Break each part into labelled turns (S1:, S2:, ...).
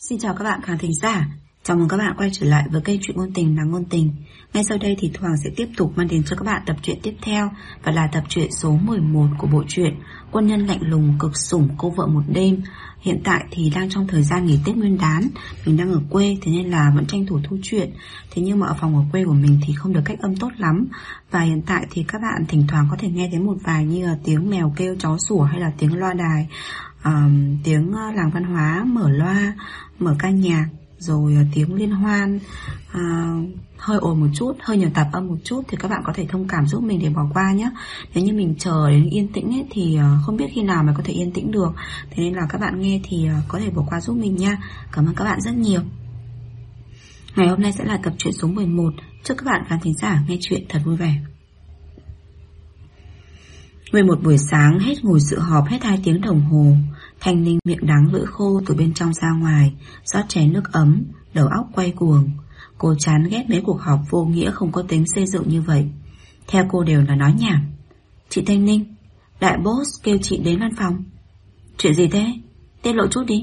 S1: Xin chào các bạn khán thính giả. Chào mừng các bạn quay trở lại với kênh chuyện ngôn tình là ngôn tình. Ngay sau đây thì Thoảng sẽ tiếp tục mang đến cho các bạn tập truyện tiếp theo Và là tập truyện số 11 của bộ truyện Quân nhân lạnh lùng cực sủng cô vợ một đêm. Hiện tại thì đang trong thời gian nghỉ Tết Nguyên đán. Mình đang ở quê, thế nên là vẫn tranh thủ thu chuyện Thế nhưng mà ở phòng ở quê của mình thì không được cách âm tốt lắm. Và hiện tại thì các bạn thỉnh thoảng có thể nghe thấy một vài như là tiếng mèo kêu chó sủa hay là tiếng loa đài um, Tiếng ờ, làng văn hóa mở loa, mở ca nhạc rồi ờ, tiếng liên hoan à, hơi ồn một chút, hơi nhiều tạp âm một chút thì các bạn có thể thông cảm giúp mình để bỏ qua nhé. Nếu như mình chờ đến yên tĩnh ấy, thì không biết khi nào mà có thể yên tĩnh được. Thế nên là các bạn nghe thì có thể bỏ qua giúp mình nha. Cảm ơn các bạn rất nhiều. Ngày hôm nay sẽ là tập truyện số 11 Chúc các bạn khán thính giả nghe chuyện thật vui vẻ Nguyên một buổi sáng hết ngồi dự họp hết hai tiếng đồng hồ Thanh Ninh miệng đắng lưỡi khô từ bên trong ra ngoài rót chén nước ấm Đầu óc quay cuồng. Cô chán ghét mấy cuộc họp vô nghĩa không có tính xây dựng như vậy. Theo cô đều là nói nhảm. Chị Thanh Ninh Đại boss kêu chị đến văn phòng. Chuyện gì thế? Tiết lộ chút đi.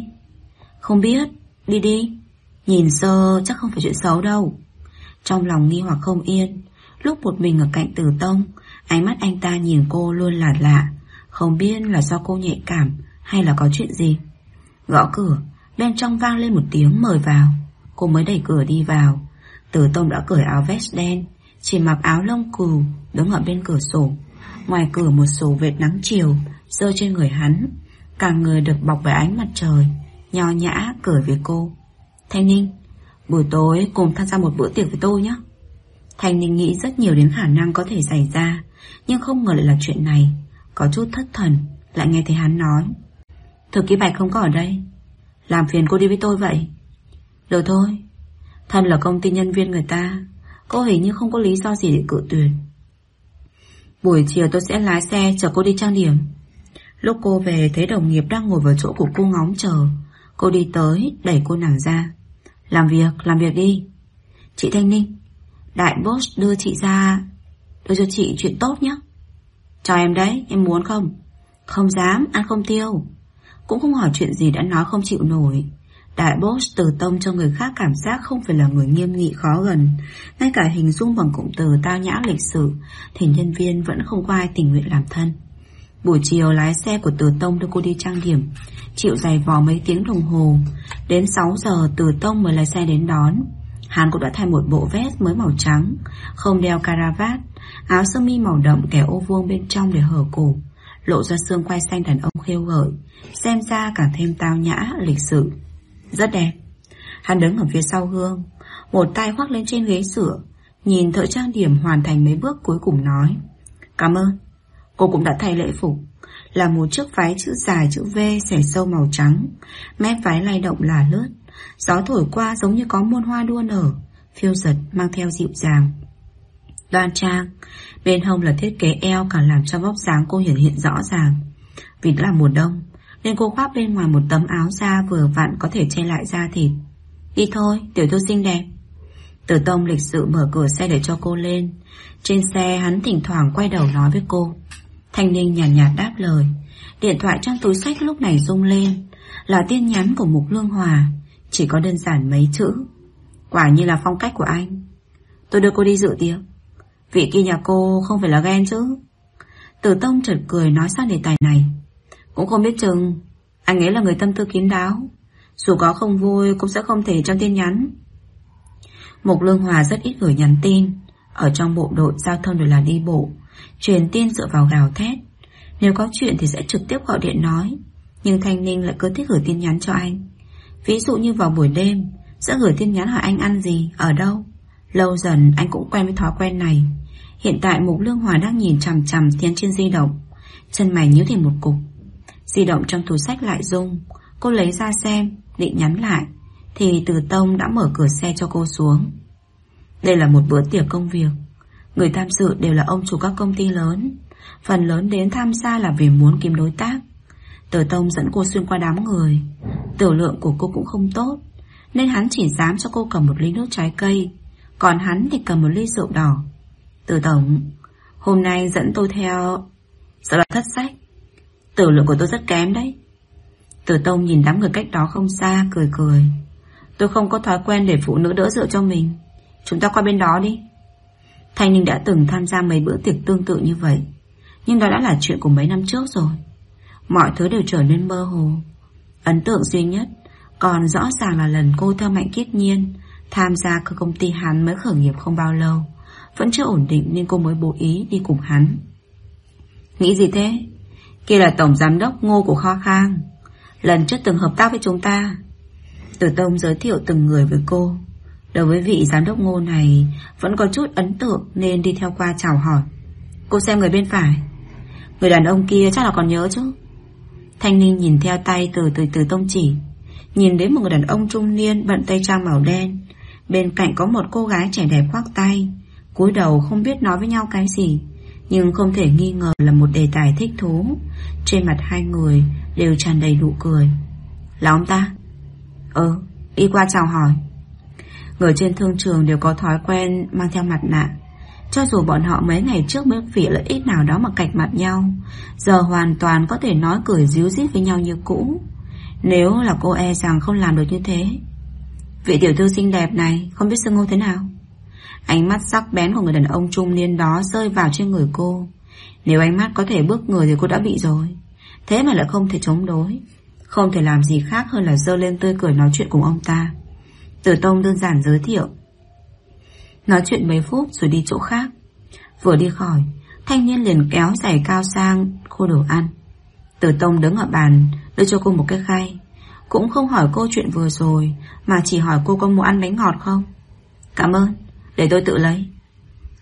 S1: Không biết, đi đi. Nhìn sơ chắc không phải chuyện xấu đâu. Trong lòng nghi hoặc không yên Lúc một mình ở cạnh tử tông Ánh mắt anh ta nhìn cô luôn là lạ. Không biết là do cô nhạy cảm Hay là có chuyện gì. Gõ cửa, Bên trong vang lên một tiếng mời vào. Cô mới đẩy cửa đi vào. Tử tông đã cởi áo vest đen, Chỉ mặc áo lông cừu Đứng ở bên cửa sổ. Ngoài cửa một số vệt nắng chiều, Rơi trên người hắn. Cả người được bọc bởi ánh mặt trời, Nho nhã cười với cô. Thanh Ninh, Buổi tối cùng tham gia một bữa tiệc với tôi nhé. Thanh Ninh nghĩ rất nhiều đến khả năng có thể xảy ra. Nhưng không ngờ lại là chuyện này. Có chút thất thần Lại nghe thấy hắn nói. Thư ký Bạch không có ở đây. Làm phiền cô đi với tôi vậy. Được thôi. Thân là công ty nhân viên người ta Cô hình như không có lý do gì để cự tuyệt. Buổi chiều tôi sẽ lái xe chở cô đi trang điểm. Lúc cô về thấy đồng nghiệp đang ngồi vào chỗ của cô ngóng chờ. Cô đi tới đẩy cô nàng ra. Làm việc, làm việc đi. Chị Thanh Ninh Đại boss đưa chị ra. Đưa cho chị chuyện tốt nhé. Cho em đấy, em muốn không? Không dám, ăn không tiêu. Cũng không hỏi chuyện gì đã nói không chịu nổi. Đại boss từ tông cho người khác cảm giác không phải là người nghiêm nghị khó gần. Ngay cả hình dung bằng cụm từ tao nhã lịch sử Thì nhân viên vẫn không có ai tình nguyện làm thân. Buổi chiều lái xe của Từ Tông đưa cô đi trang điểm. Chịu giày vò mấy tiếng đồng hồ. Đến 6 giờ Từ Tông mới lái xe đến đón. Hắn cũng đã thay một bộ vest mới màu trắng Không đeo caravat Áo sơ mi màu đậm kẻ ô vuông bên trong để hở cổ Lộ ra xương quai xanh đàn ông khêu gợi Xem ra càng thêm tao nhã, lịch sự. Rất đẹp. Hắn đứng ở phía sau gương Một tay khoác lên trên ghế sửa Nhìn thợ trang điểm hoàn thành mấy bước cuối cùng nói Cảm ơn. Cô cũng đã thay lễ phục. Là một chiếc váy chữ dài chữ V xẻ sâu màu trắng Mép váy lay động là lướt. Gió thổi qua giống như có muôn hoa đua nở Phiêu giật mang theo dịu dàng. Đoan trang. Bên hông là thiết kế eo càng làm cho vóc dáng cô hiển hiện rõ ràng. Vì đã là mùa đông Nên cô khoác bên ngoài một tấm áo da vừa vặn có thể che lại da thịt. Đi thôi, tiểu thư xinh đẹp. Tử Tông lịch sự mở cửa xe để cho cô lên. Trên xe hắn thỉnh thoảng quay đầu nói với cô. Thanh Ninh nhàn nhạt, nhạt đáp lời. Điện thoại trong túi sách lúc này rung lên. Là tin nhắn của Mục Lương Hòa. Chỉ có đơn giản mấy chữ. Quả như là phong cách của anh. Tôi đưa cô đi dự tiệc. Vị kia nhà cô không phải là ghen chứ? Tử Tông chợt cười nói sang đề tài này. Cũng không biết chừng Anh ấy là người tâm tư kín đáo. Dù có không vui cũng sẽ không thể trong tin nhắn. Mục Lương Hòa rất ít gửi nhắn tin. Ở trong bộ đội giao thông đều là đi bộ Truyền tin dựa vào gào thét. Nếu có chuyện thì sẽ trực tiếp gọi điện nói Nhưng Thanh Ninh lại cứ thích gửi tin nhắn cho anh. Ví dụ như vào buổi đêm Sẽ gửi tin nhắn hỏi anh ăn gì, ở đâu. Lâu dần anh cũng quen với thói quen này. Hiện tại Mục Lương Hòa đang nhìn chằm chằm tiến trên di động. Chân mày nhíu thành một cục. Di động trong tủ sách lại rung. Cô lấy ra xem, định nhắn lại. Thì Từ Tông đã mở cửa xe cho cô xuống. Đây là một bữa tiệc công việc. Người tham dự đều là ông chủ các công ty lớn. Phần lớn đến tham gia là vì muốn kiếm đối tác. Tử Tông dẫn cô xuyên qua đám người. Tiểu lượng của cô cũng không tốt Nên hắn chỉ dám cho cô cầm một ly nước trái cây. Còn hắn thì cầm một ly rượu đỏ. Từ Tổng, Hôm nay dẫn tôi theo dạ Sợ là thất sách. Tử lượng của tôi rất kém đấy. Tử Tông nhìn đám người cách đó không xa, cười cười. Tôi không có thói quen để phụ nữ đỡ dựa cho mình. Chúng ta qua bên đó đi. Thanh Ninh đã từng tham gia mấy bữa tiệc tương tự như vậy, Nhưng đó đã là chuyện của mấy năm trước rồi. Mọi thứ đều trở nên mơ hồ. Ấn tượng duy nhất Còn rõ ràng là lần cô theo Mạnh Kiết Nhiên Tham gia cơ công ty hắn mới khởi nghiệp không bao lâu. Vẫn chưa ổn định nên cô mới bố ý đi cùng hắn. Nghĩ gì thế? Kia là tổng giám đốc ngô của kho khang. Lần trước từng hợp tác với chúng ta. Tử Tông giới thiệu từng người với cô. Đối với vị giám đốc ngô này, Vẫn có chút ấn tượng Nên đi theo qua chào hỏi. Cô xem người bên phải. Người đàn ông kia chắc là còn nhớ chứ. Thanh Ninh nhìn theo tay từ từ từ tông chỉ. Nhìn đến một người đàn ông trung niên Bận tay trang màu đen. Bên cạnh có một cô gái trẻ đẹp khoác tay cúi đầu không biết nói với nhau cái gì, Nhưng không thể nghi ngờ là một đề tài thích thú. Trên mặt hai người Đều tràn đầy nụ cười. Là ông ta? Ừ đi qua chào hỏi. Người trên thương trường đều có thói quen Mang theo mặt nạ. Cho dù bọn họ mấy ngày trước mới vì lợi ích nào đó mà cạch mặt nhau, Giờ hoàn toàn có thể nói cười díu dít với nhau như cũ. Nếu là cô e rằng không làm được như thế, Vị tiểu thư xinh đẹp này Không biết xưng hô thế nào. Ánh mắt sắc bén của người đàn ông trung niên đó Rơi vào trên người cô. Nếu ánh mắt có thể bước người thì cô đã bị rồi. Thế mà lại không thể chống đối. Không thể làm gì khác hơn là dơ lên tươi cười nói chuyện cùng ông ta. Tử Tông đơn giản giới thiệu. Nói chuyện mấy phút rồi đi chỗ khác. Vừa đi khỏi, Thanh niên liền kéo giày cao sang khu đồ ăn. Tử Tông đứng ở bàn, Đưa cho cô một cái khay. Cũng không hỏi cô chuyện vừa rồi, Mà chỉ hỏi cô có muốn ăn bánh ngọt không? Cảm ơn. Để tôi tự lấy.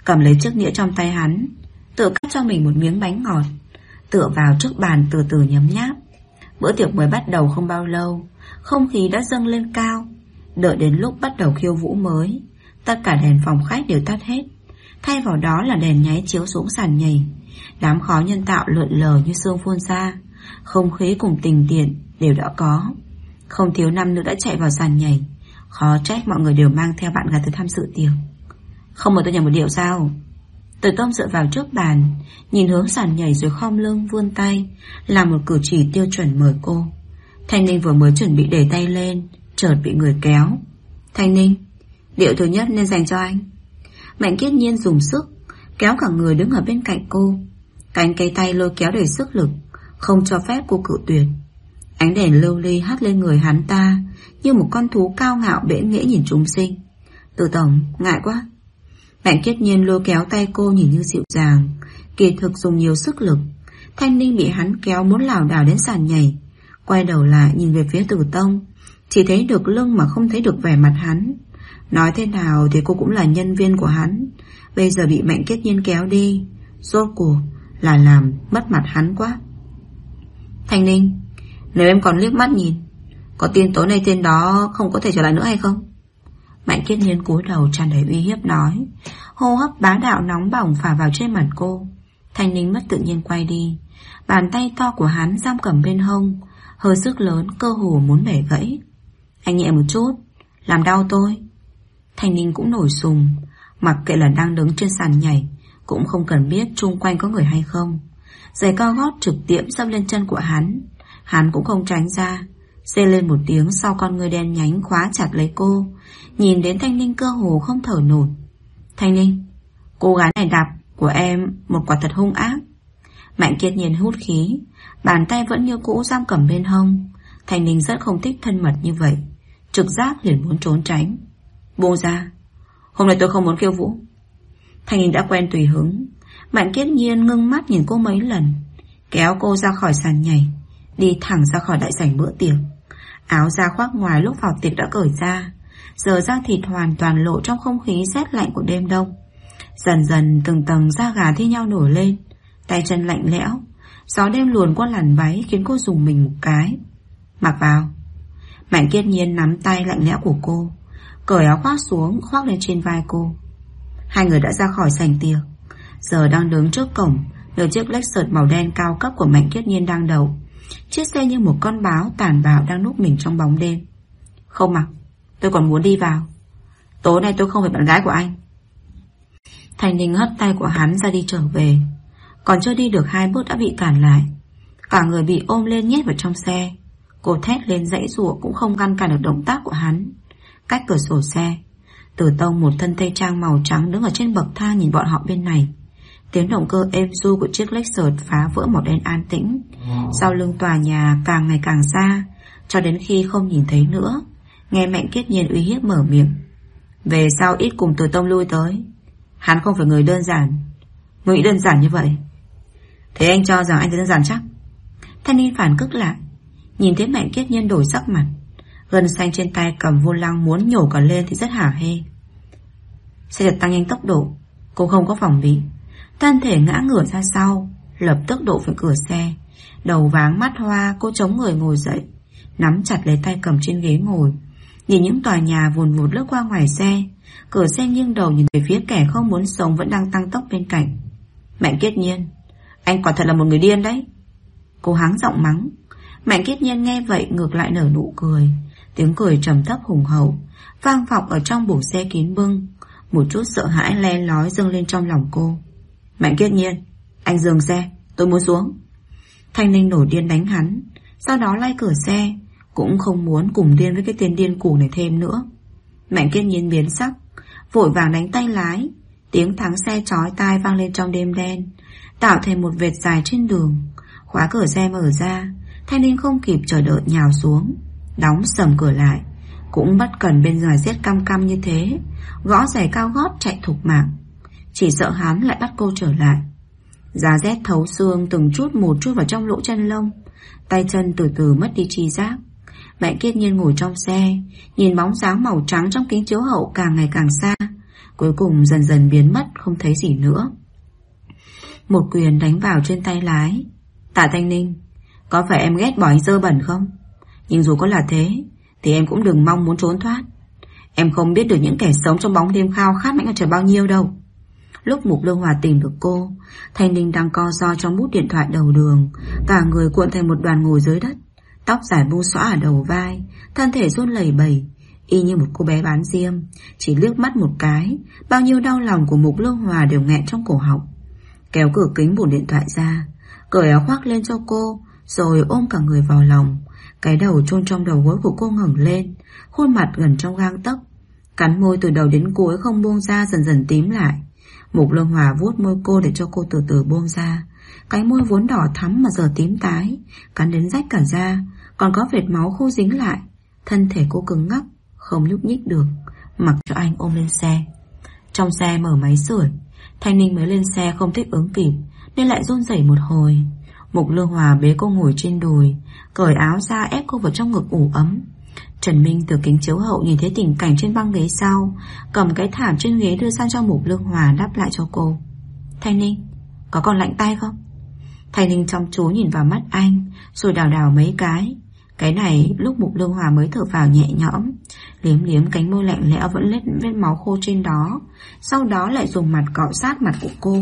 S1: Cầm lấy chiếc nĩa trong tay hắn, Tự cắt cho mình một miếng bánh ngọt Tựa vào trước bàn từ từ nhấm nháp. Bữa tiệc mới bắt đầu không bao lâu, Không khí đã dâng lên cao. Đợi đến lúc bắt đầu khiêu vũ mới, Tất cả đèn phòng khách đều tắt hết. Thay vào đó là đèn nháy chiếu xuống sàn nhảy. Đám khói nhân tạo lượn lờ như sương phun ra. Không khí cùng tình tiện đều đã có. Không thiếu năm nữa đã chạy vào sàn nhảy. Khó trách mọi người đều mang theo bạn gái tới tham dự tiệc. Không mời tôi nhảy một điệu sao? Tử tông dựa vào trước bàn Nhìn hướng sàn nhảy rồi khom lưng vươn tay Làm một cử chỉ tiêu chuẩn mời cô. Thanh Ninh vừa mới chuẩn bị để tay lên Chợt bị người kéo. Thanh Ninh Điệu thứ nhất nên dành cho anh. Mạnh kiết nhiên dùng sức Kéo cả người đứng ở bên cạnh cô. Cánh cây tay lôi kéo đầy sức lực Không cho phép cô cự tuyệt. Ánh đèn lưu ly hắt lên người hắn ta Như một con thú cao ngạo bể nghĩa nhìn chúng sinh. Từ tổng, ngại quá. Mạnh kết nhiên lôi kéo tay cô nhìn như dịu dàng. Kỳ thực dùng nhiều sức lực. Thanh ninh bị hắn kéo muốn lảo đảo đến sàn nhảy. Quay đầu lại nhìn về phía tử tông. Chỉ thấy được lưng mà không thấy được vẻ mặt hắn. Nói thế nào thì cô cũng là nhân viên của hắn. Bây giờ bị mạnh kết nhiên kéo đi. Rốt cuộc là làm mất mặt hắn quá. Thanh Ninh, Nếu em còn liếc mắt nhìn, Có tin tối nay tên đó không có thể trở lại nữa hay không? Mạnh kết nhiên cúi đầu tràn đầy uy hiếp nói. Hô hấp bá đạo nóng bỏng phả vào trên mặt cô. Thanh Ninh mất tự nhiên quay đi. Bàn tay to của hắn giam cầm bên hông. Hơi sức lớn, cơ hồ muốn bể gãy Anh nhẹ một chút. Làm đau tôi. Thanh Ninh cũng nổi sùng. Mặc kệ là đang đứng trên sàn nhảy, Cũng không cần biết chung quanh có người hay không. Giày cao gót trực tiệm dâm lên chân của hắn. Hắn cũng không tránh ra. Xê lên một tiếng sau con người đen nhánh khóa chặt lấy cô, Nhìn đến Thanh Ninh cơ hồ không thở nổi. Thanh Ninh Cô gái này đạp của em Một quả thật hung ác. Mạnh kiệt nhìn hút khí, Bàn tay vẫn như cũ giam cầm bên hông. Thanh Ninh rất không thích thân mật như vậy, Trực giác liền muốn trốn tránh. Buông ra, Hôm nay tôi không muốn khiêu vũ. Thanh Ninh đã quen tùy hứng. Mạnh kiết nhiên ngưng mắt nhìn cô mấy lần, Kéo cô ra khỏi sàn nhảy, Đi thẳng ra khỏi đại sảnh bữa tiệc. Áo da khoác ngoài lúc vào tiệc đã cởi ra. Giờ da thịt hoàn toàn lộ trong không khí rét lạnh của đêm đông. Dần dần từng tầng da gà thi nhau nổi lên, Tay chân lạnh lẽo. Gió đêm luồn qua làn váy khiến cô dùng mình một cái. Mặc vào. Mạnh kiên nhiên nắm tay lạnh lẽo của cô, Cởi áo khoác xuống, khoác lên trên vai cô. Hai người đã ra khỏi sành tiệc. Giờ đang đứng trước cổng, Nơi chiếc lách sợt màu đen cao cấp của Mạnh Kiết Nhiên đang đầu Chiếc xe như một con báo tàn bạo đang núp mình trong bóng đêm. Không mặc Tôi còn muốn đi vào. Tối nay tôi không phải bạn gái của anh. Thành Ninh hất tay của hắn ra đi trở về. Còn chưa đi được hai bước đã bị cản lại. Cả người bị ôm lên nhét vào trong xe. Cô thét lên dãy rủa cũng không ngăn cản được động tác của hắn. Cách cửa sổ xe, Từ tông một thân tây trang màu trắng đứng ở trên bậc thang nhìn bọn họ bên này. Tiếng động cơ êm du của chiếc Lexus phá vỡ một đêm an tĩnh. Sau lưng tòa nhà càng ngày càng xa, Cho đến khi không nhìn thấy nữa, Nghe Mạnh Kiết Nhiên uy hiếp mở miệng. Về sau ít cùng từ tông lui tới. Hắn không phải người đơn giản. Người nghĩ đơn giản như vậy. Thế anh cho rằng anh đơn giản chắc? Thanh niên phản cức lại, Nhìn thấy Mạnh Kiết Nhiên đổi sắc mặt. Gần xanh trên tay cầm vô lăng muốn nhổ cả lên thì rất hả hê. Xe được tăng nhanh tốc độ Cô không có phòng bị. Thân thể ngã ngửa ra sau, Lập tức độ về cửa xe. Đầu váng mắt hoa, cô chống người ngồi dậy, Nắm chặt lấy tay cầm trên ghế ngồi. Nhìn những tòa nhà vùn vụt lướt qua ngoài xe, Cửa xe nghiêng đầu nhìn về phía kẻ không muốn sống Vẫn đang tăng tốc bên cạnh. Mạnh kết nhiên, Anh quả thật là một người điên đấy. Cô háng giọng mắng. Mạnh kết nhiên nghe vậy ngược lại nở nụ cười. Tiếng cười trầm thấp hùng hậu, Vang vọng ở trong buồng xe kín bưng. Một chút sợ hãi le lói dâng lên trong lòng cô. Mạnh kết nhiên, Anh dừng xe, tôi muốn xuống. Thanh Ninh nổi điên đánh hắn, Sau đó lay cửa xe, Cũng không muốn cùng điên với cái tên điên củ này thêm nữa. Mạnh kết nhiên biến sắc, Vội vàng đánh tay lái, Tiếng thắng xe chói tai vang lên trong đêm đen, Tạo thành một vệt dài trên đường. Khóa cửa xe mở ra, Thanh Ninh không kịp chờ đợi nhào xuống, Đóng sầm cửa lại, Cũng bất cần bên ngoài rét cam cam như thế, Gõ giày cao gót chạy thục mạng. Chỉ sợ hám lại bắt cô trở lại. Giá rét thấu xương từng chút một chút vào trong lỗ chân lông. Tay chân từ từ mất đi chi giác. Mạnh kiết nhiên ngồi trong xe, Nhìn bóng dáng màu trắng trong kính chiếu hậu càng ngày càng xa. Cuối cùng dần dần biến mất, Không thấy gì nữa. Một quyền đánh vào trên tay lái. Tạ Thanh Ninh, Có phải em ghét bỏ anh dơ bẩn không? Nhưng dù có là thế, Thì em cũng đừng mong muốn trốn thoát. Em không biết được những kẻ sống trong bóng đêm khao khát mạnh ở trời bao nhiêu đâu. Lúc Mục Lương Hòa tìm được cô, Thanh Ninh đang co do trong bút điện thoại đầu đường, Cả người cuộn thành một đoàn ngồi dưới đất, Tóc dài bu xõa ở đầu vai, Thân thể run lẩy bẩy, Y như một cô bé bán diêm, Chỉ liếc mắt một cái, Bao nhiêu đau lòng của Mục Lương Hòa đều nghẹn trong cổ họng. Kéo cửa kính bổn điện thoại ra, Cởi áo khoác lên cho cô, Rồi ôm cả người vào lòng, Cái đầu chôn trong đầu gối của cô ngẩng lên, Khuôn mặt gần trong gang tấc, Cắn môi từ đầu đến cuối không buông ra dần dần tím lại. Mục Lương Hòa vuốt môi cô để cho cô từ từ buông ra. Cái môi vốn đỏ thắm mà giờ tím tái, Cắn đến rách cả da, Còn có vệt máu khô dính lại. Thân thể cô cứng ngắc, Không nhúc nhích được, Mặc cho anh ôm lên xe. Trong xe mở máy sưởi, Thanh Ninh mới lên xe không thích ứng kịp, Nên lại run rẩy một hồi. Mục Lương Hòa bế cô ngồi trên đùi, Cởi áo ra ép cô vào trong ngực ủ ấm. Trần Minh từ kính chiếu hậu nhìn thấy tình cảnh trên băng ghế sau, Cầm cái thảm trên ghế đưa sang cho Mục Lương Hòa đáp lại cho cô. Thanh Ninh, Có còn lạnh tay không? Thanh Ninh chăm chú nhìn vào mắt anh, Rồi đào đào mấy cái. Cái này lúc Mục Lương Hòa mới thở vào nhẹ nhõm, Liếm liếm cánh môi lạnh lẽo Vẫn lết, vết máu khô trên đó. Sau đó lại dùng mặt cọ sát mặt của cô,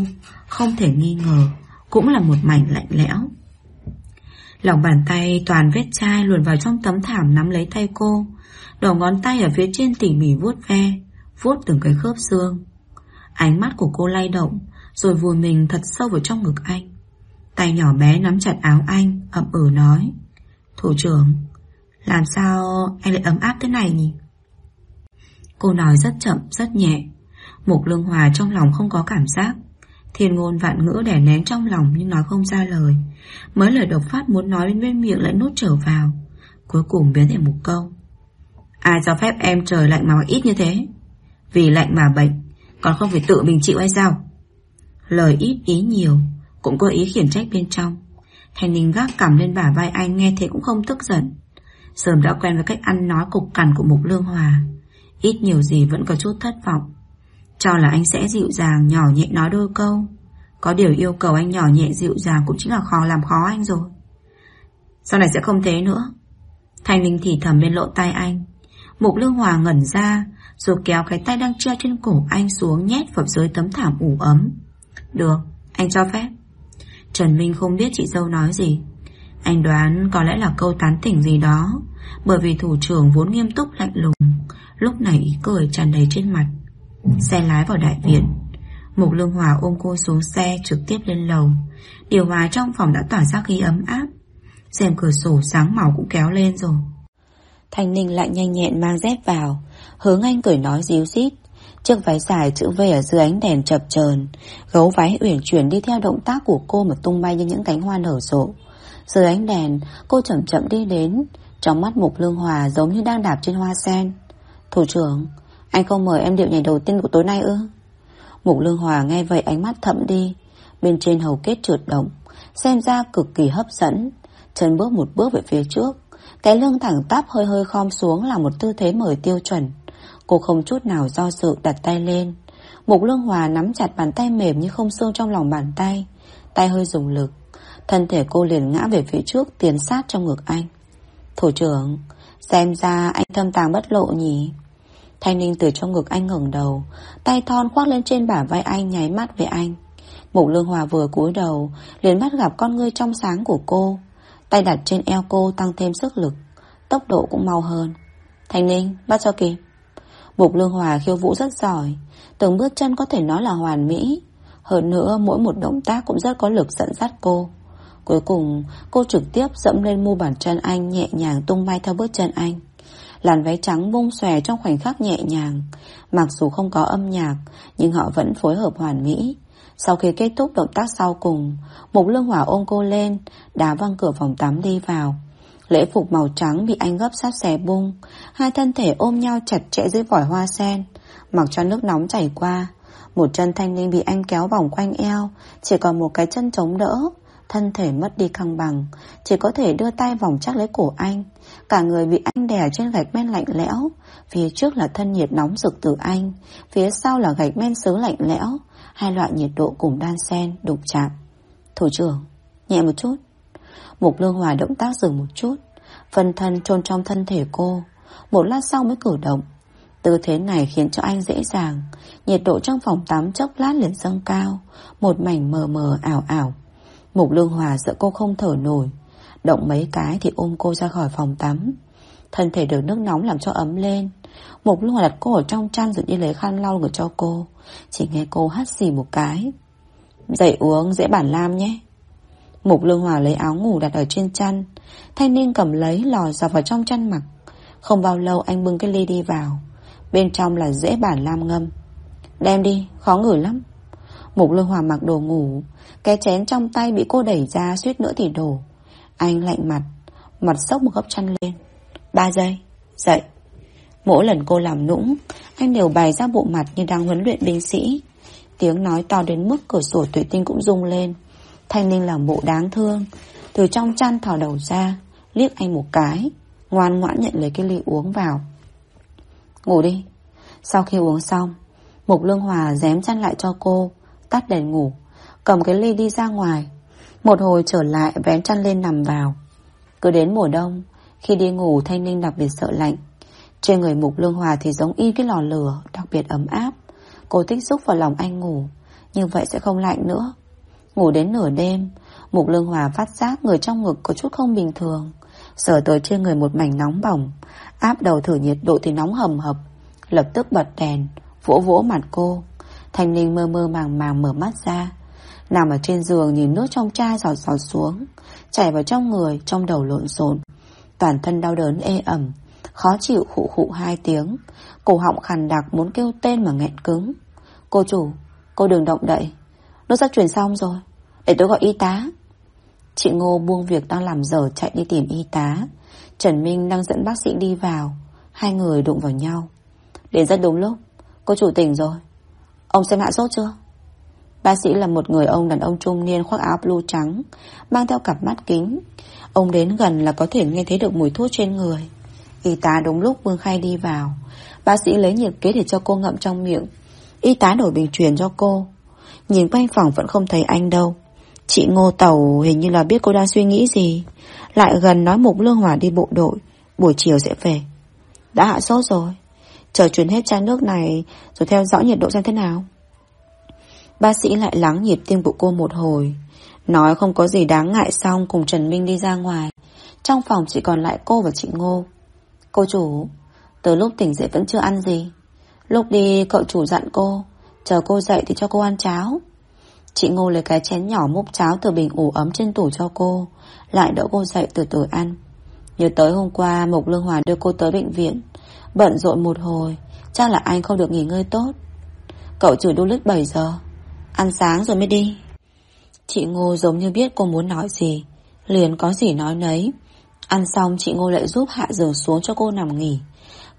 S1: Không thể nghi ngờ, Cũng là một mảnh lạnh lẽo. Lòng bàn tay toàn vết chai luồn vào trong tấm thảm nắm lấy tay cô Đầu ngón tay ở phía trên tỉ mỉ vuốt ve, Vuốt từng cái khớp xương. Ánh mắt của cô lay động, Rồi vùi mình thật sâu vào trong ngực anh. Tay nhỏ bé nắm chặt áo anh, ậm ừ nói, Thủ trưởng, Làm sao anh lại ấm áp thế này nhỉ? Cô nói rất chậm, rất nhẹ. Mục lương hòa trong lòng không có cảm giác. Thiên ngôn vạn ngữ đè nén trong lòng nhưng nói không ra lời. Mới lời độc phát muốn nói lên bên miệng lại nuốt trở vào. Cuối cùng biến thành một câu. Ai cho phép em trời lạnh mà ít như thế? Vì lạnh mà bệnh, Còn không phải tự mình chịu hay sao? Lời ít, ý nhiều, Cũng có ý khiển trách bên trong. Thành Ninh gác cầm lên bả vai anh, nghe thế cũng không tức giận. Sớm đã quen với cách ăn nói cục cằn của Mục Lương Hòa. Ít nhiều gì vẫn có chút thất vọng. Cho là anh sẽ dịu dàng nhỏ nhẹ nói đôi câu. Có điều yêu cầu anh nhỏ nhẹ dịu dàng Cũng chính là khó làm khó anh rồi. Sau này sẽ không thế nữa. Thanh Linh thì thầm bên lộ tay anh. Mục Lương Hòa ngẩn ra Rồi kéo cái tay đang treo trên cổ anh xuống Nhét vào dưới tấm thảm ủ ấm. Được, anh cho phép. Trần Minh không biết chị dâu nói gì. Anh đoán có lẽ là câu tán tỉnh gì đó Bởi vì thủ trưởng vốn nghiêm túc lạnh lùng Lúc này ý cười tràn đầy trên mặt. Xe lái vào đại viện. Mục Lương Hòa ôm cô xuống xe trực tiếp lên lầu. Điều hòa trong phòng đã tỏa ra khí ấm áp. Rèm cửa sổ sáng màu cũng kéo lên rồi. Thanh Ninh lại nhanh nhẹn mang dép vào. Hướng anh cười nói díu dít. Chiếc váy dài chữ V ở dưới ánh đèn chập chờn. Gấu váy uyển chuyển đi theo động tác của cô mà tung bay như những cánh hoa nở rộ. Dưới ánh đèn, Cô chậm chậm đi đến. Trong mắt Mục Lương Hòa giống như đang đạp trên hoa sen. Thủ trưởng anh không mời em điệu nhảy đầu tiên của tối nay ư? Mục Lương Hòa nghe vậy ánh mắt thậm đi. Bên trên hầu kết trượt động, Xem ra cực kỳ hấp dẫn. Chân bước một bước về phía trước, Cái lưng thẳng tắp hơi hơi khom xuống Là một tư thế mời tiêu chuẩn. Cô không chút nào do sự đặt tay lên. Mục Lương Hòa nắm chặt bàn tay mềm Như không xương trong lòng bàn tay Tay hơi dùng lực. Thân thể cô liền ngã về phía trước, Tiến sát trong ngực anh. Thủ trưởng, Xem ra anh thâm tàng bất lộ nhỉ. Thanh Ninh từ trong ngực anh ngẩng đầu, Tay thon khoác lên trên bả vai anh, Nháy mắt với anh. Mục Lương Hòa vừa cúi đầu, liền bắt gặp con ngươi trong sáng của cô. Tay đặt trên eo cô tăng thêm sức lực, Tốc độ cũng mau hơn. Thanh Ninh, bắt cho kịp. Mục Lương Hòa khiêu vũ rất giỏi, Từng bước chân có thể nói là hoàn mỹ. Hơn nữa, mỗi một động tác cũng rất có lực dẫn dắt cô. Cuối cùng, cô trực tiếp dẫm lên mu bàn chân anh, Nhẹ nhàng tung bay theo bước chân anh. Làn váy trắng bung xòe trong khoảnh khắc nhẹ nhàng. Mặc dù không có âm nhạc, Nhưng họ vẫn phối hợp hoàn mỹ. Sau khi kết thúc động tác sau cùng Mục Lương hỏa ôm cô lên, Đá văng cửa phòng tắm đi vào. Lễ phục màu trắng bị anh gấp sát xẻ bung. Hai thân thể ôm nhau chặt chẽ dưới vòi hoa sen. Mặc cho nước nóng chảy qua, Một chân thanh linh bị anh kéo vòng quanh eo. Chỉ còn một cái chân chống đỡ, Thân thể mất đi cân bằng. Chỉ có thể đưa tay vòng chắc lấy cổ anh. Cả người bị anh đè trên gạch men lạnh lẽo. Phía trước là thân nhiệt nóng rực từ anh, Phía sau là gạch men sứ lạnh lẽo. Hai loại nhiệt độ cùng đan xen đụng chạm. Thủ trưởng, Nhẹ một chút. Mục lương hòa động tác dừng một chút. Phần thân trôn trong thân thể cô. Một lát sau mới cử động. Tư thế này khiến cho anh dễ dàng. Nhiệt độ trong phòng tắm chốc lát liền dâng cao. Một mảnh mờ mờ ảo ảo. Mục lương hòa sợ cô không thở nổi. Động mấy cái thì ôm cô ra khỏi phòng tắm. Thân thể được nước nóng làm cho ấm lên. Mục lương hòa đặt cô ở trong chăn Rồi đi lấy khăn lau ngửa cho cô. Chỉ nghe cô hắt xì một cái. Dậy uống dễ bản lam nhé. Mục lương hòa lấy áo ngủ đặt ở trên chăn. Thanh niên cầm lấy lò dọc vào trong chăn mặc. Không bao lâu anh bưng cái ly đi vào. Bên trong là dễ bản lam ngâm. Đem đi, khó ngửi lắm. Mục lương hòa mặc đồ ngủ. Cái chén trong tay bị cô đẩy ra suýt nữa thì đổ. Anh lạnh mặt Mặt sốc một góc chăn lên. Ba giây, dậy. Mỗi lần cô làm nũng Anh đều bày ra bộ mặt như đang huấn luyện binh sĩ. Tiếng nói to đến mức cửa sổ thủy tinh cũng rung lên. Thanh Ninh làm bộ đáng thương. Từ trong chăn thò đầu ra Liếc anh một cái Ngoan ngoãn nhận lấy cái ly uống vào. Ngủ đi. Sau khi uống xong Mục Lương Hòa dém chăn lại cho cô Tắt đèn ngủ Cầm cái ly đi ra ngoài một hồi trở lại, vén chăn lên nằm vào. Cứ đến mùa đông, Khi đi ngủ, Thanh Ninh đặc biệt sợ lạnh. Trên người Mục Lương Hòa thì giống y cái lò lửa, Đặc biệt ấm áp. Cô thích xúc vào lòng anh ngủ Như vậy sẽ không lạnh nữa. Ngủ đến nửa đêm, Mục Lương Hòa phát giác người trong ngực có chút không bình thường. Sờ tới trên người một mảnh nóng bỏng, Áp đầu thử nhiệt độ thì nóng hầm hập. Lập tức bật đèn, Vỗ vỗ mặt cô. Thanh Ninh mơ mơ màng màng mở mắt ra. Nằm ở trên giường nhìn nước trong chai giọt giọt xuống, Chảy vào trong người, Trong đầu lộn xộn. Toàn thân đau đớn, ê ẩm, Khó chịu khụ khụ hai tiếng. Cổ họng khàn đặc muốn kêu tên mà nghẹn cứng. Cô chủ, Cô đừng động đậy. Nước sắp chuyển xong rồi, Để tôi gọi y tá. Chị Ngô buông việc đang làm dở chạy đi tìm y tá. Trần Minh đang dẫn bác sĩ đi vào. Hai người đụng vào nhau. Đến rất đúng lúc, Cô chủ tỉnh rồi. Ông xem hạ sốt chưa? Bác sĩ là một người ông đàn ông trung niên khoác áo blue trắng, Mang theo cặp mắt kính. Ông đến gần là có thể nghe thấy được mùi thuốc trên người. Y tá đúng lúc Vương Khai đi vào. Bác sĩ lấy nhiệt kế để cho cô ngậm trong miệng. Y tá đổi bình truyền cho cô. Nhìn quanh phòng vẫn không thấy anh đâu. Chị Ngô Tẩu hình như là biết cô đang suy nghĩ gì. Lại gần nói Mục Lương Hòa đi bộ đội. Buổi chiều sẽ về. Đã hạ sốt rồi. Chờ chuyển hết chai nước này, Rồi theo dõi nhiệt độ xem thế nào. Bác sĩ lại lắng nhịp tim của cô một hồi. Nói không có gì đáng ngại xong Cùng Trần Minh đi ra ngoài. Trong phòng chỉ còn lại cô và chị Ngô. Cô chủ, Từ lúc tỉnh dậy vẫn chưa ăn gì. Lúc đi, cậu chủ dặn cô, Chờ cô dậy thì cho cô ăn cháo. Chị Ngô lấy cái chén nhỏ múc cháo từ bình ủ ấm trên tủ cho cô, Lại đỡ cô dậy từ từ ăn. Nhớ tới hôm qua, Mộc Lương Hòa đưa cô tới bệnh viện. Bận rộn một hồi, Chắc là anh không được nghỉ ngơi tốt. Cậu chủ đu lít 7 giờ. Ăn sáng rồi mới đi. Chị Ngô giống như biết cô muốn nói gì Liền có gì nói nấy. Ăn xong chị Ngô lại giúp hạ giường xuống cho cô nằm nghỉ.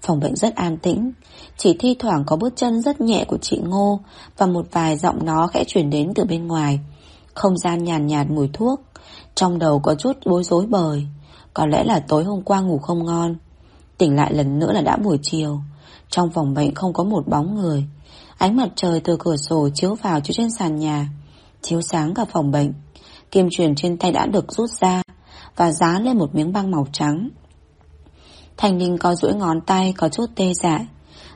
S1: Phòng bệnh rất an tĩnh Chỉ thi thoảng có bước chân rất nhẹ của chị Ngô Và một vài giọng nó khẽ chuyển đến từ bên ngoài. Không gian nhàn nhạt, nhạt mùi thuốc Trong đầu có chút bối rối bời. Có lẽ là tối hôm qua ngủ không ngon. Tỉnh lại lần nữa là đã buổi chiều. Trong phòng bệnh không có một bóng người. Ánh mặt trời từ cửa sổ chiếu vào chiếu trên sàn nhà, Chiếu sáng cả phòng bệnh. Kim truyền trên tay đã được rút ra Và dán lên một miếng băng màu trắng. Thành Ninh có duỗi ngón tay, Có chút tê dại.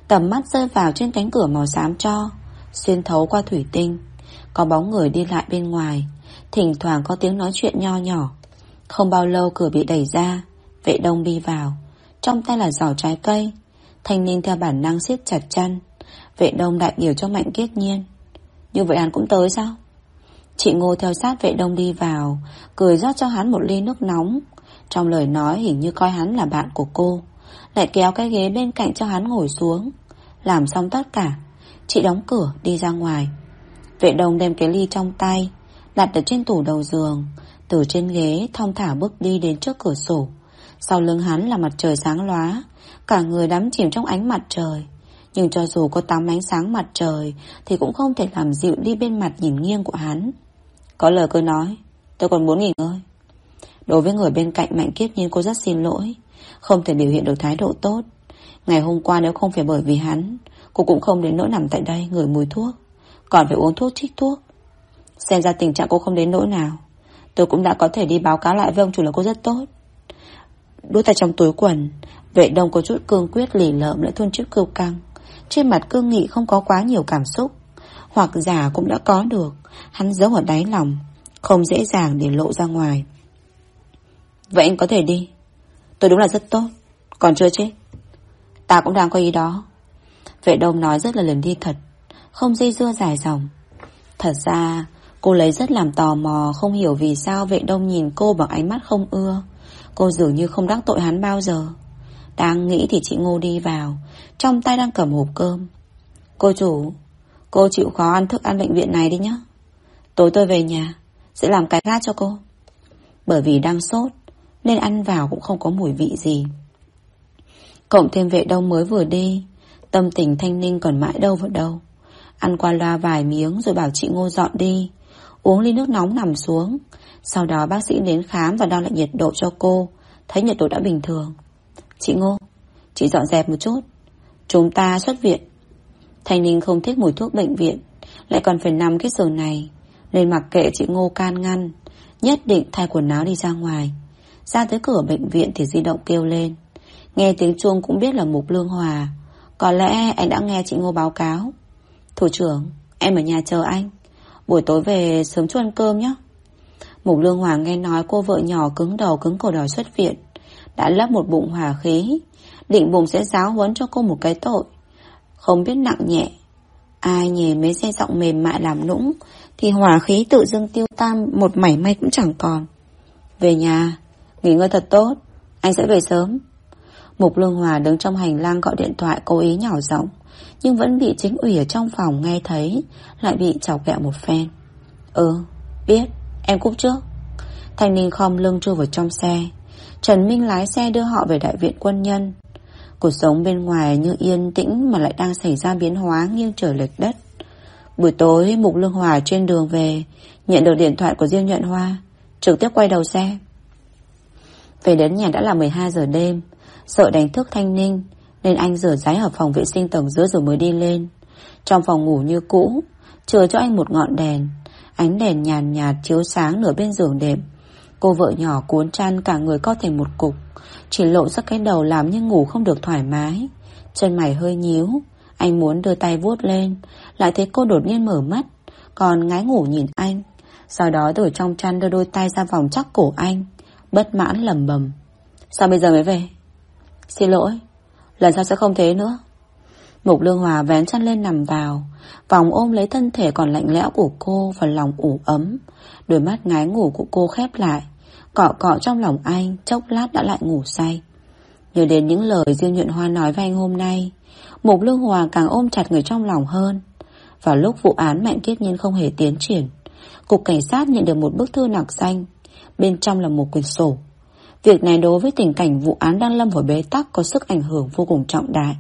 S1: Tầm mắt rơi vào trên cánh cửa màu xám cho, Xuyên thấu qua thủy tinh. Có bóng người đi lại bên ngoài. Thỉnh thoảng có tiếng nói chuyện nho nhỏ. Không bao lâu cửa bị đẩy ra, Vệ đông đi vào. Trong tay là giỏ trái cây. Thanh Ninh theo bản năng siết chặt chân Vệ đông đại biểu cho mạnh kiết nhiên. Như vậy hắn cũng tới sao? Chị Ngô theo sát vệ đông đi vào, Cười rót cho hắn một ly nước nóng. Trong lời nói hình như coi hắn là bạn của cô, Lại kéo cái ghế bên cạnh cho hắn ngồi xuống. Làm xong tất cả, Chị đóng cửa, đi ra ngoài. Vệ đông đem cái ly trong tay, Đặt ở trên tủ đầu giường. Từ trên ghế, thong thả bước đi đến trước cửa sổ. Sau lưng hắn là mặt trời sáng lóa, Cả người đắm chìm trong ánh mặt trời. Nhưng cho dù có tắm ánh sáng mặt trời, Thì cũng không thể làm dịu đi bên mặt nhìn nghiêng của hắn. Có lời cứ nói, Tôi còn muốn nghỉ ngơi. Đối với người bên cạnh Mạnh Kiếp Nhiên cô rất xin lỗi, Không thể biểu hiện được thái độ tốt. Ngày hôm qua nếu không phải bởi vì hắn, Cô cũng không đến nỗi nằm tại đây Ngửi mùi thuốc, Còn phải uống thuốc trích thuốc. Xem ra tình trạng cô không đến nỗi nào. Tôi cũng đã có thể đi báo cáo lại với ông chủ là cô rất tốt. Đút tay trong túi quần, Vệ đông có chút cương quyết lì lợm lại thun chiếc cưu căng. Trên mặt cương nghị không có quá nhiều cảm xúc. Hoặc giả cũng đã có được. Hắn giấu ở đáy lòng, Không dễ dàng để lộ ra ngoài. Vậy anh có thể đi. Tôi đúng là rất tốt. Còn chưa chết? Ta cũng đang có ý đó. Vệ đông nói rất là lần đi thật, Không dây dưa dài dòng. Thật ra, cô lấy rất làm tò mò, Không hiểu vì sao vệ đông nhìn cô bằng ánh mắt không ưa. Cô dường như không đắc tội hắn bao giờ. Đang nghĩ thì chị Ngô đi vào. Trong tay đang cầm hộp cơm. Cô chủ, Cô chịu khó ăn thức ăn bệnh viện này đi nhé Tối tôi về nhà, Sẽ làm cái khác cho cô. Bởi vì đang sốt, Nên ăn vào cũng không có mùi vị gì. Cộng thêm vệ đông mới vừa đi, Tâm tình thanh ninh còn mãi đâu vào đâu. Ăn qua loa vài miếng Rồi bảo chị Ngô dọn đi. Uống ly nước nóng nằm xuống. Sau đó bác sĩ đến khám và đo lại nhiệt độ cho cô. Thấy nhiệt độ đã bình thường. Chị Ngô. Chị dọn dẹp một chút. Chúng ta xuất viện. Thanh Ninh không thích mùi thuốc bệnh viện, Lại còn phải nằm cái giường này, Nên mặc kệ chị Ngô can ngăn, Nhất định thay quần áo đi ra ngoài. Ra tới cửa bệnh viện thì di động kêu lên. Nghe tiếng chuông cũng biết là Mục Lương Hòa. Có lẽ anh đã nghe chị Ngô báo cáo. Thủ trưởng, Em ở nhà chờ anh. Buổi tối về sớm cho ăn cơm nhé. Mục Lương Hòa nghe nói cô vợ nhỏ cứng đầu cứng cổ đòi xuất viện. Đã lấp một bụng hòa khí. Định bụng sẽ giáo huấn cho cô một cái tội. Không biết nặng nhẹ, Ai nhề mấy xe giọng mềm mại làm nũng, Thì hỏa khí tự dưng tiêu tan Một mảy may cũng chẳng còn. Về nhà, Nghỉ ngơi thật tốt, Anh sẽ về sớm. Mục Lương Hòa đứng trong hành lang gọi điện thoại cố ý nhỏ giọng, Nhưng vẫn bị chính ủy ở trong phòng nghe thấy, Lại bị chọc ghẹo một phen. Ừ biết, Em cúp trước. Thanh niên khom lưng chui vào trong xe. Trần Minh lái xe đưa họ về đại viện quân nhân. Cuộc sống bên ngoài như yên tĩnh Mà lại đang xảy ra biến hóa nghiêng trời lệch đất. Buổi tối Mục Lương Hòa trên đường về Nhận được điện thoại của Diêu Nhuận Hoa Trực tiếp quay đầu xe. Về đến nhà đã là 12 giờ đêm Sợ đánh thức Thanh Ninh Nên anh rửa ráy ở phòng vệ sinh tầng dưới rồi mới đi lên. Trong phòng ngủ như cũ Chờ cho anh một ngọn đèn Ánh đèn nhàn nhạt, chiếu sáng nửa bên giường đệm. Cô vợ nhỏ cuốn chăn cả người co thành một cục, Chỉ lộ ra cái đầu làm như ngủ không được thoải mái. Chân mày hơi nhíu, Anh muốn đưa tay vuốt lên, Lại thấy cô đột nhiên mở mắt, Còn ngái ngủ nhìn anh. Sau đó từ trong chăn đưa đôi tay ra vòng chắc cổ anh, Bất mãn lầm bầm Sao bây giờ mới về? Xin lỗi, Lần sau sẽ không thế nữa. Mục Lương Hòa vén chăn lên nằm vào. Vòng ôm lấy thân thể còn lạnh lẽo của cô Và lòng ủ ấm. Đôi mắt ngái ngủ của cô khép lại. Cọ cọ trong lòng anh, Chốc lát đã lại ngủ say. Nhớ đến những lời Diêu Nhuận Hoa nói với anh hôm nay Mục Lương Hòa càng ôm chặt người trong lòng hơn. Vào lúc vụ án Mạnh Kiết Nhiên không hề tiến triển, Cục Cảnh sát nhận được một bức thư nặc danh, Bên trong là một quyển sổ. Việc này đối với tình cảnh vụ án đang lâm vào bế tắc Có sức ảnh hưởng vô cùng trọng đại.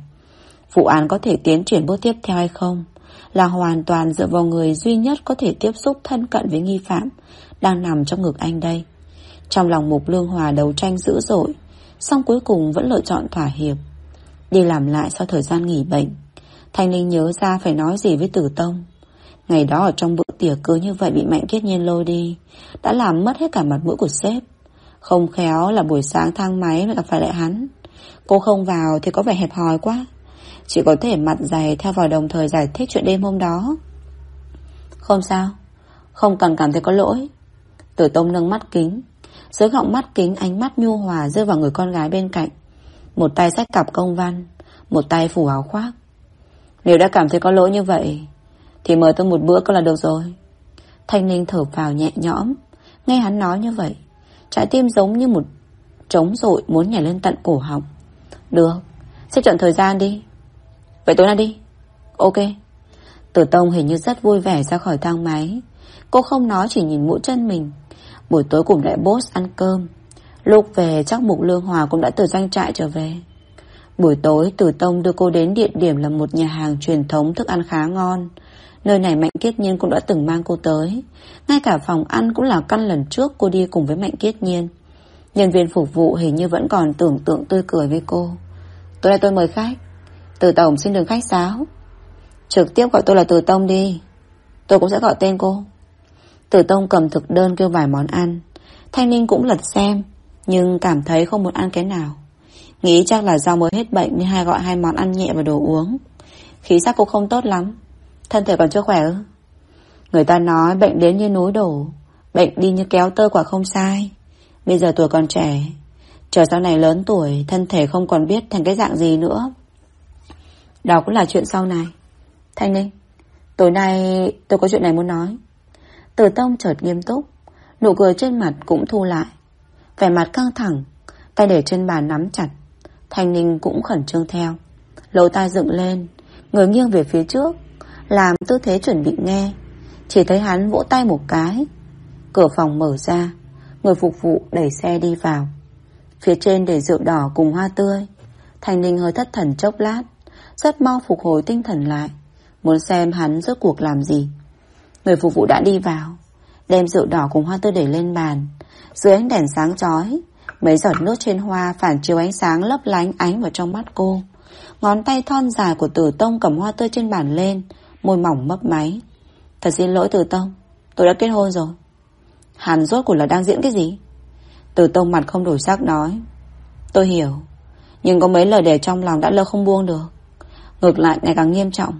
S1: Vụ án có thể tiến triển bước tiếp theo hay không Là hoàn toàn dựa vào người duy nhất Có thể tiếp xúc thân cận với nghi phạm Đang nằm trong ngực anh đây. Trong lòng Mục Lương Hòa đấu tranh dữ dội, song cuối cùng vẫn lựa chọn thỏa hiệp. Đi làm lại sau thời gian nghỉ bệnh, Thanh Linh nhớ ra phải nói gì với Tử Tông. Ngày đó ở trong bữa tiệc cứ như vậy bị Mạnh Kiết Nhiên lôi đi, Đã làm mất hết cả mặt mũi của sếp. Không khéo là buổi sáng thang máy mới gặp phải lại hắn. Cô không vào thì có vẻ hẹp hòi quá. Chỉ có thể mặt dày theo vào đồng thời giải thích chuyện đêm hôm đó. Không sao. Không cần cảm thấy có lỗi. Tử Tông nâng mắt kính. Dưới gọng mắt kính ánh mắt nhu hòa rơi vào người con gái bên cạnh. Một tay sách cặp công văn Một tay phủ áo khoác. Nếu đã cảm thấy có lỗi như vậy Thì mời tôi một bữa có là được rồi. Thanh Ninh thở vào nhẹ nhõm. Nghe hắn nói như vậy Trái tim giống như một trống rội Muốn nhảy lên tận cổ họng. Được, sẽ chọn thời gian đi. Vậy tối nay đi. Ok. Tử Tông hình như rất vui vẻ ra khỏi thang máy. Cô không nói, chỉ nhìn mũi chân mình. Buổi tối cùng đại boss ăn cơm. Lúc về, chắc Mục Lương Hòa cũng đã từ doanh trại trở về. Buổi tối, Tử Tông đưa cô đến địa điểm là một nhà hàng truyền thống thức ăn khá ngon. Nơi này Mạnh Kiết Nhiên cũng đã từng mang cô tới. Ngay cả phòng ăn cũng là căn lần trước cô đi cùng với Mạnh Kiết Nhiên. Nhân viên phục vụ hình như vẫn còn tưởng tượng tươi cười với cô. Tối nay tôi mời khách. Từ Tổng xin đừng khách sáo. Trực tiếp gọi tôi là Từ Tông đi. Tôi cũng sẽ gọi tên cô. Từ Tông cầm thực đơn kêu vài món ăn. Thanh Ninh cũng lật xem, Nhưng cảm thấy không muốn ăn cái nào. Nghĩ chắc là do mới hết bệnh Nên hai gọi hai món ăn nhẹ và đồ uống. Khí sắc cũng không tốt lắm. Thân thể còn chưa khỏe ư? Người ta nói bệnh đến như núi đổ, Bệnh đi như kéo tơ quả không sai. Bây giờ tuổi còn trẻ, Chờ sau này lớn tuổi, Thân thể không còn biết thành cái dạng gì nữa. Đó cũng là chuyện sau này. Thanh Ninh, Tối nay tôi có chuyện này muốn nói. Từ tông chợt nghiêm túc, Nụ cười trên mặt cũng thu lại. Vẻ mặt căng thẳng, Tay để trên bàn nắm chặt. Thanh Ninh cũng khẩn trương theo. Lỗ tai dựng lên Người nghiêng về phía trước, làm tư thế chuẩn bị nghe. Chỉ thấy hắn vỗ tay một cái. Cửa phòng mở ra, Người phục vụ đẩy xe đi vào. Phía trên để rượu đỏ cùng hoa tươi. Thành Ninh hơi thất thần chốc lát. Rất mau phục hồi tinh thần lại, Muốn xem hắn rốt cuộc làm gì. Người phục vụ đã đi vào, Đem rượu đỏ cùng hoa tươi để lên bàn. Dưới ánh đèn sáng chói, Mấy giọt nước trên hoa phản chiếu ánh sáng lấp lánh ánh vào trong mắt cô. Ngón tay thon dài của tử tông cầm hoa tươi trên bàn lên, Môi mỏng mấp máy. Thật xin lỗi Từ Tông, Tôi đã kết hôn rồi. Hàn rốt cuộc là đang diễn cái gì? Từ Tông mặt không đổi sắc nói. Tôi hiểu, Nhưng có mấy lời để trong lòng đã lâu không buông được. Ngược lại, ngày càng nghiêm trọng.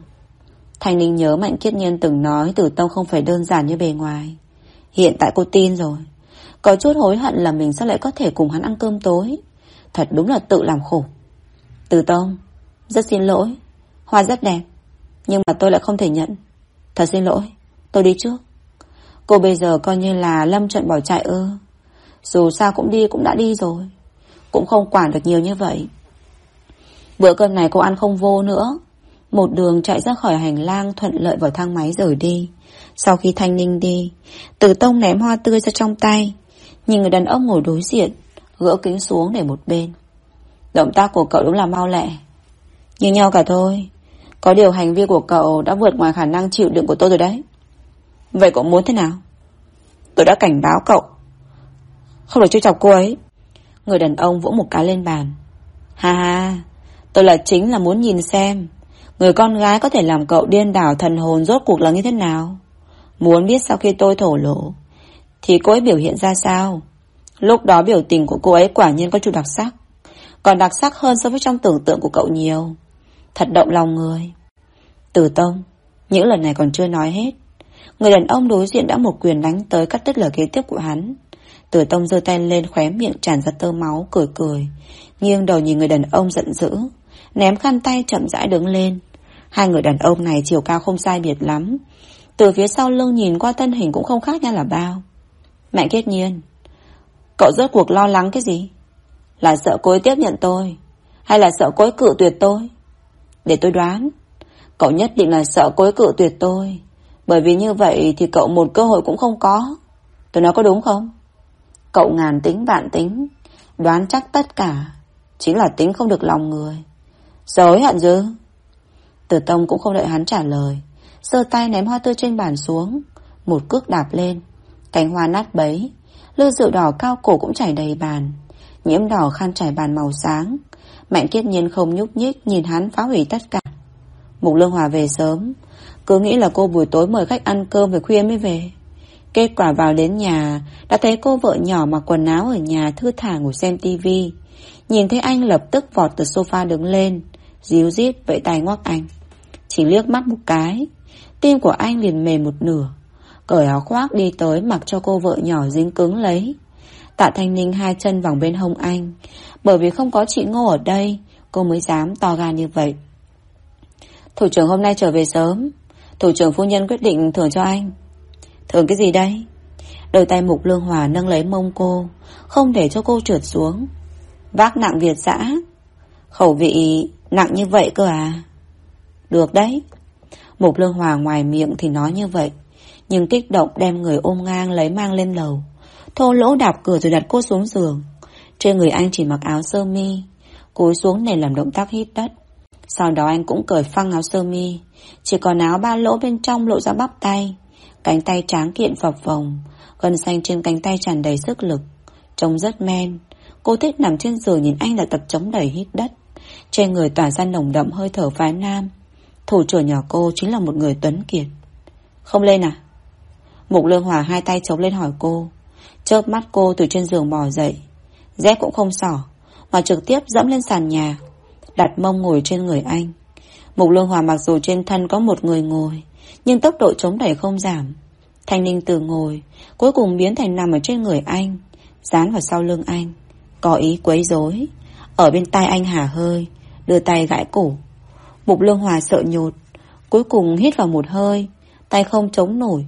S1: Thanh Ninh nhớ Mạnh Kiết Nhiên từng nói Tử Tông không phải đơn giản như bề ngoài. Hiện tại cô tin rồi. Có chút hối hận là mình sao lại có thể cùng hắn ăn cơm tối. Thật đúng là tự làm khổ. Tử Tông, Rất xin lỗi. Hoa rất đẹp, nhưng mà tôi lại không thể nhận. Thật xin lỗi, Tôi đi trước. Cô bây giờ coi như là lâm trận bỏ chạy ư. Dù sao cũng đi cũng đã đi rồi. Cũng không quản được nhiều như vậy. Bữa cơm này cô ăn không vô nữa Một đường chạy ra khỏi hành lang Thuận lợi vào thang máy rời đi Sau khi Thanh Ninh đi Từ tông ném hoa tươi ra trong tay Nhìn người đàn ông ngồi đối diện Gỡ kính xuống để một bên Động tác của cậu đúng là mau lẹ Như nhau cả thôi có điều hành vi của cậu đã vượt ngoài khả năng chịu đựng của tôi rồi đấy. Vậy cậu muốn thế nào? Tôi đã cảnh báo cậu. Không được chơi chọc cô ấy. Người đàn ông vỗ một cái lên bàn. Ha ha, tôi là chính là muốn nhìn xem. Người con gái có thể làm cậu điên đảo thần hồn rốt cuộc là như thế nào? Muốn biết sau khi tôi thổ lộ, thì cô ấy biểu hiện ra sao? Lúc đó biểu tình của cô ấy quả nhiên có chút đặc sắc. Còn đặc sắc hơn so với trong tưởng tượng của cậu nhiều. Thật động lòng người Từ tông Những lần này còn chưa nói hết Người đàn ông đối diện đã một quyền đánh tới cắt đứt lời kế tiếp của hắn Tử tông giơ tay lên khóe miệng tràn ra tơ máu cười cười Nghiêng đầu nhìn người đàn ông giận dữ Ném khăn tay chậm rãi đứng lên. Hai người đàn ông này chiều cao không sai biệt lắm. Từ phía sau lưng nhìn qua thân hình cũng không khác nhau là bao. Mẹ kết nhiên,
S2: Cậu rốt cuộc lo lắng cái gì? Là sợ cô ấy tiếp nhận tôi, Hay là sợ cô ấy cự tuyệt tôi? Để tôi đoán, Cậu nhất định là sợ cô ấy cự tuyệt tôi. Bởi vì như vậy thì cậu một cơ hội cũng không có. Tôi nói có đúng không? Cậu ngàn tính vạn tính, Đoán chắc tất cả, Chính là tính không được lòng người. Dối hận dư Tử Tông cũng không đợi hắn trả lời sơ tay ném hoa tươi trên bàn xuống, Một cước đạp lên, Cánh hoa nát bấy Lư rượu đỏ cao cổ cũng chảy đầy bàn, Nhiễm đỏ khăn trải bàn màu sáng, Mạnh kiết nhiên không nhúc nhích Nhìn hắn phá hủy tất cả. Mục Lương Hòa về sớm, Cứ nghĩ là cô buổi tối mời khách ăn cơm về khuya mới về. Kết quả vào đến nhà, Đã thấy cô vợ nhỏ mặc quần áo ở nhà Thư thả ngồi xem tivi Nhìn thấy anh lập tức vọt từ sofa đứng lên Díu dít vẫy tay ngoắc anh. Chỉ liếc mắt một cái, Tim của anh liền mềm một nửa. Cởi áo khoác đi tới mặc cho cô vợ nhỏ dính cứng lấy. Tạ Thanh Ninh hai chân vòng bên hông anh. Bởi vì không có chị Ngô ở đây, Cô mới dám to gan như vậy. Thủ trưởng hôm nay trở về sớm. Thủ trưởng phu nhân quyết định thưởng cho anh. Thưởng cái gì đây? Đôi tay mục lương hòa nâng lấy mông cô, Không để cho cô trượt xuống. Vác nặng Việt dã. Khẩu vị nặng như vậy cơ à? Được đấy. Mục lương hòa ngoài miệng thì nói như vậy, Nhưng kích động đem người ôm ngang lấy mang lên lầu. Thô lỗ đạp cửa rồi đặt cô xuống giường. Trên người anh chỉ mặc áo sơ mi, Cúi xuống để làm động tác hít đất. Sau đó anh cũng cởi phăng áo sơ mi, Chỉ còn áo ba lỗ bên trong lộ ra bắp tay, Cánh tay tráng kiện phập phồng, Gân xanh trên cánh tay tràn đầy sức lực. Trông rất men, Cô thích nằm trên giường nhìn anh là tập chống đẩy hít đất. Trên người tỏa ra nồng đậm hơi thở phái nam. Thủ trưởng nhỏ cô chính là một người tuấn kiệt. Không lên à? Mục lương hòa hai tay chống lên hỏi cô. Chớp mắt cô từ trên giường bò dậy. Dép cũng không sỏ, Mà trực tiếp dẫm lên sàn nhà. Đặt mông ngồi trên người anh. Mục lương hòa mặc dù trên thân có một người ngồi, Nhưng tốc độ chống đẩy không giảm. Thanh ninh từ ngồi, Cuối cùng biến thành nằm ở trên người anh, Dán vào sau lưng anh. Có ý quấy rối. Ở bên tai anh hả hơi, Đưa tay gãi cổ. Mục lương hòa sợ nhột, Cuối cùng hít vào một hơi, Tay không chống nổi.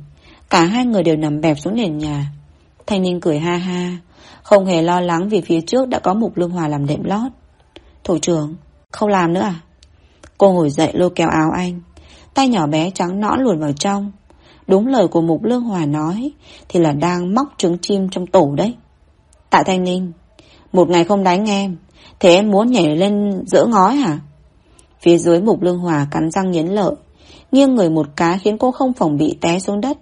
S2: Cả hai người đều nằm bẹp xuống nền nhà. Thanh Ninh cười ha ha, Không hề lo lắng vì phía trước đã có Mục Lương Hòa làm đệm lót. Thủ trưởng, Không làm nữa à? Cô ngồi dậy lôi kéo áo anh, Tay nhỏ bé trắng nõn luồn vào trong. Đúng lời của Mục Lương Hòa nói, Thì là đang móc trứng chim trong tổ đấy. Tạ Thanh Ninh, Một ngày không đánh em Thế em muốn nhảy lên giữa ngói hả? Phía dưới Mục Lương Hòa cắn răng nghiến lợi. Nghiêng người một cá khiến cô không phòng bị té xuống đất.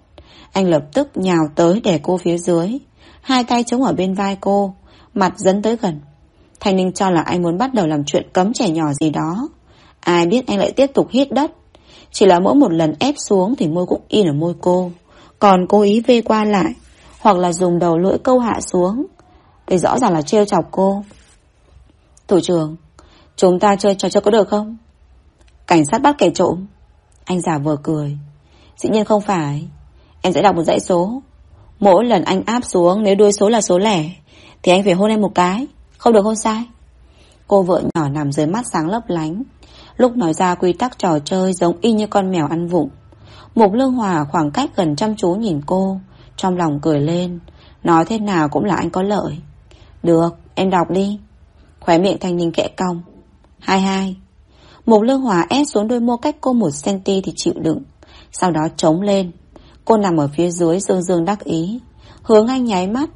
S2: Anh lập tức nhào tới để cô phía dưới. Hai tay chống ở bên vai cô, Mặt dẫn tới gần. Thanh Ninh cho là anh muốn bắt đầu làm chuyện cấm trẻ nhỏ gì đó. Ai biết anh lại tiếp tục hít đất. Chỉ là mỗi một lần ép xuống Thì môi cũng in ở môi cô. Còn cô ý vê qua lại, Hoặc là dùng đầu lưỡi câu hạ xuống. Để rõ ràng là trêu chọc cô. Thủ trưởng, Chúng ta chơi trò chơi có được không? Cảnh sát bắt kẻ trộm. Anh giả vờ cười. Dĩ nhiên không phải. Em sẽ đọc một dãy số. Mỗi lần anh áp xuống, nếu đuôi số là số lẻ, Thì anh phải hôn em một cái. Không được hôn sai. Cô vợ nhỏ nằm dưới mắt sáng lấp lánh. Lúc nói ra quy tắc trò chơi Giống y như con mèo ăn vụng. Mục lương hòa khoảng cách gần chăm chú nhìn cô. Trong lòng cười lên. Nói thế nào cũng là anh có lợi. Được, em đọc đi. Khóe miệng thanh ninh kẽ cong. Hai hai. Mục lương hòa ép xuống đôi môi cách cô một cm thì chịu đựng. Sau đó trống lên. Cô nằm ở phía dưới dương dương đắc ý. Hướng anh nháy mắt.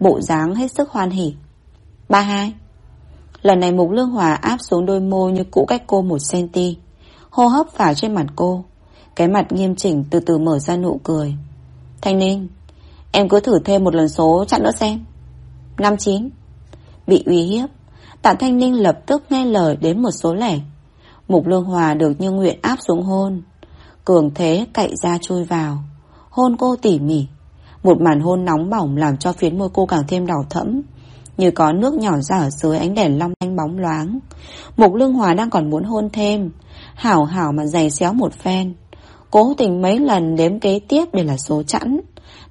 S2: Bộ dáng hết sức hoan hỉ. Ba hai. Lần này Mục Lương Hòa áp xuống đôi môi như cũ cách cô một cm Hô hấp vào trên mặt cô. Cái mặt nghiêm chỉnh từ từ mở ra nụ cười. Thanh Ninh, Em cứ thử thêm một lần số chặn nữa xem. Năm chín. Bị uy hiếp. Tạ Thanh Ninh lập tức nghe lời đến một số lẻ Mục Lương Hòa được như nguyện áp xuống hôn Cường thế cậy ra chui vào hôn cô tỉ mỉ. Một màn hôn nóng bỏng làm cho phiến môi cô càng thêm đỏ thẫm, như có nước nhỏ ra ở dưới ánh đèn long lanh bóng loáng. Mục Lương Hòa đang còn muốn hôn thêm, hảo hảo mà giày xéo một phen. Cố tình mấy lần đếm kế tiếp để là số chẵn,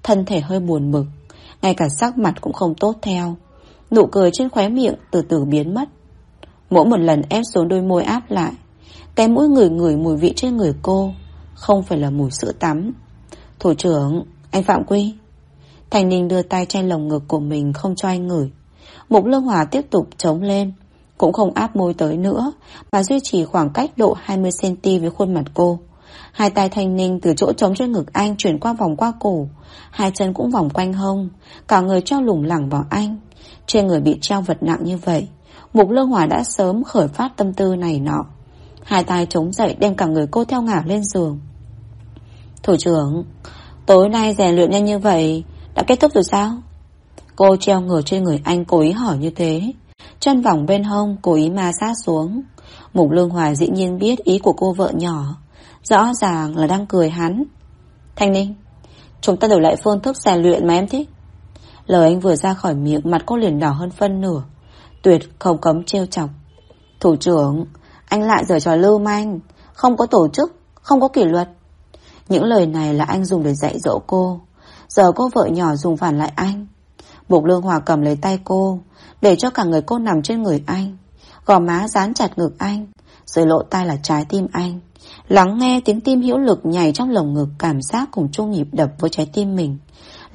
S2: thân thể hơi buồn bực, ngay cả sắc mặt cũng không tốt theo. Nụ cười trên khóe miệng từ từ biến mất. Mỗi một lần ép xuống đôi môi áp lại, cái mũi người người mùi vị trên người cô, không phải là mùi sữa tắm, Thủ trưởng, anh Phạm Quy Thành Ninh đưa tay che lồng ngực của mình không cho anh ngửi. Mục Lương Hòa tiếp tục chống lên, cũng không áp môi tới nữa, mà duy trì khoảng cách độ 20cm với khuôn mặt cô. Hai tay Thanh Ninh từ chỗ trống trên ngực anh chuyển qua vòng qua cổ, hai chân cũng vòng quanh hông, cả người treo lủng lẳng vào anh. Trên người bị treo vật nặng như vậy, Mục Lương Hòa đã sớm khởi phát tâm tư này nọ. Hai tay chống dậy đem cả người cô theo ngả lên giường. Thủ trưởng, tối nay rèn luyện nhanh như vậy, đã kết thúc rồi sao? Cô treo ngửa trên người anh cố ý hỏi như thế. Chân vòng bên hông cố ý ma sát xuống. Mục Lương Hòa dĩ nhiên biết ý của cô vợ nhỏ. Rõ ràng là đang cười hắn. Thanh Ninh, chúng ta đổi lại phương thức rèn luyện mà em thích. Lời anh vừa ra khỏi miệng mặt cô liền đỏ hơn phân nửa. Tuyệt không cấm trêu chọc. Thủ trưởng, anh lại giở trò lưu manh, không có tổ chức, không có kỷ luật. Những lời này là anh dùng để dạy dỗ cô. Giờ cô vợ nhỏ dùng phản lại anh. Mục Lương Hòa cầm lấy tay cô, để cho cả người cô nằm trên người anh. Gò má dán chặt ngực anh, rồi lộ tai là trái tim anh. Lắng nghe tiếng tim hữu lực nhảy trong lồng ngực cảm giác cùng chung nhịp đập với trái tim mình.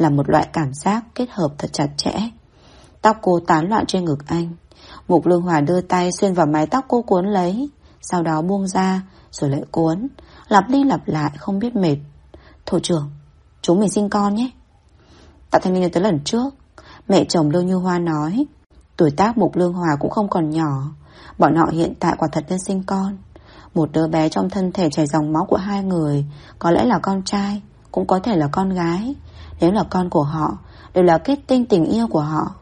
S2: Là một loại cảm giác kết hợp thật chặt chẽ. Tóc cô tán loạn trên ngực anh. Mục Lương Hòa đưa tay xuyên vào mái tóc cô cuốn lấy, sau đó buông ra, rồi lại cuốn, lặp đi lặp lại không biết mệt. Thủ trưởng, chúng mình sinh con nhé. Tạ Thanh Niên tới lần trước, mẹ chồng Lưu Như Hoa nói, tuổi tác Mục Lương Hòa cũng không còn nhỏ, bọn họ hiện tại quả thật nên sinh con. Một đứa bé trong thân thể chảy dòng máu của hai người, có lẽ là con trai, cũng có thể là con gái. Nếu là con của họ, đều là kết tinh tình yêu của họ.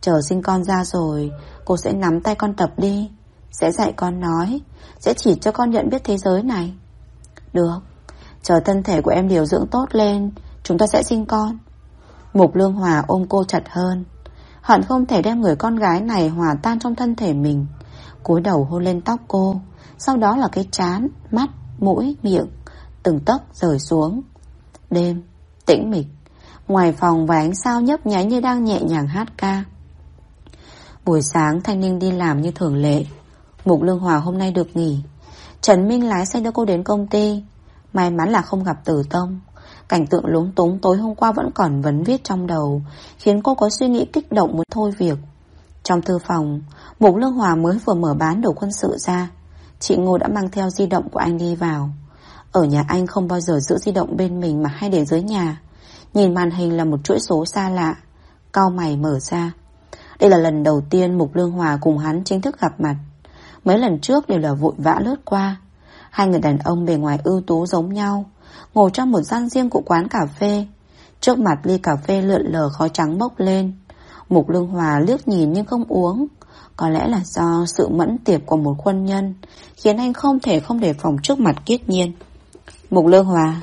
S2: Chờ sinh con ra rồi, cô sẽ nắm tay con tập đi, sẽ dạy con nói, sẽ chỉ cho con nhận biết thế giới này. Được, chờ thân thể của em điều dưỡng tốt lên, chúng ta sẽ sinh con. Mục Lương Hòa ôm cô chặt hơn. Hận không thể đem người con gái này hòa tan trong thân thể mình. cúi đầu hôn lên tóc cô, sau đó là cái chán, mắt, mũi, miệng, từng tấc rời xuống. Đêm, tĩnh mịch, ngoài phòng và ánh sao nhấp nháy như đang nhẹ nhàng hát ca. Buổi sáng Thanh Ninh đi làm như thường lệ. Mục Lương Hòa hôm nay được nghỉ. Trần Minh lái xe đưa cô đến công ty. May mắn là không gặp Tử Tông. Cảnh tượng lúng túng tối hôm qua vẫn còn vấn viết trong đầu, khiến cô có suy nghĩ kích động muốn thôi việc. Trong thư phòng, Mục Lương Hòa mới vừa mở bán đồ quân sự ra. Chị Ngô đã mang theo di động của anh đi vào. Ở nhà anh không bao giờ giữ di động bên mình mà hay để dưới nhà. Nhìn màn hình là một chuỗi số xa lạ. Cao mày mở ra. Đây là lần đầu tiên Mục Lương Hòa cùng hắn chính thức gặp mặt. Mấy lần trước đều là vội vã lướt qua. Hai người đàn ông bề ngoài ưu tú giống nhau, ngồi trong một gian riêng của quán cà phê. Trước mặt ly cà phê lượn lờ khói trắng bốc lên. Mục Lương Hòa liếc nhìn nhưng không uống. Có lẽ là do sự mẫn tiệp của một quân nhân, khiến anh không thể không đề phòng trước mặt kiết nhiên. Mục Lương Hòa,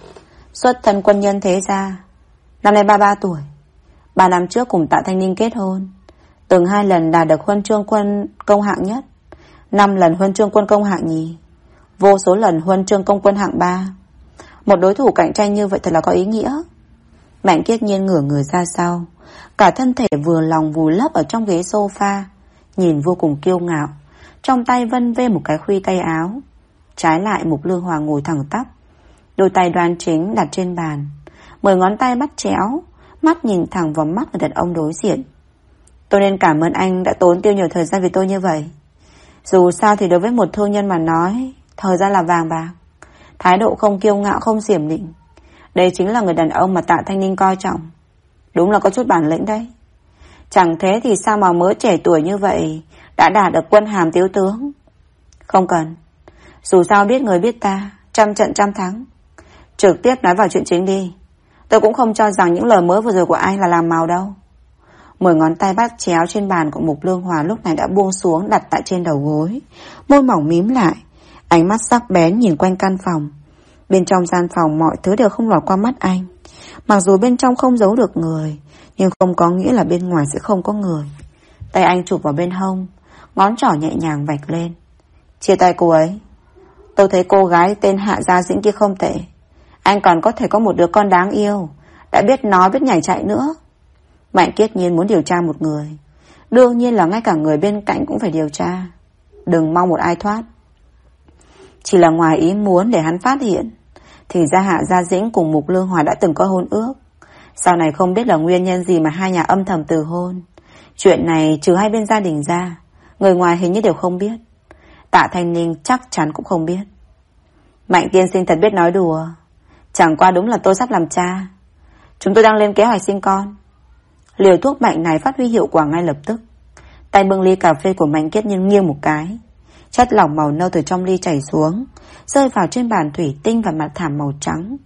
S2: xuất thân quân nhân thế ra, năm nay 33 tuổi. Ba năm trước cùng Tạ Thanh Ninh kết hôn. Từng hai lần đạt được huân chương quân công hạng nhất, năm lần huân chương quân công hạng nhì, vô số lần huân chương công quân hạng ba. Một đối thủ cạnh tranh như vậy thật là có ý nghĩa. Mạnh kiết nhiên ngửa người ra sau, cả thân thể vừa lòng vùi lấp ở trong ghế sofa, nhìn vô cùng kiêu ngạo, trong tay vân vê một cái khuy tay áo. Trái lại Mục Lương Hòa ngồi thẳng tắp, đôi tay đoan chính đặt trên bàn, mười ngón tay bắt chéo, mắt nhìn thẳng vào mắt người đàn ông đối diện. Tôi nên cảm ơn anh đã tốn tiêu nhiều thời gian vì tôi như vậy. Dù sao thì đối với một thương nhân mà nói, thời gian là vàng bạc. Thái độ không kiêu ngạo không xiểm định. Đây chính là người đàn ông mà tạ thanh ninh coi trọng. Đúng là có chút bản lĩnh đấy. Chẳng thế thì sao mà mới trẻ tuổi như vậy đã đạt được quân hàm tiếu tướng. Không cần. Dù sao biết người biết ta, trăm trận trăm thắng. Trực tiếp nói vào chuyện chính đi. Tôi cũng không cho rằng những lời mới vừa rồi của anh là làm màu đâu. Mười ngón tay bắt chéo trên bàn của Mục Lương Hòa lúc này đã buông xuống đặt tại trên đầu gối. Môi mỏng mím lại. Ánh mắt sắc bén nhìn quanh căn phòng. Bên trong gian phòng mọi thứ đều không lọt qua mắt anh. Mặc dù bên trong không giấu được người, nhưng không có nghĩa là bên ngoài sẽ không có người. Tay anh chụp vào bên hông, ngón trỏ nhẹ nhàng vạch lên. Chia tay cô ấy. Tôi thấy cô gái tên Hạ Gia Dĩnh kia không tệ. Anh còn có thể có một đứa con đáng yêu, đã biết nói biết nhảy chạy nữa. Mạnh kiết nhiên muốn điều tra một người. Đương nhiên là ngay cả người bên cạnh cũng phải điều tra. Đừng mong một ai thoát. Chỉ là ngoài ý muốn để hắn phát hiện. Thì ra Hạ Gia Dĩnh cùng Mục Lương Hòa đã từng có hôn ước. Sau này không biết là nguyên nhân gì mà hai nhà âm thầm từ hôn. Chuyện này trừ hai bên gia đình ra, người ngoài hình như đều không biết. Tạ Thanh Ninh chắc chắn cũng không biết. Mạnh tiên sinh thật biết nói đùa. Chẳng qua đúng là tôi sắp làm cha. Chúng tôi đang lên kế hoạch sinh con. Liều thuốc mạnh này phát huy hiệu quả ngay lập tức. Tay bưng ly cà phê của Mạnh Kiết nhân nghiêng một cái. Chất lỏng màu nâu từ trong ly chảy xuống, rơi vào trên bàn thủy tinh và mặt thảm màu trắng.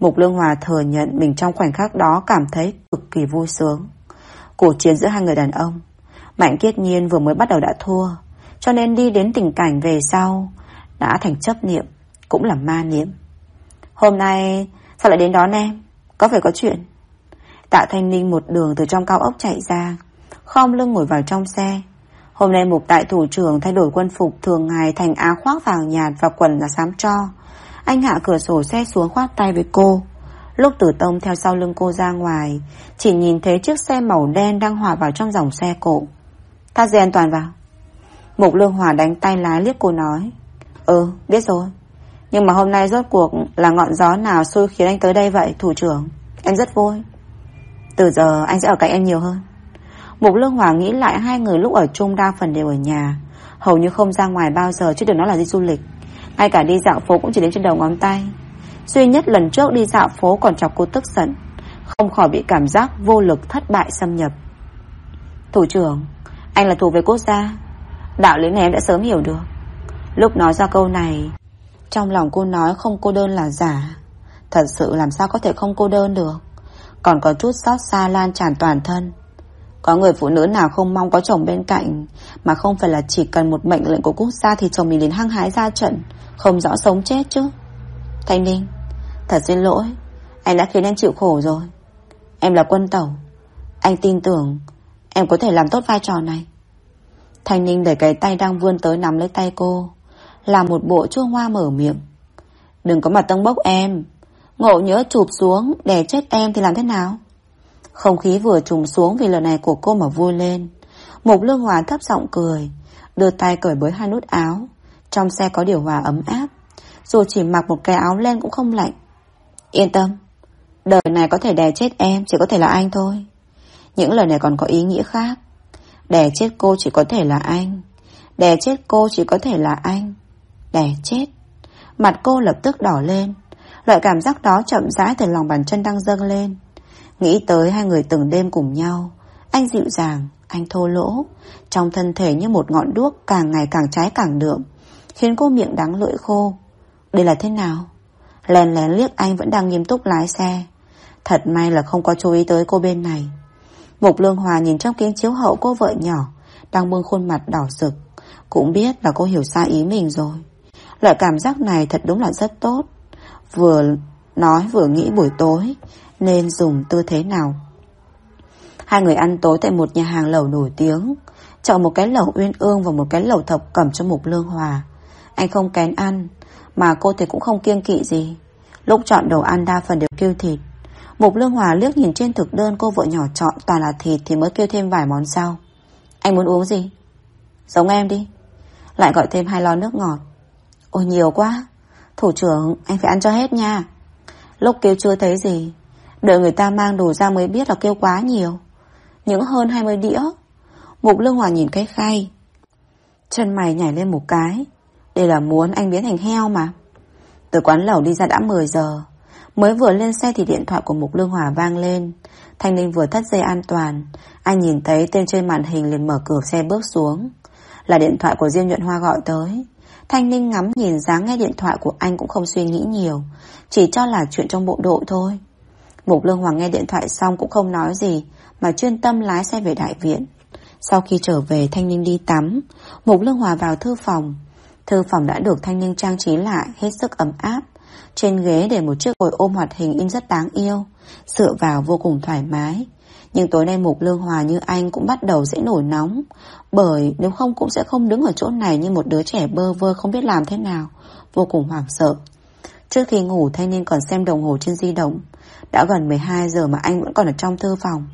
S2: Mục Lương Hòa thừa nhận mình trong khoảnh khắc đó cảm thấy cực kỳ vui sướng. Cuộc chiến giữa hai người đàn ông. Mạnh Kiết Nhiên vừa mới bắt đầu đã thua, cho nên đi đến tình cảnh về sau đã thành chấp niệm, cũng là ma niệm. Hôm nay sao lại đến đón em? Có phải có chuyện? Tạ Thanh Ninh một đường từ trong cao ốc chạy ra, khom lưng ngồi vào trong xe. Hôm nay mục đại thủ trưởng thay đổi quân phục thường ngày thành áo khoác vàng nhạt và quần là xám cho. Anh hạ cửa sổ xe xuống khoát tay với cô. Lúc tử tông theo sau lưng cô ra ngoài, chỉ nhìn thấy chiếc xe màu đen đang hòa vào trong dòng xe cộ. Thắt dây an toàn vào. Mục lương hòa đánh tay lái liếc cô nói. Ừ, biết rồi. Nhưng mà hôm nay rốt cuộc là ngọn gió nào xui khiến anh tới đây vậy, thủ trưởng? Em rất vui. Từ giờ anh sẽ ở cạnh em nhiều hơn. Mục Lương Hòa nghĩ lại hai người lúc ở chung đa phần đều ở nhà. Hầu như không ra ngoài bao giờ chứ đừng nói là đi du lịch. Ngay cả đi dạo phố cũng chỉ đến trên đầu ngón tay. Duy nhất lần trước đi dạo phố còn chọc cô tức giận. Không khỏi bị cảm giác vô lực thất bại xâm nhập. Thủ trưởng, anh là thủ về quốc gia. Đạo lý này em đã sớm hiểu được. Lúc nói ra câu này, trong lòng cô nói không cô đơn là giả. Thật sự làm sao có thể không cô đơn được. Còn có chút xót xa lan tràn toàn thân. Có người phụ nữ nào không mong có chồng bên cạnh, Mà không phải là chỉ cần một mệnh lệnh của quốc gia Thì chồng mình đến hăng hái ra trận, Không rõ sống chết chứ Thanh Ninh Thật xin lỗi, Anh đã khiến em chịu khổ rồi Em là quân tẩu Anh tin tưởng, Em có thể làm tốt vai trò này Thanh Ninh đẩy cái tay đang vươn tới nắm lấy tay cô làm một bộ chua hoa mở miệng Đừng có mặt tông bốc em Ngộ nhớ chụp xuống Để chết em thì làm thế nào không khí vừa trùng xuống vì lần này của cô mà vui lên. Mục lương hòa thấp giọng cười, đưa tay cởi bới hai nút áo. Trong xe có điều hòa ấm áp, dù chỉ mặc một cái áo len cũng không lạnh. Yên tâm, đời này có thể đè chết em chỉ có thể là anh thôi. Những lời này còn có ý nghĩa khác. Đè chết cô chỉ có thể là anh. Đè chết cô chỉ có thể là anh. Đè chết. Mặt cô lập tức đỏ lên. Loại cảm giác đó chậm rãi từ lòng bàn chân đang dâng lên. Nghĩ tới hai người từng đêm cùng nhau Anh dịu dàng, anh thô lỗ. Trong thân thể như một ngọn đuốc Càng ngày càng cháy càng đượm Khiến cô miệng đắng lưỡi khô. Đây là thế nào? Lèn lén liếc anh vẫn đang nghiêm túc lái xe. Thật may là không có chú ý tới cô bên này. Mục Lương Hòa nhìn trong kính chiếu hậu cô vợ nhỏ Đang bưng khuôn mặt đỏ rực. Cũng biết là cô hiểu sai ý mình rồi. Loại cảm giác này thật đúng là rất tốt Vừa nói vừa nghĩ buổi tối nên dùng tư thế nào. Hai người ăn tối tại một nhà hàng lẩu nổi tiếng, chọn một cái lẩu uyên ương và một cái lẩu thập cẩm cho Mục Lương Hòa. Anh không kén ăn, mà cô thì cũng không kiêng kỵ gì. Lúc chọn đồ ăn đa phần đều kêu thịt. Mục Lương Hòa liếc nhìn trên thực đơn cô vợ nhỏ chọn toàn là thịt thì mới kêu thêm vài món sau. Anh muốn uống gì? Giống em đi. Lại gọi thêm hai lon nước ngọt. Ôi nhiều quá. Thủ trưởng, anh phải ăn cho hết nha. Lúc kêu chưa thấy gì Đợi người ta mang đồ ra mới biết là kêu quá nhiều. Những hơn 20 đĩa. Mục Lương Hòa nhìn cái khay. Chân mày nhảy lên một cái. Đây là muốn anh biến thành heo mà. Từ quán lẩu đi ra đã 10 giờ. Mới vừa lên xe thì điện thoại của Mục Lương Hòa vang lên. Thanh Ninh vừa thắt dây an toàn. Anh nhìn thấy tên trên màn hình liền mở cửa xe bước xuống. Là điện thoại của Diêm Nhuận Hoa gọi tới. Thanh Ninh ngắm nhìn dáng nghe điện thoại của anh cũng không suy nghĩ nhiều, Chỉ cho là chuyện trong bộ đội thôi. Mục Lương Hoàng nghe điện thoại xong cũng không nói gì, Mà chuyên tâm lái xe về đại viện. Sau khi trở về, Thanh Ninh đi tắm. Mục Lương Hòa vào thư phòng. Thư phòng đã được Thanh Ninh trang trí lại, Hết sức ấm áp. Trên ghế để một chiếc gối ôm hoạt hình in rất đáng yêu, Dựa vào vô cùng thoải mái. Nhưng tối nay Mục Lương Hòa như anh Cũng bắt đầu dễ nổi nóng. Bởi nếu không cũng sẽ không đứng ở chỗ này Như một đứa trẻ bơ vơ không biết làm thế nào. Vô cùng hoảng sợ. Trước khi ngủ, Thanh niên còn xem đồng hồ trên di động. Đã gần 12 giờ mà anh vẫn còn ở trong thư phòng.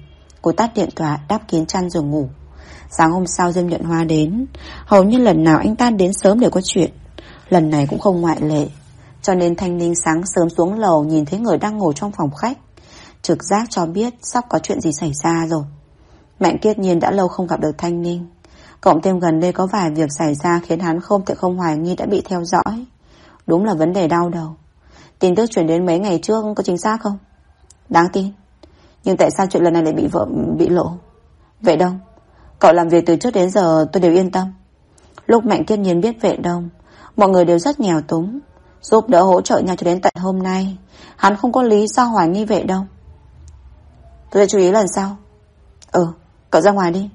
S2: Cô tắt điện thoại, đắp kiến chăn rồi ngủ. Sáng hôm sau Diêm Nhuận Hoa đến. Hầu như lần nào anh ta đến sớm để có chuyện. Lần này cũng không ngoại lệ. Cho nên Thanh Ninh sáng sớm xuống lầu Nhìn thấy người đang ngồi trong phòng khách. Trực giác cho biết sắp có chuyện gì xảy ra rồi. Mạnh kiết nhiên đã lâu không gặp được Thanh Ninh. Cộng thêm gần đây có vài việc xảy ra Khiến hắn không thể không hoài nghi đã bị theo dõi. Đúng là vấn đề đau đầu. Tin tức chuyển đến mấy ngày trước có chính xác không? Đáng tin. Nhưng tại sao chuyện lần này lại bị vợ bị lộ? Vệ đông, Cậu làm việc từ trước đến giờ tôi đều yên tâm. Lúc Mạnh Kiết Nhiên biết vệ đông, Mọi người đều rất nghèo túng. Giúp đỡ hỗ trợ nhau cho đến tận hôm nay, Hắn không có lý do hoài nghi vệ đông. Tôi sẽ chú ý lần sau. Ừ Cậu ra ngoài đi.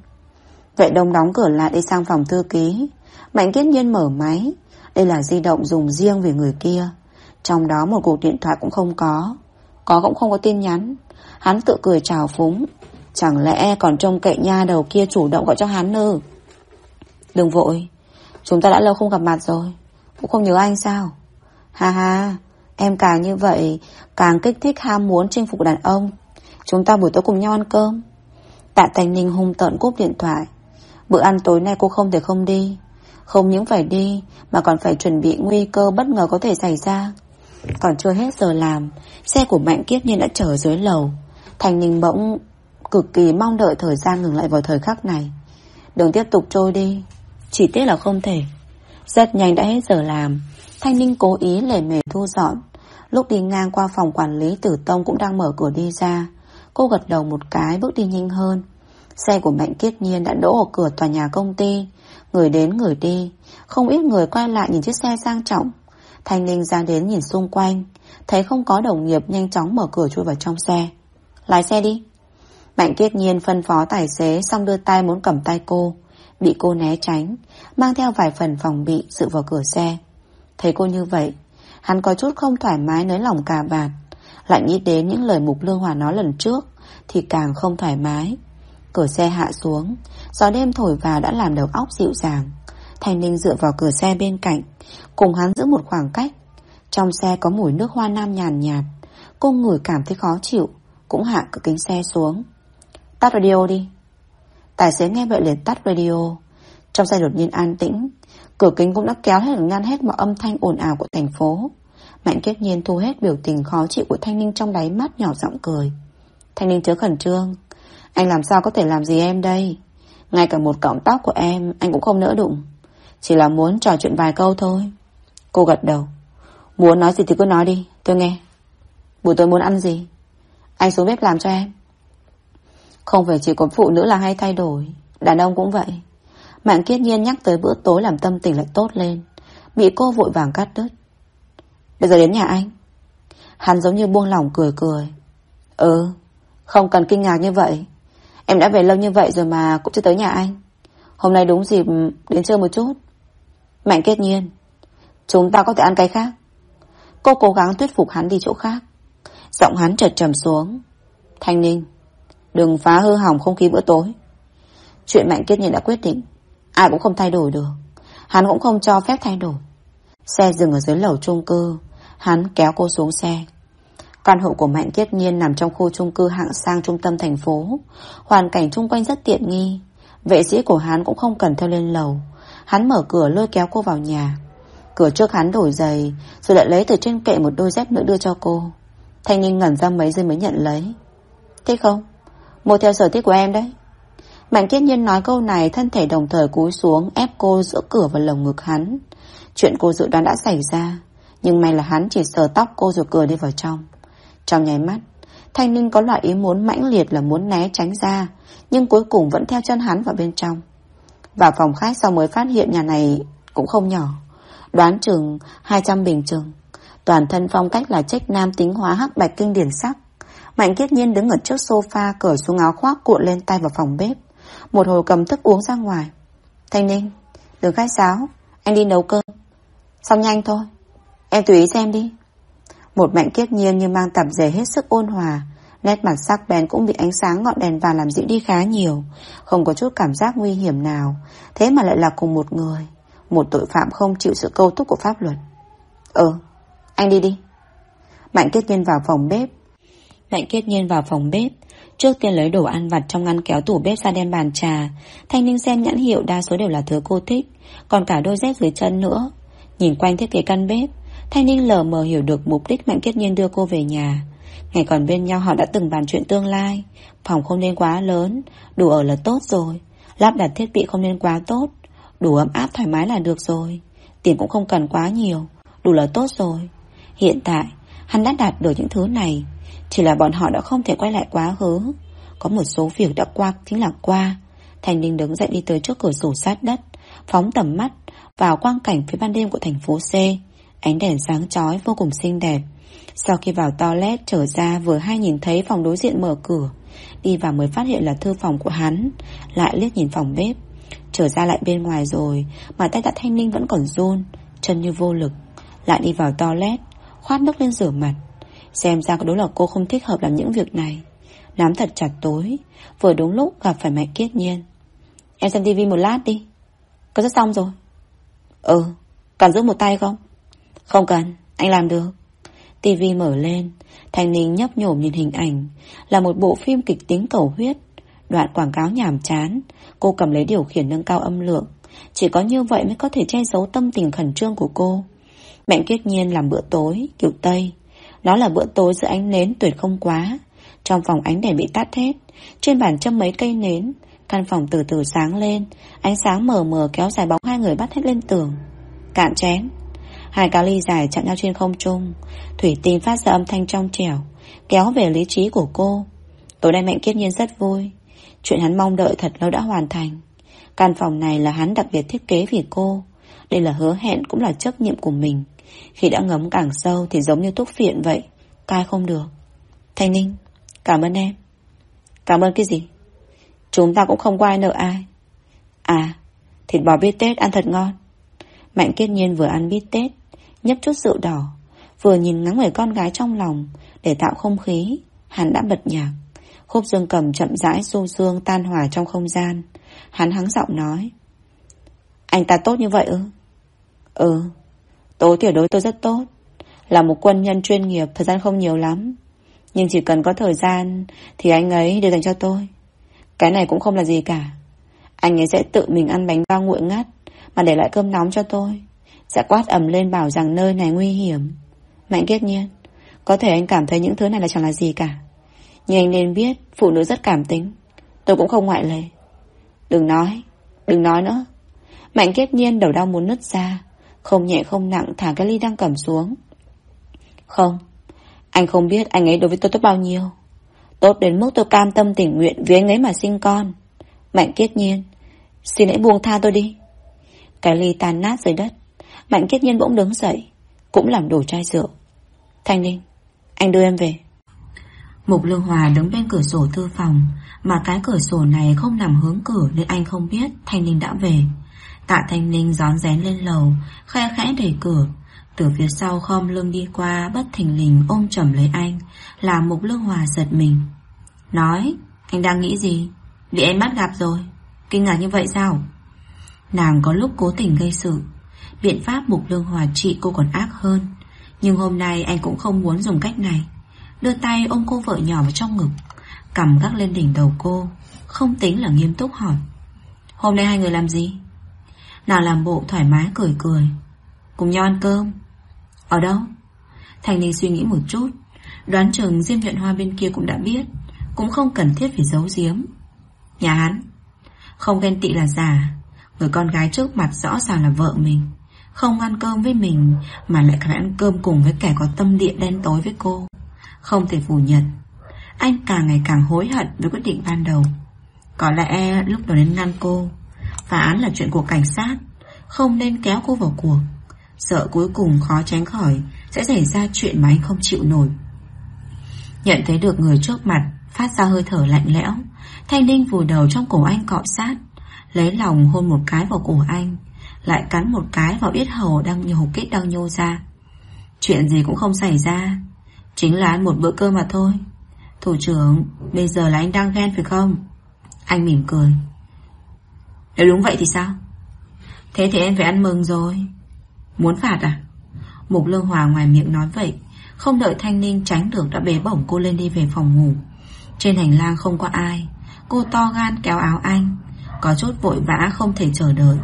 S2: Vệ đông đóng cửa lại đi sang phòng thư ký. Mạnh Kiết Nhiên mở máy. Đây là di động dùng riêng về người kia. Trong đó một cuộc điện thoại cũng không có. Có cũng không có tin nhắn. Hắn tự cười chào phúng. Chẳng lẽ còn trông cậy nha đầu kia chủ động gọi cho hắn ư? Đừng vội. Chúng ta đã lâu không gặp mặt rồi. Cũng không nhớ anh sao? Ha ha, Em càng như vậy, Càng kích thích ham muốn chinh phục đàn ông. Chúng ta buổi tối cùng nhau ăn cơm. Tạ thành Ninh hung tợn cúp điện thoại. Bữa ăn tối nay cô không thể không đi. Không những phải đi, Mà còn phải chuẩn bị nguy cơ bất ngờ có thể xảy ra. Còn chưa hết giờ làm, Xe của Mạnh kiếp Nhiên đã chở dưới lầu. Thành Ninh bỗng cực kỳ mong đợi thời gian ngừng lại vào thời khắc này. Đừng tiếp tục trôi đi, Chỉ tiếc là không thể. Rất nhanh đã hết giờ làm, Thanh Ninh cố ý lề mề thu dọn. Lúc đi ngang qua phòng quản lý Tử Tông cũng đang mở cửa đi ra. Cô gật đầu một cái, bước đi nhanh hơn. Xe của Mạnh Kiết Nhiên đã đỗ ở cửa tòa nhà công ty. Người đến, người đi. Không ít người quay lại nhìn chiếc xe sang trọng. Thanh Ninh ra đến nhìn xung quanh. Thấy không có đồng nghiệp, nhanh chóng mở cửa chui vào trong xe. Lái xe đi. Mạnh Kiết Nhiên phân phó tài xế, Xong đưa tay muốn cầm tay cô. Bị cô né tránh, Mang theo vài phần phòng bị sự vào cửa xe. Thấy cô như vậy, Hắn có chút không thoải mái, nới lỏng cà bạt lại nghĩ đến những lời Mục Lương Hòa nói lần trước, Thì càng không thoải mái. Cửa xe hạ xuống, Gió đêm thổi vào đã làm đầu óc dịu dàng. Thành Ninh dựa vào cửa xe bên cạnh, Cùng hắn giữ một khoảng cách. Trong xe có mùi nước hoa nam nhàn nhạt, Cô ngửi cảm thấy khó chịu, Cũng hạ cửa kính xe xuống. Tắt radio đi. Tài xế nghe vậy liền tắt radio. Trong xe đột nhiên an tĩnh, Cửa kính cũng đã kéo hết ngăn hết mọi âm thanh ồn ào của thành phố. Mạnh kết nhiên thu hết biểu tình khó chịu của Thanh Ninh trong đáy mắt nhỏ giọng cười. Thanh Ninh chớ khẩn trương. Anh làm sao có thể làm gì em đây? Ngay cả một cọng tóc của em, Anh cũng không nỡ đụng. Chỉ là muốn trò chuyện vài câu thôi. Cô gật đầu. Muốn nói gì thì cứ nói đi, tôi nghe. Buổi tối muốn ăn gì? Anh xuống bếp làm cho em. Không phải chỉ có phụ nữ là hay thay đổi, Đàn ông cũng vậy. Mạng kiết nhiên nhắc tới bữa tối làm tâm tình lại tốt lên. Bị cô vội vàng cắt đứt. Bây giờ đến nhà anh. Hắn giống như buông lỏng cười cười. Ừ Không cần kinh ngạc như vậy. Em đã về lâu như vậy rồi mà cũng chưa tới nhà anh. Hôm nay đúng dịp đến chơi một chút. Mạnh kết nhiên, Chúng ta có thể ăn cái khác. Cô cố gắng thuyết phục hắn đi chỗ khác. Giọng hắn chợt trầm xuống. Thanh ninh, Đừng phá hư hỏng không khí bữa tối. Chuyện Mạnh Kết Nhiên đã quyết định. Ai cũng không thay đổi được. Hắn cũng không cho phép thay đổi. Xe dừng ở dưới lầu chung cư. Hắn kéo cô xuống xe. Căn hộ của Mạnh Kiết Nhiên nằm trong khu chung cư hạng sang trung tâm thành phố. Hoàn cảnh chung quanh rất tiện nghi. Vệ sĩ của hắn cũng không cần theo lên lầu. Hắn mở cửa lôi kéo cô vào nhà. Cửa trước hắn đổi giày, Rồi lại lấy từ trên kệ một đôi dép nữa đưa cho cô. Thanh Ninh ngẩn ra mấy giây mới nhận lấy. Thích không? Mua theo sở thích của em đấy. Mạnh Kiết Nhiên nói câu này, Thân thể đồng thời cúi xuống, Ép cô giữa cửa và lồng ngực hắn. Chuyện cô dự đoán đã xảy ra. Nhưng may là hắn chỉ sờ tóc cô rồi cười đi vào trong. Trong nháy mắt, Thanh Ninh có loại ý muốn mãnh liệt là muốn né tránh ra, Nhưng cuối cùng vẫn theo chân hắn vào bên trong. Vào phòng khách sau mới phát hiện nhà này cũng không nhỏ. Đoán chừng 200 bình chừng Toàn thân phong cách là trách nam tính hóa hắc bạch kinh điển sắc. Mạnh kiết nhiên đứng ở trước sofa, Cởi xuống áo khoác cuộn lên tay vào phòng bếp. Một hồi cầm thức uống ra ngoài. Thanh Ninh Đừng khách sáo, Anh đi nấu cơm. Xong nhanh thôi. Em tùy ý xem đi. Một mạnh kiết nhiên như mang tập dề hết sức ôn hòa, Nét mặt sắc bén cũng bị ánh sáng ngọn đèn vàng làm dịu đi khá nhiều, Không có chút cảm giác nguy hiểm nào. Thế mà lại là cùng một người, Một tội phạm không chịu sự câu thúc của pháp luật. Ừ Anh đi đi. Mạnh kết nhiên vào phòng bếp. Mạnh kết nhiên vào phòng bếp. Trước tiên lấy đồ ăn vặt trong ngăn kéo tủ bếp ra đem bàn trà. Thanh Ninh xem nhãn hiệu đa số đều là thứ cô thích, Còn cả đôi dép dưới chân nữa. Nhìn quanh thiết kế căn bếp Thanh Ninh lờ mờ hiểu được mục đích Mạnh Kết Nhiên đưa cô về nhà. Ngày còn bên nhau, họ đã từng bàn chuyện tương lai. Phòng không nên quá lớn, Đủ ở là tốt rồi. Lắp đặt thiết bị không nên quá tốt, Đủ ấm áp thoải mái là được rồi. Tiền cũng không cần quá nhiều, Đủ là tốt rồi. Hiện tại, hắn đã đạt được những thứ này. Chỉ là bọn họ đã không thể quay lại quá khứ. Có một số việc đã qua, chính là qua. Thành Ninh đứng dậy đi tới trước cửa sổ sát đất, Phóng tầm mắt Vào quang cảnh phía ban đêm của thành phố C. Ánh đèn sáng chói vô cùng xinh đẹp. Sau khi vào toilet, trở ra Vừa hay nhìn thấy phòng đối diện mở cửa. Đi vào mới phát hiện là thư phòng của hắn, Lại liếc nhìn phòng bếp. Trở ra lại bên ngoài rồi, Mà tay tạ thanh ninh vẫn còn run, Chân như vô lực. Lại đi vào toilet, Khoát nước lên rửa mặt. Xem ra có đúng là cô không thích hợp làm những việc này. Nắm thật chặt tối, Vừa đúng lúc gặp phải mẹ kiết nhiên. Em xem tivi một lát đi. Có rất xong rồi. Ừ Cần giữ một tay không? Không cần, Anh làm được. Tivi mở lên, Thanh Ninh nhấp nhổm nhìn hình ảnh, Là một bộ phim kịch tính cầu huyết. Đoạn quảng cáo nhảm chán, Cô cầm lấy điều khiển nâng cao âm lượng. Chỉ có như vậy mới có thể che giấu tâm tình khẩn trương của cô. Mạnh kiết nhiên làm bữa tối, Kiểu Tây. Nó là bữa tối giữa ánh nến tuyệt không quá. Trong phòng ánh đèn bị tắt hết, Trên bàn châm mấy cây nến. Căn phòng từ từ sáng lên, Ánh sáng mờ mờ kéo dài bóng hai người bắt hết lên tường. Cạn chén. Hai cáo ly dài chạm nhau trên không trung. Thủy tinh phát ra âm thanh trong trẻo, Kéo về lý trí của cô. Tối nay Mạnh Kiết Nhiên rất vui. Chuyện hắn mong đợi thật lâu đã hoàn thành. Căn phòng này là hắn đặc biệt thiết kế vì cô. Đây là hứa hẹn cũng là trách nhiệm của mình. Khi đã ngấm càng sâu Thì giống như thuốc phiện vậy, Cai không được. Thanh Ninh, Cảm ơn em. Cảm ơn cái gì? Chúng ta cũng không có ai nợ ai. À Thịt bò bít tết ăn thật ngon. Mạnh kết nhiên vừa ăn bít tết Nhấp chút rượu đỏ, Vừa nhìn ngắm người con gái trong lòng, Để tạo không khí, Hắn đã bật nhạc. Khúc dương cầm chậm rãi du dương tan hòa trong không gian. Hắn hắng giọng nói, Anh ta tốt như vậy ư? Ừ tố thiểu đối tôi rất tốt, Là một quân nhân chuyên nghiệp, Thời gian không nhiều lắm. Nhưng chỉ cần có thời gian Thì anh ấy đều dành cho tôi. Cái này cũng không là gì cả. Anh ấy sẽ tự mình ăn bánh bao nguội ngắt, Mà để lại cơm nóng cho tôi. Sẽ quát ẩm lên bảo rằng nơi này nguy hiểm. Mạnh kết nhiên, Có thể anh cảm thấy những thứ này là chẳng là gì cả. Nhưng anh nên biết, Phụ nữ rất cảm tính. Tôi cũng không ngoại lệ. Đừng nói Đừng nói nữa. Mạnh kết nhiên đầu đau muốn nứt ra, Không nhẹ không nặng thả cái ly đang cầm xuống. Không, Anh không biết anh ấy đối với tôi tốt bao nhiêu. Tốt đến mức tôi cam tâm tình nguyện Vì anh ấy mà sinh con. Mạnh kết nhiên, Xin hãy buông tha tôi đi. Cái ly tan nát dưới đất Mạnh kết nhiên bỗng đứng dậy, Cũng làm đổ chai rượu. Thanh Ninh Anh đưa em về.
S1: Mục Lương Hòa đứng bên cửa sổ thư phòng, Mà cái cửa sổ này không nằm hướng cửa Nên anh không biết Thanh Ninh đã về. Tạ Thanh Ninh gión rén lên lầu, Khe khẽ đẩy cửa. Từ phía sau khom lưng đi qua, Bất thình lình ôm chầm lấy anh, Làm Mục Lương Hòa giật mình. Nói, Anh đang nghĩ gì? Bị em bắt gặp rồi. Kinh ngạc như vậy sao? Nàng có lúc cố tình gây sự Biện pháp Mục Lương Hòa trị cô còn ác hơn. Nhưng hôm nay anh cũng không muốn dùng cách này. Đưa tay ôm cô vợ nhỏ vào trong ngực, Cầm gác lên đỉnh đầu cô, Không tính là nghiêm túc hỏi. Hôm nay hai người làm gì? Nào làm bộ thoải mái cười cười. Cùng nhau ăn cơm. Ở đâu? Thành Ninh suy nghĩ một chút, Đoán chừng Diêm Nhuận Hoa bên kia cũng đã biết, Cũng không cần thiết phải giấu giếm. Nhà hắn? Không ghen tị là giả, Người con gái trước mặt rõ ràng là vợ mình. Không ăn cơm với mình, Mà lại phải ăn cơm cùng với kẻ có tâm địa đen tối với cô. Không thể phủ nhận, Anh càng ngày càng hối hận với quyết định ban đầu. Có lẽ lúc đầu nên ngăn cô, Phá án là chuyện của cảnh sát, Không nên kéo cô vào cuộc. Sợ cuối cùng khó tránh khỏi Sẽ xảy ra chuyện mà anh không chịu nổi. Nhận thấy được người trước mặt Phát ra hơi thở lạnh lẽo, Thanh Ninh vùi đầu trong cổ anh cọ sát, Lấy lòng hôn một cái vào cổ anh. Lại cắn một cái vào ít hầu đang nhổ kích đang nhô ra. Chuyện gì cũng không xảy ra, Chính là ăn một bữa cơm mà thôi. Thủ trưởng, Bây giờ là anh đang ghen phải không? Anh mỉm cười. Nếu đúng vậy thì sao? Thế thì em phải ăn mừng rồi. Muốn phạt à? Mục Lương Hòa ngoài miệng nói vậy, Không đợi Thanh Ninh tránh được đã bế bổng cô lên đi về phòng ngủ. Trên hành lang không có ai, Cô to gan kéo áo anh, Có chút vội vã không thể chờ đợi.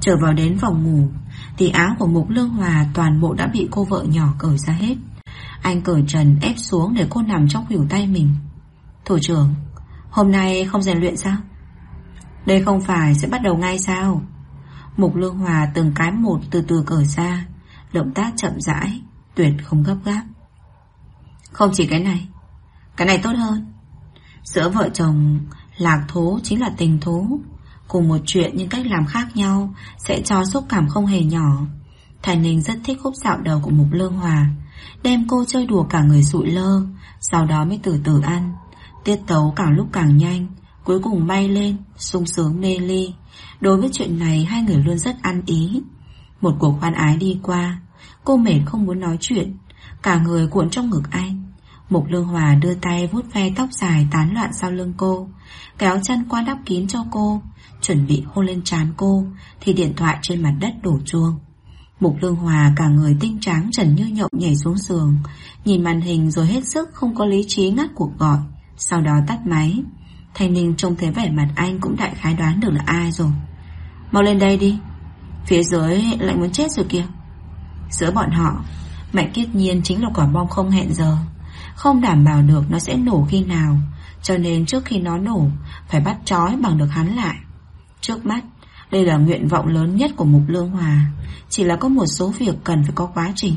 S1: Trở vào đến phòng ngủ, Thì áo của Mục Lương Hòa toàn bộ đã bị cô vợ nhỏ cởi ra hết. Anh cởi trần ép xuống để cô nằm trong khuỷu tay mình. Thủ trưởng, Hôm nay không rèn luyện sao? Đây không phải sẽ bắt đầu ngay sao? Mục Lương Hòa từng cái một từ từ cởi ra, Động tác chậm rãi, Tuyệt không gấp gáp. Không chỉ cái này Cái này tốt hơn. Giữa vợ chồng, Lạc thố chính là tình thú. Cùng một chuyện nhưng cách làm khác nhau, Sẽ cho xúc cảm không hề nhỏ. Thành Ninh rất thích khúc dạo đầu của Mục Lương Hòa, Đem cô chơi đùa cả người sụi lơ, Sau đó mới từ từ ăn. Tiết tấu càng lúc càng nhanh, Cuối cùng bay lên, sung sướng mê ly. Đối với chuyện này, hai người luôn rất ăn ý. Một cuộc hoan ái đi qua, Cô mệt không muốn nói chuyện, Cả người cuộn trong ngực anh. Mục Lương Hòa đưa tay vuốt ve tóc dài tán loạn sau lưng cô, Kéo chân qua đắp kín cho cô Chuẩn bị hôn lên trán cô, Thì điện thoại trên mặt đất đổ chuông. Mục Lương Hòa cả người tinh trắng trần như nhộng nhảy xuống giường, Nhìn màn hình rồi hết sức không có lý trí ngắt cuộc gọi, Sau đó tắt máy. Thanh Ninh trông thấy vẻ mặt anh cũng đại khái đoán được là ai rồi. Mau lên đây đi, Phía dưới lại muốn chết rồi kìa. Giữa bọn họ, Mạnh kiết nhiên chính là quả bom không hẹn giờ, Không đảm bảo được nó sẽ nổ khi nào, Cho nên trước khi nó nổ, Phải bắt trói bằng được hắn lại. Trước mắt Đây là nguyện vọng lớn nhất của Mục Lương Hòa Chỉ là có một số việc cần phải có quá trình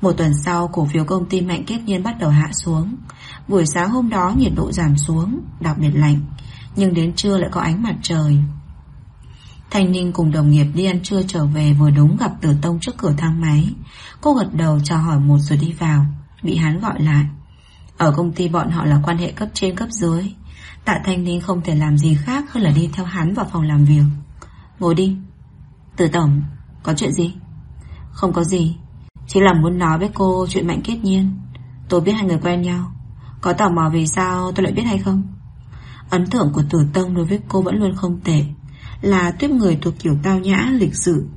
S1: Một tuần sau cổ phiếu công ty Mạnh Kết Nhiên bắt đầu hạ xuống Buổi sáng hôm đó nhiệt độ giảm xuống Đặc biệt lạnh Nhưng đến trưa lại có ánh mặt trời Thanh Ninh cùng đồng nghiệp đi ăn trưa trở về vừa đúng gặp Tử Tông trước cửa thang máy. Cô gật đầu chào hỏi một rồi đi vào, bị hắn gọi lại. Ở công ty bọn họ là quan hệ cấp trên cấp dưới. Tạ Thanh Ninh không thể làm gì khác hơn là đi theo hắn vào phòng làm việc. Ngồi đi. Tử Tổng, có chuyện gì? Không có gì, chỉ là muốn nói với cô chuyện mạnh kết nhiên. Tôi biết hai người quen nhau. Có tò mò vì sao tôi lại biết hay không? Ấn tượng của Tử Tông đối với cô vẫn luôn không tệ là tuyếp người thuộc kiểu tao nhã, lịch sự.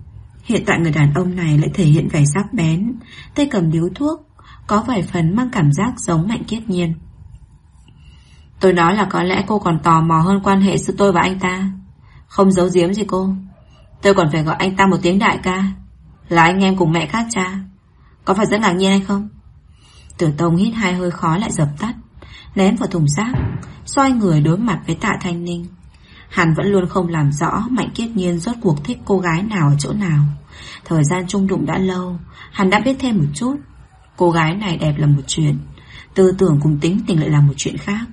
S1: Hiện tại người đàn ông này lại thể hiện vẻ sắc bén, tay cầm điếu thuốc, có vài phần mang cảm giác giống mạnh kiết nhiên. Tôi nói là có lẽ cô còn tò mò hơn quan hệ giữa tôi và anh ta. Không giấu giếm gì cô. Tôi còn phải gọi anh ta một tiếng đại ca. Là anh em cùng mẹ khác cha. Có phải rất ngạc nhiên hay không? Tử Tông hít hai hơi khó lại dập tắt, ném vào thùng rác, xoay người đối mặt với tạ thanh ninh. Hắn vẫn luôn không làm rõ Mạnh Kiết Nhiên rốt cuộc thích cô gái nào ở chỗ nào Thời gian trung đụng đã lâu Hắn đã biết thêm một chút Cô gái này đẹp là một chuyện Tư tưởng cùng tính tình lại là một chuyện khác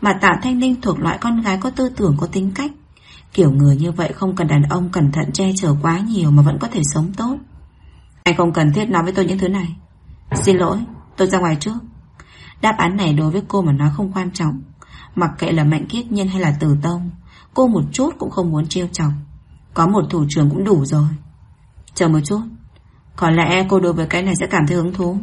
S1: mà Tạ Thanh Ninh thuộc loại con gái có tư tưởng có tính cách. Kiểu người như vậy không cần đàn ông cẩn thận che chở quá nhiều Mà vẫn có thể sống tốt. Anh không cần thiết nói với tôi những thứ này. Xin lỗi, tôi ra ngoài trước. Đáp án này đối với cô mà nói không quan trọng. Mặc kệ là Mạnh Kiết Nhân hay là Tử Tông Cô một chút cũng không muốn trêu chọc. Có một thủ trưởng cũng đủ rồi. Chờ một chút. Có lẽ cô đối với cái này sẽ cảm thấy hứng thú.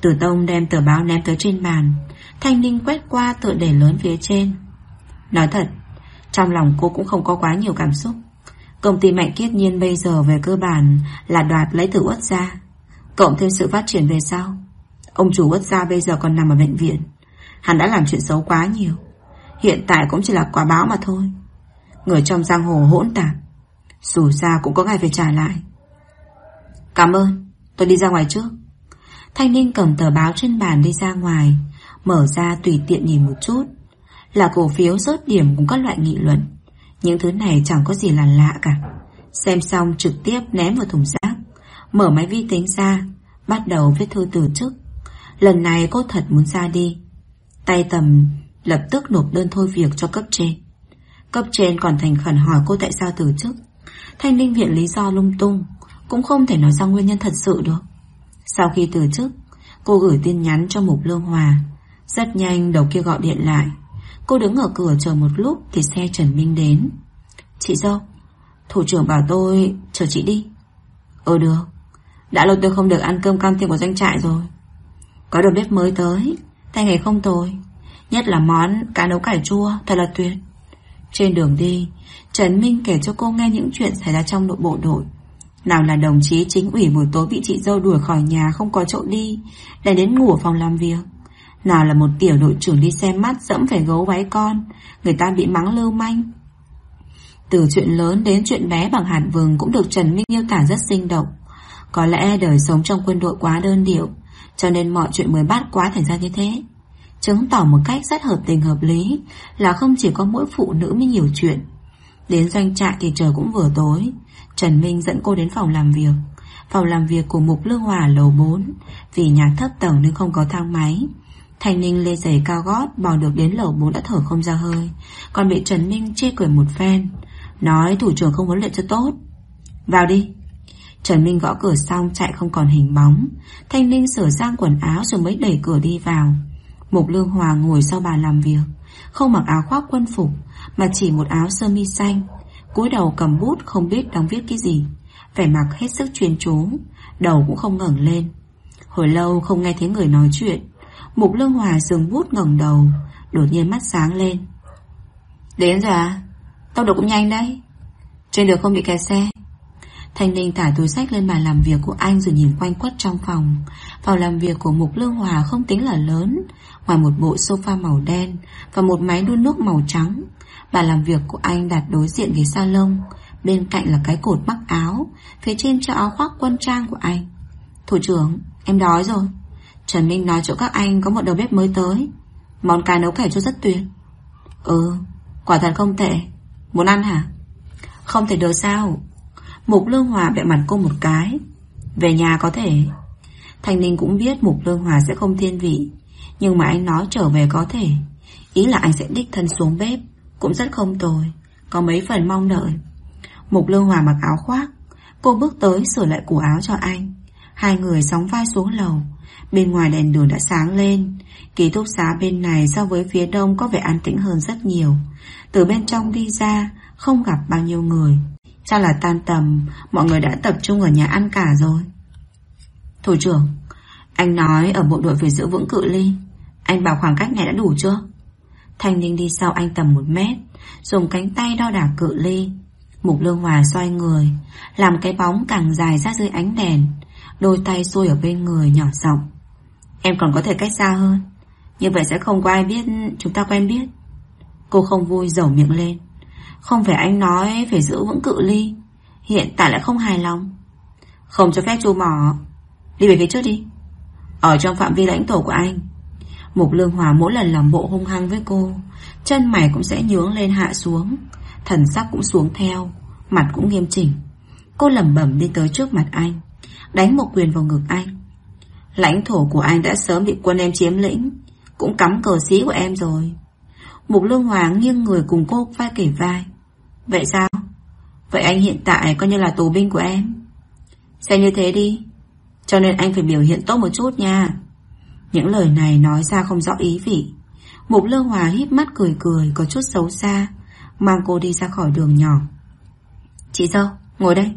S1: Tử Tông đem tờ báo ném tới trên bàn. Thanh Ninh quét qua tựa đề lớn phía trên. Nói thật, Trong lòng cô cũng không có quá nhiều cảm xúc. Công ty Mạnh Kiết Nhiên bây giờ về cơ bản Là đoạt lấy từ Uất gia. Cộng thêm sự phát triển về sau, Ông chủ Uất gia bây giờ còn nằm ở bệnh viện. Hắn đã làm chuyện xấu quá nhiều. Hiện tại cũng chỉ là quả báo mà thôi. Người trong giang hồ hỗn tạp, Dù sao cũng có ngày phải trả lại. Cảm ơn, Tôi đi ra ngoài trước. Thanh Ninh cầm tờ báo trên bàn đi ra ngoài Mở ra tùy tiện nhìn một chút Là cổ phiếu rớt điểm cùng các loại nghị luận Những thứ này chẳng có gì là lạ cả Xem xong trực tiếp ném vào thùng rác Mở máy vi tính ra Bắt đầu viết thư từ chức Lần này cô thật muốn ra đi Tay tầm lập tức nộp đơn thôi việc cho cấp trên. Cấp trên còn thành khẩn hỏi cô tại sao từ chức. Thanh Ninh viện lý do lung tung, cũng không thể nói ra nguyên nhân thật sự được. Sau khi từ chức, cô gửi tin nhắn cho Mục Lương Hòa. Rất nhanh đầu kia gọi điện lại. Cô đứng ở cửa chờ một lúc thì xe Trần Minh đến. Chị dâu, thủ trưởng bảo tôi chờ chị đi. Ừ được, đã lâu tôi không được ăn cơm căng tin của doanh trại rồi. Có đầu bếp mới tới, tay nghề không tồi. Nhất là món cá nấu cải chua Thật là tuyệt Trên đường đi Trần Minh kể cho cô nghe những chuyện xảy ra trong nội bộ đội nào là đồng chí chính ủy buổi tối bị chị dâu đuổi khỏi nhà Không có chỗ đi Để đến ngủ ở phòng làm việc. Nào là một tiểu đội trưởng đi xem mắt Dẫm phải gấu váy con, Người ta bị mắng lưu manh. Từ chuyện lớn đến chuyện bé bằng hạt vừng Cũng được Trần Minh miêu tả rất sinh động. Có lẽ đời sống trong quân đội quá đơn điệu, Cho nên mọi chuyện mới bắt quá thành ra như thế. Chứng tỏ một cách rất hợp tình hợp lý Là không chỉ có mỗi phụ nữ mới nhiều chuyện. Đến doanh trại thì trời cũng vừa tối Trần Minh dẫn cô đến phòng làm việc. Phòng làm việc của Mục Lương Hòa lầu 4 Vì nhà thấp tầng nên không có thang máy. Thành Ninh lê giày cao gót Bò được đến lầu 4 đã thở không ra hơi. Còn bị Trần Minh chê cười một phen, Nói thủ trưởng không huấn luyện cho tốt. Vào đi. Trần Minh gõ cửa xong, chạy không còn hình bóng. Thanh Ninh sửa sang quần áo rồi mới đẩy cửa đi vào. Mục Lương Hòa ngồi sau bàn làm việc, Không mặc áo khoác quân phục, Mà chỉ một áo sơ mi xanh cúi đầu cầm bút không biết đang viết cái gì. Vẻ mặt hết sức chuyên chú Đầu cũng không ngẩng lên. Hồi lâu không nghe thấy người nói chuyện Mục Lương Hòa dừng bút ngẩng đầu Đột nhiên mắt sáng lên. Đến rồi à? Tốc độ cũng nhanh đấy. Trên đường không bị kẹt xe. Thanh Ninh thả túi sách lên bàn làm việc của anh rồi nhìn quanh quất trong phòng. Phòng làm việc của Mục Lương Hòa không tính là lớn, ngoài một bộ sofa màu đen và một máy đun nước màu trắng. Bàn làm việc của anh đặt đối diện ghế salon, bên cạnh là cái cột mắc áo, phía trên cho áo khoác quân trang của anh. Thủ trưởng, em đói rồi. Trần Minh nói chỗ các anh có một đầu bếp mới tới. Món cá nấu cải cho rất tuyệt. Ừ, quả thật không tệ. Muốn ăn hả? Không thể được sao Mục Lương Hòa bẹ mặt cô một cái Về nhà có thể thành Ninh cũng biết Mục Lương Hòa sẽ không thiên vị Nhưng mà anh nói trở về có thể Ý là anh sẽ đích thân xuống bếp cũng rất không tồi, Có mấy phần mong đợi. Mục Lương Hòa mặc áo khoác, Cô bước tới sửa lại cổ áo cho anh. Hai người sóng vai xuống lầu, Bên ngoài đèn đường đã sáng lên. Ký túc xá bên này so với phía đông Có vẻ an tĩnh hơn rất nhiều. Từ bên trong đi ra, Không gặp bao nhiêu người. Chắc là tan tầm, Mọi người đã tập trung ở nhà ăn cả rồi. Thủ trưởng, Anh nói ở bộ đội phải giữ vững cự ly Anh bảo khoảng cách này đã đủ chưa? Thanh Ninh đi sau anh tầm một mét, Dùng cánh tay đo đạc cự ly. Mục Lương Hòa xoay người, Làm cái bóng càng dài ra dưới ánh đèn, Đôi tay xuôi ở bên người nhỏ giọng. Em còn có thể cách xa hơn, Như vậy sẽ không có ai biết, Chúng ta quen biết. Cô không vui dẩu miệng lên. Không phải anh nói phải giữ vững cự ly, Hiện tại lại không hài lòng. Không cho phép chu mỏ. Đi về phía trước đi. Ở trong phạm vi lãnh thổ của anh Mục Lương Hòa mỗi lần làm bộ hung hăng với cô, Chân mày cũng sẽ nhướng lên hạ xuống, Thần sắc cũng xuống theo, Mặt cũng nghiêm chỉnh. Cô lẩm bẩm đi tới trước mặt anh, Đánh một quyền vào ngực anh. Lãnh thổ của anh đã sớm bị quân em chiếm lĩnh, Cũng cắm cờ sĩ của em rồi. Mục Lương Hòa nghiêng người cùng cô vai kể vai. Vậy sao? Vậy anh hiện tại coi như là tù binh của em. Xem như thế đi, Cho nên anh phải biểu hiện tốt một chút nha. Những lời này nói ra không rõ ý vị. Mục Lương Hòa híp mắt cười cười Có chút xấu xa Mang cô đi ra khỏi đường nhỏ. Chị dâu, ngồi đây.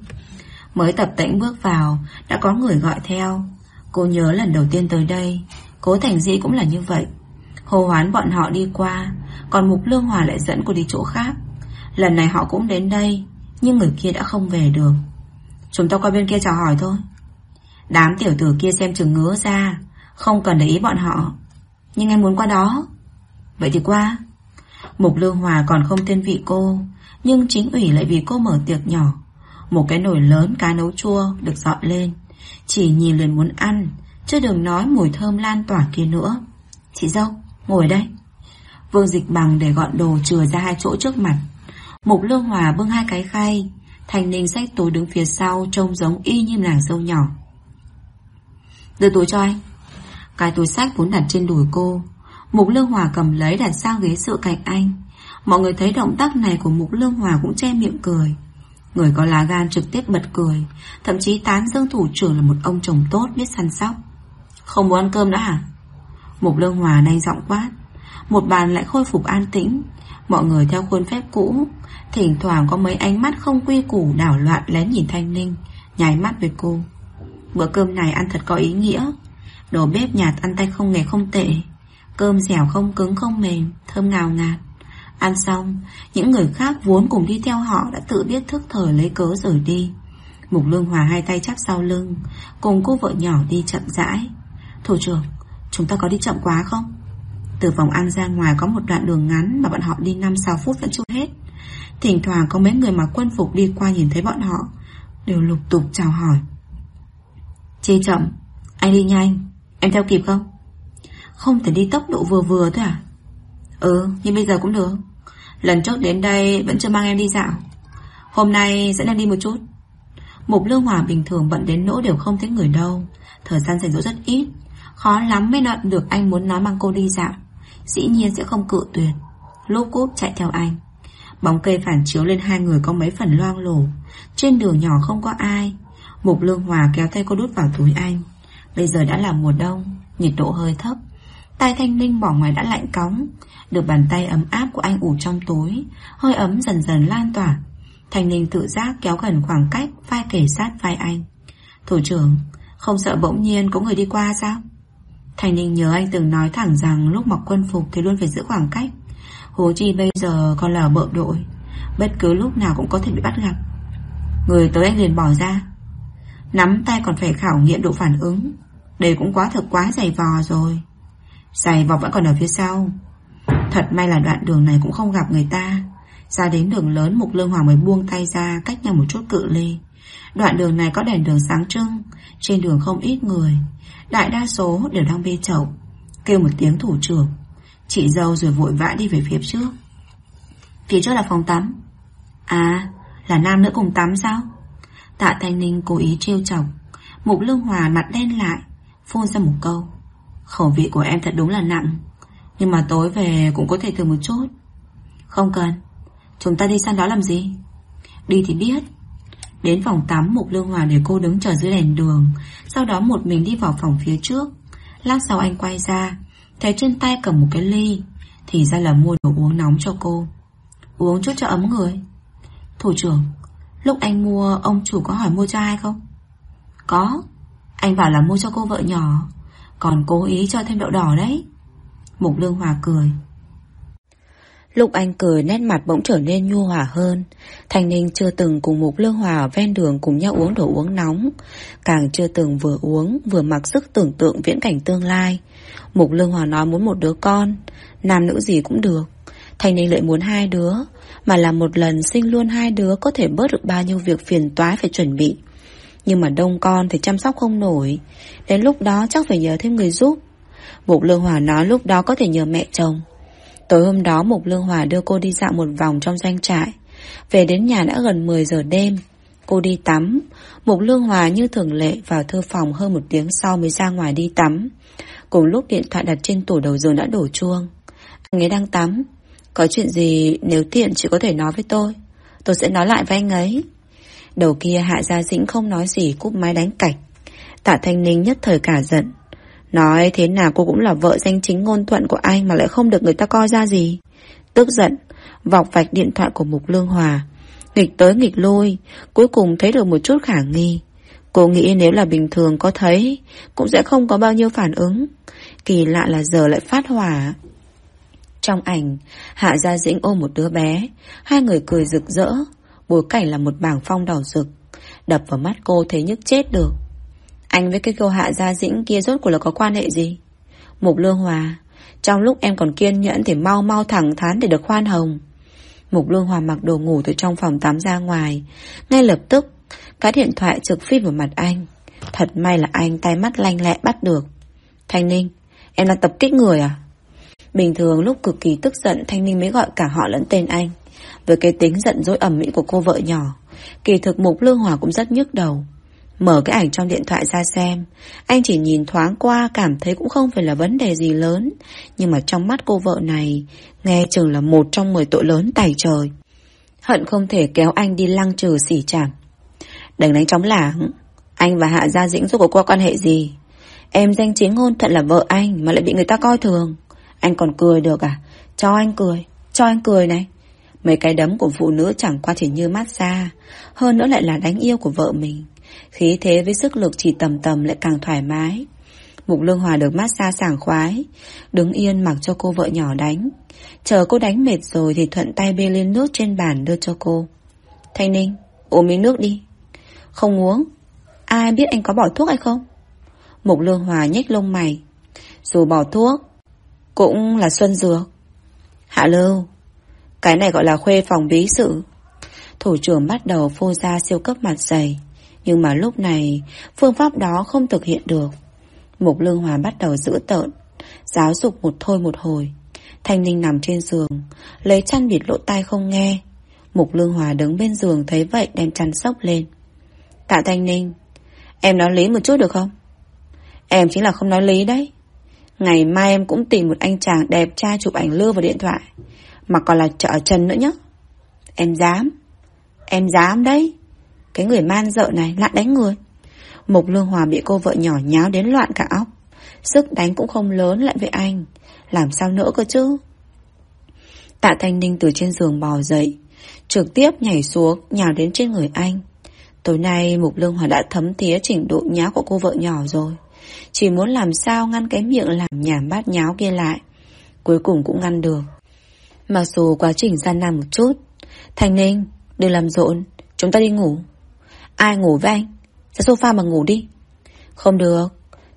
S1: Mới tập tĩnh bước vào Đã có người gọi theo. Cô nhớ lần đầu tiên tới đây Cố Thành Dĩ cũng là như vậy. Hồ hoán bọn họ đi qua Còn Mục Lương Hòa lại dẫn cô đi chỗ khác. Lần này họ cũng đến đây Nhưng người kia đã không về được. Chúng ta qua bên kia chào hỏi thôi. Đám tiểu tử kia xem chừng ngứa ra. Không cần để ý bọn họ. Nhưng em muốn qua đó. Vậy thì qua. Mục Lương Hòa còn không tên vị cô, Nhưng chính ủy lại vì cô mở tiệc nhỏ. Một cái nồi lớn cá nấu chua Được dọn lên. Chỉ nhìn liền muốn ăn, Chứ đừng nói mùi thơm lan tỏa kia nữa. Chị dâu, ngồi đây. Vương dịch bằng để gọn đồ chừa ra hai chỗ trước mặt. Mục Lương Hòa bưng hai cái khay. Thành Ninh xách túi đứng phía sau Trông giống y như làng dâu nhỏ. Đưa túi cho anh. Cái túi sách vốn đặt trên đùi cô. Mục Lương Hòa cầm lấy đặt sang ghế sự cạnh anh. Mọi người thấy động tác này của Mục Lương Hòa cũng che miệng cười. Người có lá gan trực tiếp bật cười, Thậm chí tán dương thủ trưởng là một ông chồng tốt biết săn sóc. Không muốn ăn cơm nữa hả? Mục Lương Hòa nay giọng quát. Một bàn lại khôi phục an tĩnh. Mọi người theo khuôn phép cũ. Thỉnh thoảng có mấy ánh mắt không quy củ đảo loạn lén nhìn Thanh Ninh Nháy mắt với cô. Bữa cơm này ăn thật có ý nghĩa. Đồ bếp nhạt, ăn tay không nghề không tệ. Cơm dẻo không cứng không mềm, Thơm ngào ngạt. Ăn xong, Những người khác vốn cùng đi theo họ Đã tự biết thức thời lấy cớ rời đi. Mục Lương Hòa hai tay chắp sau lưng, Cùng cô vợ nhỏ đi chậm rãi. Thủ trưởng, Chúng ta có đi chậm quá không? Từ phòng ăn ra ngoài có một đoạn đường ngắn Mà bọn họ đi 5-6 phút vẫn chưa hết. Thỉnh thoảng có mấy người mặc quân phục đi qua nhìn thấy bọn họ, Đều lục tục chào hỏi. Chê chậm, Anh đi nhanh. Em theo kịp không? Không thể đi tốc độ vừa vừa thôi à? Ừ, nhưng bây giờ cũng được. Lần trước đến đây vẫn chưa mang em đi dạo. Hôm nay dẫn em đi một chút. Mục Lương Hòa bình thường bận đến nỗi đều không thấy người đâu. Thời gian dành dỗ rất ít. Khó lắm mới đoạn được anh muốn nói mang cô đi dạo. Dĩ nhiên sẽ không cự tuyệt. Lúc cúp chạy theo anh. Bóng cây phản chiếu lên hai người có mấy phần loang lổ. Trên đường nhỏ không có ai. Mục Lương Hòa kéo tay cô đút vào túi anh. Bây giờ đã là mùa đông, nhiệt độ hơi thấp. Tay Thanh Ninh bỏ ngoài đã lạnh cóng. Được bàn tay ấm áp của anh ủ trong túi, hơi ấm dần dần lan tỏa. Thanh Ninh tự giác kéo gần khoảng cách, vai kể sát vai anh. Thủ trưởng, không sợ bỗng nhiên có người đi qua sao? Thanh Ninh nhớ anh từng nói thẳng rằng lúc mặc quân phục thì luôn phải giữ khoảng cách. Hồ Chi bây giờ còn là bợ đội, bất cứ lúc nào cũng có thể bị bắt gặp. Người tới anh liền bỏ ra. Nắm tay còn phải khảo nghiệm độ phản ứng. Đây cũng quá thực quá dày vò rồi. Dày vò vẫn còn ở phía sau. Thật may là đoạn đường này cũng không gặp người ta. Ra đến đường lớn Mục Lương Hoàng mới buông tay ra cách nhau một chút cự ly. Đoạn đường này có đèn đường sáng trưng, trên đường không ít người. Đại đa số đều đang bê chậu. Kêu một tiếng thủ trưởng. Chị dâu rồi vội vã đi về phía trước. Phía trước là phòng tắm. À, là nam nữ cùng tắm sao? Tạ Thanh Ninh cố ý trêu chọc. Mục Lương Hòa mặt đen lại, phun ra một câu. Khẩu vị của em thật đúng là nặng. Nhưng mà tối về cũng có thể thử một chút. Không cần. Chúng ta đi sang đó làm gì? Đi thì biết. Đến phòng tắm, Mục Lương Hòa để cô đứng chờ dưới đèn đường, Sau đó một mình đi vào phòng phía trước Lát sau anh quay ra, Thấy trên tay cầm một cái ly, Thì ra là mua đồ uống nóng cho cô Uống chút cho ấm người Thủ trưởng, Lúc anh mua, ông chủ có hỏi mua cho ai không Có anh bảo là mua cho cô vợ nhỏ, Còn cố ý cho thêm đậu đỏ đấy. Mục Lương Hòa cười.
S2: Lúc anh cười, nét mặt bỗng trở nên nhu hòa hơn. Thanh Ninh chưa từng cùng Mục Lương Hòa ven đường cùng nhau uống đồ uống nóng. Càng chưa từng vừa uống, vừa mặc sức tưởng tượng viễn cảnh tương lai. Mục Lương Hòa nói muốn một đứa con, Nam nữ gì cũng được. Thanh Ninh lại muốn hai đứa, Mà là một lần sinh luôn hai đứa Có thể bớt được bao nhiêu việc phiền toái phải chuẩn bị. Nhưng mà đông con thì chăm sóc không nổi. Đến lúc đó chắc phải nhờ thêm người giúp. Mục Lương Hòa nói lúc đó có thể nhờ mẹ chồng. Tối hôm đó Mục Lương Hòa đưa cô đi dạo một vòng trong doanh trại. Về đến nhà đã gần 10 giờ đêm. Cô đi tắm. Mục Lương Hòa như thường lệ vào thư phòng hơn một tiếng sau mới ra ngoài đi tắm. Cùng lúc điện thoại đặt trên tủ đầu giường đã đổ chuông. Anh ấy đang tắm. Có chuyện gì, nếu tiện chị có thể nói với tôi. Tôi sẽ nói lại với anh ấy. Đầu kia Hạ Gia Dĩnh không nói gì cúp máy đánh cạch Tạ Thanh Ninh nhất thời cả giận Nói thế nào cô cũng là vợ danh chính ngôn thuận của anh mà lại không được người ta coi ra gì. Tức giận, vọc vạch điện thoại của Mục Lương Hòa. Nghịch tới nghịch lui, cuối cùng thấy được một chút khả nghi. Cô nghĩ nếu là bình thường có thấy, cũng sẽ không có bao nhiêu phản ứng. Kỳ lạ là giờ lại phát hỏa. Trong ảnh, Hạ Gia Dĩnh ôm một đứa bé, hai người cười rực rỡ, bối cảnh là một bảng phong đỏ rực. Đập vào mắt cô thấy nhức chết được. Anh với cái cô hạ gia dĩnh kia rốt cuộc là có quan hệ gì? Mục Lương Hòa, trong lúc em còn kiên nhẫn thì mau mau thẳng thắn để được khoan hồng. Mục Lương Hòa mặc đồ ngủ từ trong phòng tắm ra ngoài. Ngay lập tức, cái điện thoại trực phim vào mặt anh. Thật may là anh tay mắt lanh lẹ bắt được. Thanh Ninh, em đang tập kích người à? Bình thường lúc cực kỳ tức giận Thanh Ninh mới gọi cả họ lẫn tên anh. Với cái tính giận dỗi ẩm mỹ của cô vợ nhỏ, kỳ thực Mục Lương Hòa cũng rất nhức đầu. Mở cái ảnh trong điện thoại ra xem. Anh chỉ nhìn thoáng qua Cảm thấy cũng không phải là vấn đề gì lớn. Nhưng mà trong mắt cô vợ này Nghe chừng là một trong mười tội lớn tày trời. Hận không thể kéo anh đi lăng trừ xỉ chẳng Đừng đánh chóng lảng. Anh và Hạ Gia Dĩnh giúp có qua quan hệ gì? Em danh chính ngôn thuận là vợ anh Mà lại bị người ta coi thường. Anh còn cười được à? Cho anh cười. Cho anh cười này. Mấy cái đấm của phụ nữ chẳng qua chỉ như mát xa, Hơn nữa lại là đánh yêu của vợ mình. Khí thế với sức lực chỉ tầm tầm lại càng thoải mái. Mục Lương Hòa được mát xa sảng khoái, Đứng yên mặc cho cô vợ nhỏ đánh. Chờ cô đánh mệt rồi Thì thuận tay bê lên nước trên bàn đưa cho cô. Thanh Ninh, Uống miếng nước đi. Không uống, Ai biết anh có bỏ thuốc hay không? Mục Lương Hòa nhếch lông mày. Dù bỏ thuốc, Cũng là xuân dược. Hạ lưu cái này gọi là khuê phòng bí sự. Thủ trưởng bắt đầu phô ra siêu cấp mặt dày. Nhưng mà lúc này, Phương pháp đó không thực hiện được. Mục Lương Hòa bắt đầu giữ tợn, Giáo dục một thôi một hồi. Thanh Ninh nằm trên giường, Lấy chăn bịt lỗ tai không nghe. Mục Lương Hòa đứng bên giường thấy vậy đem chăn sốc lên. Tạ Thanh Ninh, Em nói lý một chút được không? Em chính là không nói lý đấy. Ngày mai em cũng tìm một anh chàng đẹp trai chụp ảnh lưu vào điện thoại. Mà còn là trợ chân nữa nhé Em dám. Em dám đấy. Cái người man dợ này lại đánh người. Mục Lương Hòa bị cô vợ nhỏ nháo đến loạn cả óc. Sức đánh cũng không lớn lại với anh. Làm sao nữa cơ chứ? Tạ Thanh Ninh từ trên giường bò dậy, Trực tiếp nhảy xuống, Nhào đến trên người anh. Tối nay Mục Lương Hòa đã thấm thía trình độ nháo của cô vợ nhỏ rồi. Chỉ muốn làm sao ngăn cái miệng làm nhảm bát nháo kia lại. Cuối cùng cũng ngăn được. Mặc dù quá trình gian nan một chút thành Ninh, Đừng làm rộn, Chúng ta đi ngủ. Ai ngủ với anh? Ra sofa mà ngủ đi. Không được,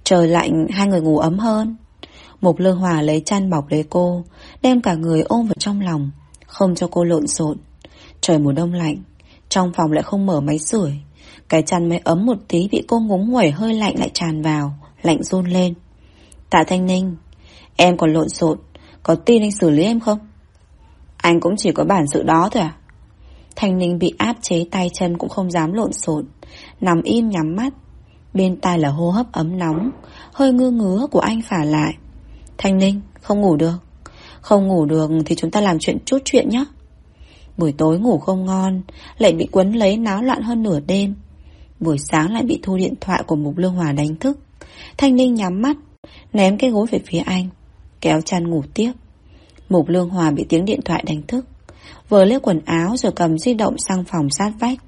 S2: Trời lạnh, hai người ngủ ấm hơn. Mục lương hòa lấy chăn bọc lấy cô, Đem cả người ôm vào trong lòng, Không cho cô lộn xộn. Trời mùa đông lạnh, Trong phòng lại không mở máy sưởi. Cái chăn mới ấm một tí bị cô ngúng nguẩy hơi lạnh lại tràn vào, Lạnh run lên. Tạ Thanh Ninh, Em còn lộn xộn, Có tin anh xử lý em không? Anh cũng chỉ có bản sự đó thôi à? Thanh Ninh bị áp chế, tay chân cũng không dám lộn xộn. Nằm im nhắm mắt. Bên tai là hô hấp ấm nóng. Hơi ngư ngứa của anh phả lại. Thanh Ninh, không ngủ được. Không ngủ được thì chúng ta làm chuyện chút chuyện nhé. Buổi tối ngủ không ngon, Lại bị quấn lấy náo loạn hơn nửa đêm. Buổi sáng lại bị thu điện thoại của Mục Lương Hòa đánh thức. Thanh Ninh nhắm mắt, Ném cái gối về phía anh, Kéo chăn ngủ tiếp. Mục Lương Hòa bị tiếng điện thoại đánh thức. Vừa lấy quần áo rồi cầm di động sang phòng sát vách.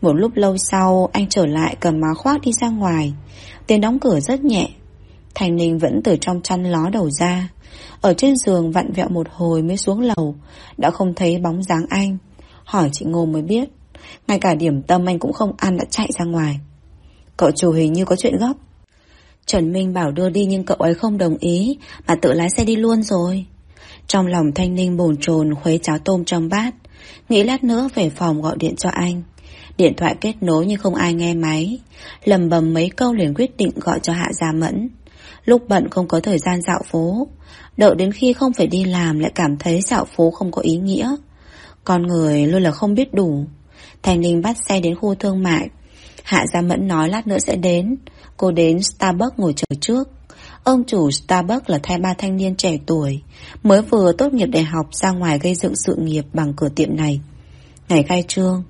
S2: Một lúc lâu sau, Anh trở lại cầm má khoác đi ra ngoài. Tiếng đóng cửa rất nhẹ. Thành Ninh vẫn từ trong chăn ló đầu ra. Ở trên giường vặn vẹo một hồi mới xuống lầu. Đã không thấy bóng dáng anh. Hỏi chị Ngô mới biết. Ngay cả điểm tâm anh cũng không ăn đã chạy ra ngoài. Cậu chủ hình như có chuyện gấp. Trần Minh bảo đưa đi nhưng cậu ấy không đồng ý, Mà tự lái xe đi luôn rồi. Trong lòng Thanh Ninh bồn chồn khuấy cháo tôm trong bát, Nghĩ lát nữa về phòng gọi điện cho anh. Điện thoại kết nối nhưng không ai nghe máy. Lầm bầm mấy câu liền quyết định gọi cho Hạ Gia Mẫn. Lúc bận không có thời gian dạo phố, Đợi đến khi không phải đi làm Lại cảm thấy dạo phố không có ý nghĩa. Con người luôn là không biết đủ. Thành Ninh bắt xe đến khu thương mại. Hạ Gia Mẫn nói lát nữa sẽ đến. Cô đến Starbucks ngồi chờ trước. Ông chủ Starbucks là thay ba thanh niên trẻ tuổi, Mới vừa tốt nghiệp đại học ra ngoài gây dựng sự nghiệp bằng cửa tiệm này. Ngày khai trương,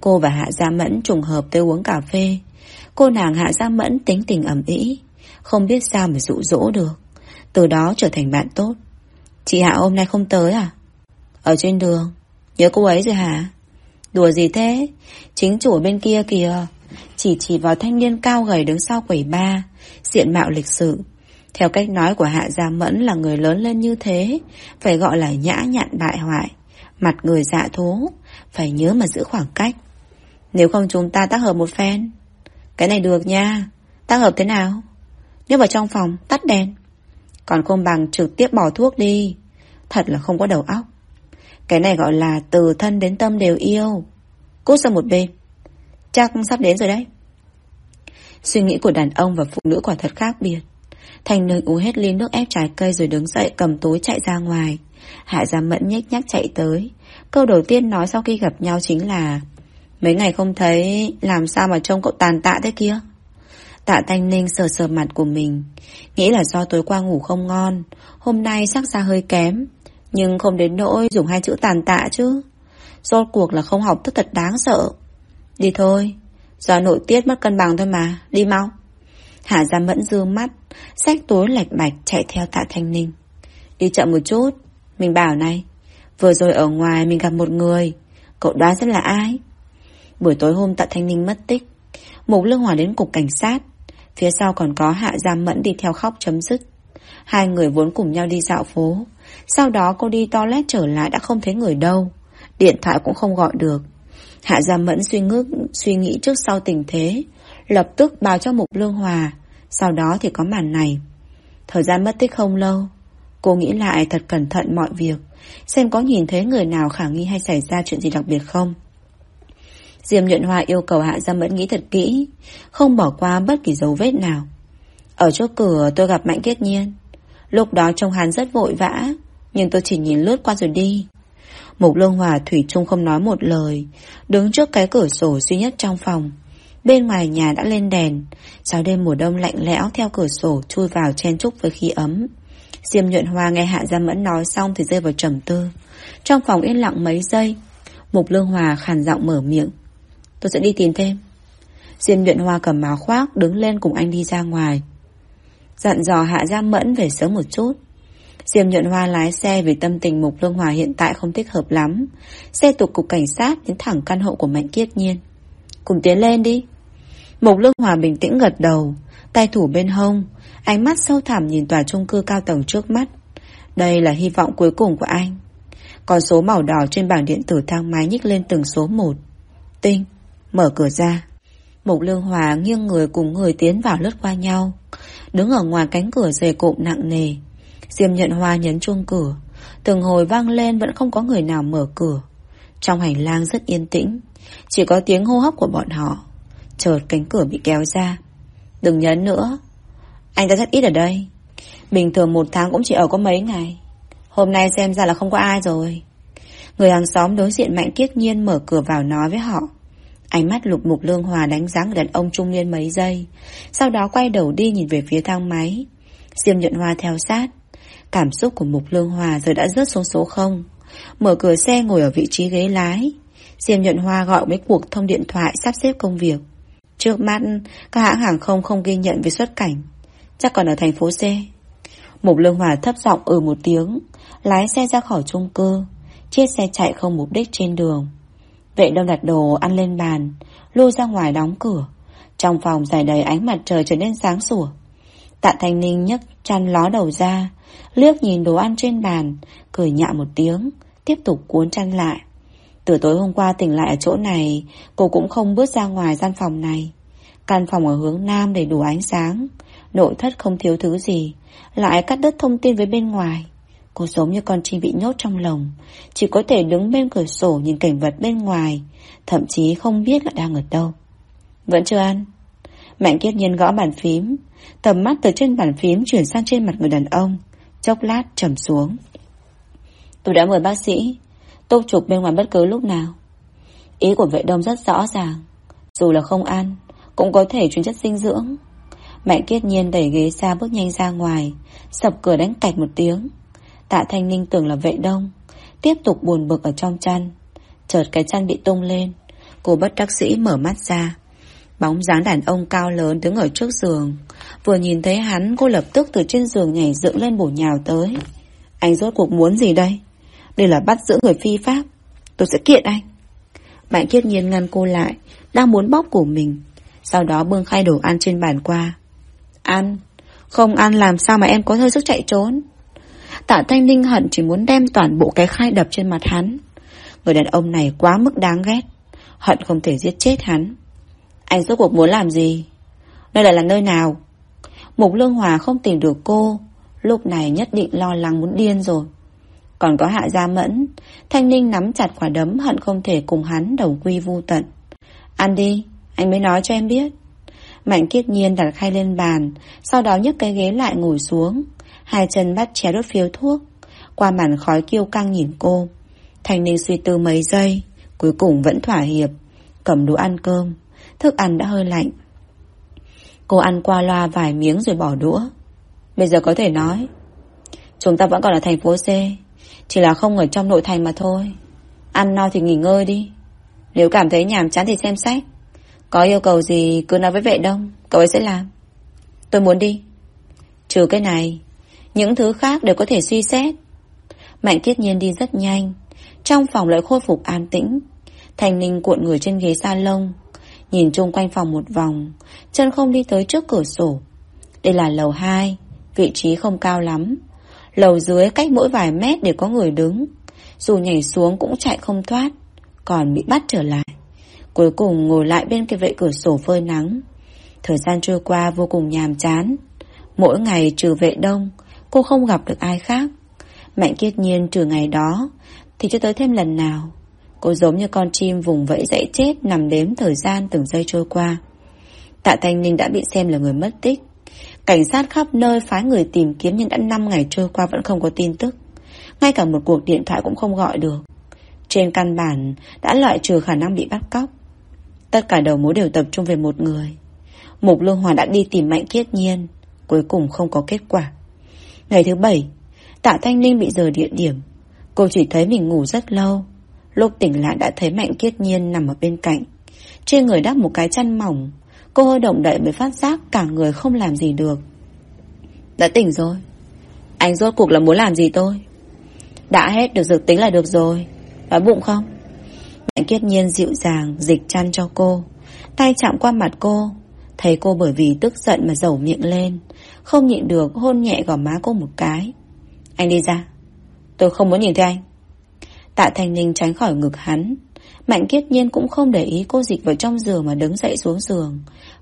S2: Cô và Hạ Gia Mẫn trùng hợp tới uống cà phê. Cô nàng Hạ Gia Mẫn tính tình ẩm ý, Không biết sao mà dụ dỗ được. Từ đó trở thành bạn tốt. Chị Hạ hôm nay không tới à? Ở trên đường. Nhớ cô ấy rồi hả? Đùa gì thế? Chính chủ bên kia kìa. Chỉ chỉ vào thanh niên cao gầy đứng sau quầy ba Diện mạo lịch sự. Theo cách nói của Hạ Gia Mẫn là người lớn lên như thế, Phải gọi là nhã nhặn bại hoại. Mặt người dạ thú, Phải nhớ mà giữ khoảng cách. Nếu không chúng ta tác hợp một phen, Cái này được nha. Tác hợp thế nào? Nếu vào trong phòng, tắt đèn. Còn không bằng trực tiếp bỏ thuốc đi. Thật là không có đầu óc. Cái này gọi là từ thân đến tâm đều yêu. Cút sang một bên. Chắc sắp đến rồi đấy. Suy nghĩ của đàn ông và phụ nữ quả thật khác biệt. Thành nơi uống hết ly nước ép trái cây rồi đứng dậy cầm túi chạy ra ngoài. Hạ Gia Mẫn nhếch nhác chạy tới. Câu đầu tiên nói sau khi gặp nhau chính là, Mấy ngày không thấy, làm sao mà trông cậu tàn tạ thế kia. Tạ Thanh Ninh sờ sờ mặt của mình. Nghĩ là do tối qua ngủ không ngon. Hôm nay sắc da hơi kém. Nhưng không đến nỗi dùng hai chữ tàn tạ chứ. Rốt cuộc là không học thức thật đáng sợ. Đi thôi. Do nội tiết mất cân bằng thôi mà. Đi mau. Hạ Gia Mẫn dư mắt, sách túi lạch bạch chạy theo tạ Thanh Ninh. Đi chậm một chút, mình bảo này, vừa rồi ở ngoài mình gặp một người, cậu đoán xem là ai? Buổi tối hôm tạ Thanh Ninh mất tích, Mục Lương Hòa đến cục cảnh sát, phía sau còn có Hạ Gia Mẫn đi theo khóc chấm dứt. Hai người vốn cùng nhau đi dạo phố, sau đó cô đi toilet trở lại đã không thấy người đâu, điện thoại cũng không gọi được. Hạ Gia Mẫn suy ngước, suy nghĩ trước sau tình thế, lập tức báo cho Mục Lương Hòa, sau đó thì có màn này. Thời gian mất tích không lâu, cô nghĩ lại thật cẩn thận mọi việc, xem có nhìn thấy người nào khả nghi hay xảy ra chuyện gì đặc biệt không. Diêm nhuận hòa yêu cầu Hạ Gia Mẫn nghĩ thật kỹ, không bỏ qua bất kỳ dấu vết nào. Ở trước cửa tôi gặp Mạnh Kiết Nhiên. Lúc đó trông hắn rất vội vã, nhưng tôi chỉ nhìn lướt qua rồi đi. Mục Lương Hòa Thủy Trung không nói một lời, đứng trước cái cửa sổ duy nhất trong phòng. Bên ngoài nhà đã lên đèn, gió đêm mùa đông lạnh lẽo theo cửa sổ chui vào chen chúc với khí ấm. Diêm nhuận hoa nghe Hạ Gia Mẫn nói xong thì rơi vào trầm tư. Trong phòng yên lặng mấy giây, Mục Lương Hòa khàn giọng mở miệng. Tôi sẽ đi tìm thêm. Diêm nhuận hoa cầm áo khoác đứng lên cùng anh đi ra ngoài. Dặn dò Hạ Gia Mẫn về sớm một chút. Diêm nhuận hoa lái xe vì tâm tình Mục Lương Hòa hiện tại không thích hợp lắm. Xe tục cục cảnh sát đến thẳng căn hộ của Mạnh Kiết Nhiên. Cùng tiến lên đi. Mục Lương Hòa bình tĩnh gật đầu, tay thủ bên hông, ánh mắt sâu thẳm nhìn tòa chung cư cao tầng trước mắt. Đây là hy vọng cuối cùng của anh. Con số màu đỏ trên bảng điện tử thang máy nhích lên từng số một. Tinh, mở cửa ra. Mục Lương Hòa nghiêng người cùng người tiến vào lướt qua nhau. Đứng ở ngoài cánh cửa dày cộm nặng nề. Diêm nhận hoa nhấn chuông cửa. Từng hồi vang lên vẫn không có người nào mở cửa. Trong hành lang rất yên tĩnh. Chỉ có tiếng hô hấp của bọn họ. Chợt cánh cửa bị kéo ra. Đừng nhấn nữa. Anh ta rất ít ở đây. Bình thường một tháng cũng chỉ ở có mấy ngày. Hôm nay xem ra là không có ai rồi. Người hàng xóm đối diện Mạnh Kiết Nhiên mở cửa vào nói với họ. Ánh mắt lục mục lương hòa đánh giá người đàn ông trung niên mấy giây. Sau đó quay đầu đi nhìn về phía thang máy. Diêm nhuận hoa theo sát. Cảm xúc của mục lương hòa giờ đã rớt xuống số 0. Mở cửa xe ngồi ở vị trí ghế lái. Diêm nhuận hoa gọi mấy cuộc thông điện thoại sắp xếp công việc. Trước mắt, các hãng hàng không không ghi nhận về xuất cảnh. Chắc còn ở thành phố C. Mục lương hòa thấp giọng ừ một tiếng, lái xe ra khỏi chung cư. Chiếc xe chạy không mục đích trên đường. Vệ đông đặt đồ ăn lên bàn, lui ra ngoài đóng cửa. Trong phòng dài đầy ánh mặt trời trở nên sáng sủa. Tạ Thanh Ninh nhấc chăn ló đầu ra, liếc nhìn đồ ăn trên bàn, cười nhạo một tiếng, tiếp tục cuốn chăn lại. Từ tối hôm qua tỉnh lại ở chỗ này, cô cũng không bước ra ngoài gian phòng này. Căn phòng ở hướng nam đầy đủ ánh sáng, nội thất không thiếu thứ gì, lại cắt đứt thông tin với bên ngoài. Cô giống như con chim bị nhốt trong lồng, chỉ có thể đứng bên cửa sổ nhìn cảnh vật bên ngoài, thậm chí không biết là đang ở đâu. Vẫn chưa ăn. Mạnh kiết nhiên gõ bàn phím, tầm mắt từ trên bàn phím chuyển sang trên mặt người đàn ông, chốc lát trầm xuống. Tôi đã mời bác sĩ, túc chụp bên ngoài bất cứ lúc nào. Ý của vệ đông rất rõ ràng, dù là không ăn, cũng có thể chuyển chất dinh dưỡng. Mạnh kiết nhiên đẩy ghế ra bước nhanh ra ngoài, sập cửa đánh cạch một tiếng. Tạ Thanh Ninh tưởng là vệ đông Tiếp tục buồn bực ở trong chăn Chợt cái chăn bị tung lên Cô bất đắc sĩ mở mắt ra Bóng dáng đàn ông cao lớn đứng ở trước giường Vừa nhìn thấy hắn Cô lập tức từ trên giường nhảy dựng lên bổ nhào tới Anh rốt cuộc muốn gì đây đây là bắt giữ người phi pháp Tôi sẽ kiện anh Mạnh kiết nhiên ngăn cô lại, Đang muốn bóc cổ mình Sau đó bưng khay đồ ăn trên bàn qua Ăn Không ăn làm sao mà em có hơi sức chạy trốn Tạ Thanh Ninh hận chỉ muốn đem toàn bộ cái khai đập trên mặt hắn. Người đàn ông này quá mức đáng ghét. Hận không thể giết chết hắn. Anh rốt cuộc muốn làm gì? Đây lại là nơi nào? Mục Lương Hòa không tìm được cô. Lúc này nhất định lo lắng muốn điên rồi. Còn có hạ gia mẫn. Thanh Ninh nắm chặt quả đấm hận không thể cùng hắn đồng quy vu tận. Ăn đi, anh mới nói cho em biết. Mạnh kiết nhiên đặt khay lên bàn, sau đó nhấc cái ghế lại ngồi xuống. Hai chân bắt ché đốt phiếu thuốc Qua màn khói kiêu căng nhìn cô thanh Ninh suy tư mấy giây Cuối cùng vẫn thỏa hiệp Cầm đũa ăn cơm Thức ăn đã hơi lạnh Cô ăn qua loa vài miếng rồi bỏ đũa Bây giờ có thể nói Chúng ta vẫn còn ở thành phố C chỉ là không ở trong nội thành mà thôi Ăn no thì nghỉ ngơi đi Nếu cảm thấy nhàm chán thì xem sách Có yêu cầu gì cứ nói với vệ đông, Cậu ấy sẽ làm Tôi muốn đi Trừ cái này, những thứ khác đều có thể suy xét. Mạnh kiết nhiên đi rất nhanh. Trong phòng lại khôi phục an tĩnh. Thành ninh cuộn người trên ghế salon. Nhìn chung quanh phòng một vòng. Chân không đi tới trước cửa sổ. Đây là lầu 2. Vị trí không cao lắm. Lầu dưới cách mỗi vài mét để có người đứng. Dù nhảy xuống cũng chạy không thoát. Còn bị bắt trở lại. Cuối cùng ngồi lại bên cái vệ cửa sổ phơi nắng. Thời gian trôi qua vô cùng nhàm chán. Mỗi ngày trừ vệ đông, Cô không gặp được ai khác Mạnh kiết nhiên trừ ngày đó Thì chưa tới thêm lần nào Cô giống như con chim vùng vẫy dãy chết Nằm đếm thời gian từng giây trôi qua Tạ Thanh Ninh đã bị xem là người mất tích Cảnh sát khắp nơi phái người tìm kiếm nhưng đã 5 ngày trôi qua vẫn không có tin tức. Ngay cả một cuộc điện thoại cũng không gọi được. Trên căn bản đã loại trừ khả năng bị bắt cóc. Tất cả đầu mối đều tập trung về một người. Mục Lương Hòa đã đi tìm Mạnh Kiết Nhiên. Cuối cùng không có kết quả. Ngày thứ bảy, Tạ Thanh Ninh bị rời địa điểm. Cô chỉ thấy mình ngủ rất lâu. Lúc tỉnh lại đã thấy Mạnh Kiết Nhiên nằm ở bên cạnh. Trên người đắp một cái chăn mỏng. Cô hơi động đậy mới phát giác cả người không làm gì được. Đã tỉnh rồi. Anh rốt cuộc là muốn làm gì tôi? Đã hết được dược tính là được rồi. Đói bụng không? Mạnh Kiết Nhiên dịu dàng, dịch chăn cho cô. Tay chạm qua mặt cô. Thấy cô bởi vì tức giận mà dầu miệng lên. Không nhịn được hôn nhẹ gò má cô một cái. Anh đi ra. Tôi không muốn nhìn thấy anh. Tạ Thành Ninh tránh khỏi ngực hắn. Mạnh kiết nhiên cũng không để ý cô dịch vào trong giường mà đứng dậy xuống giường.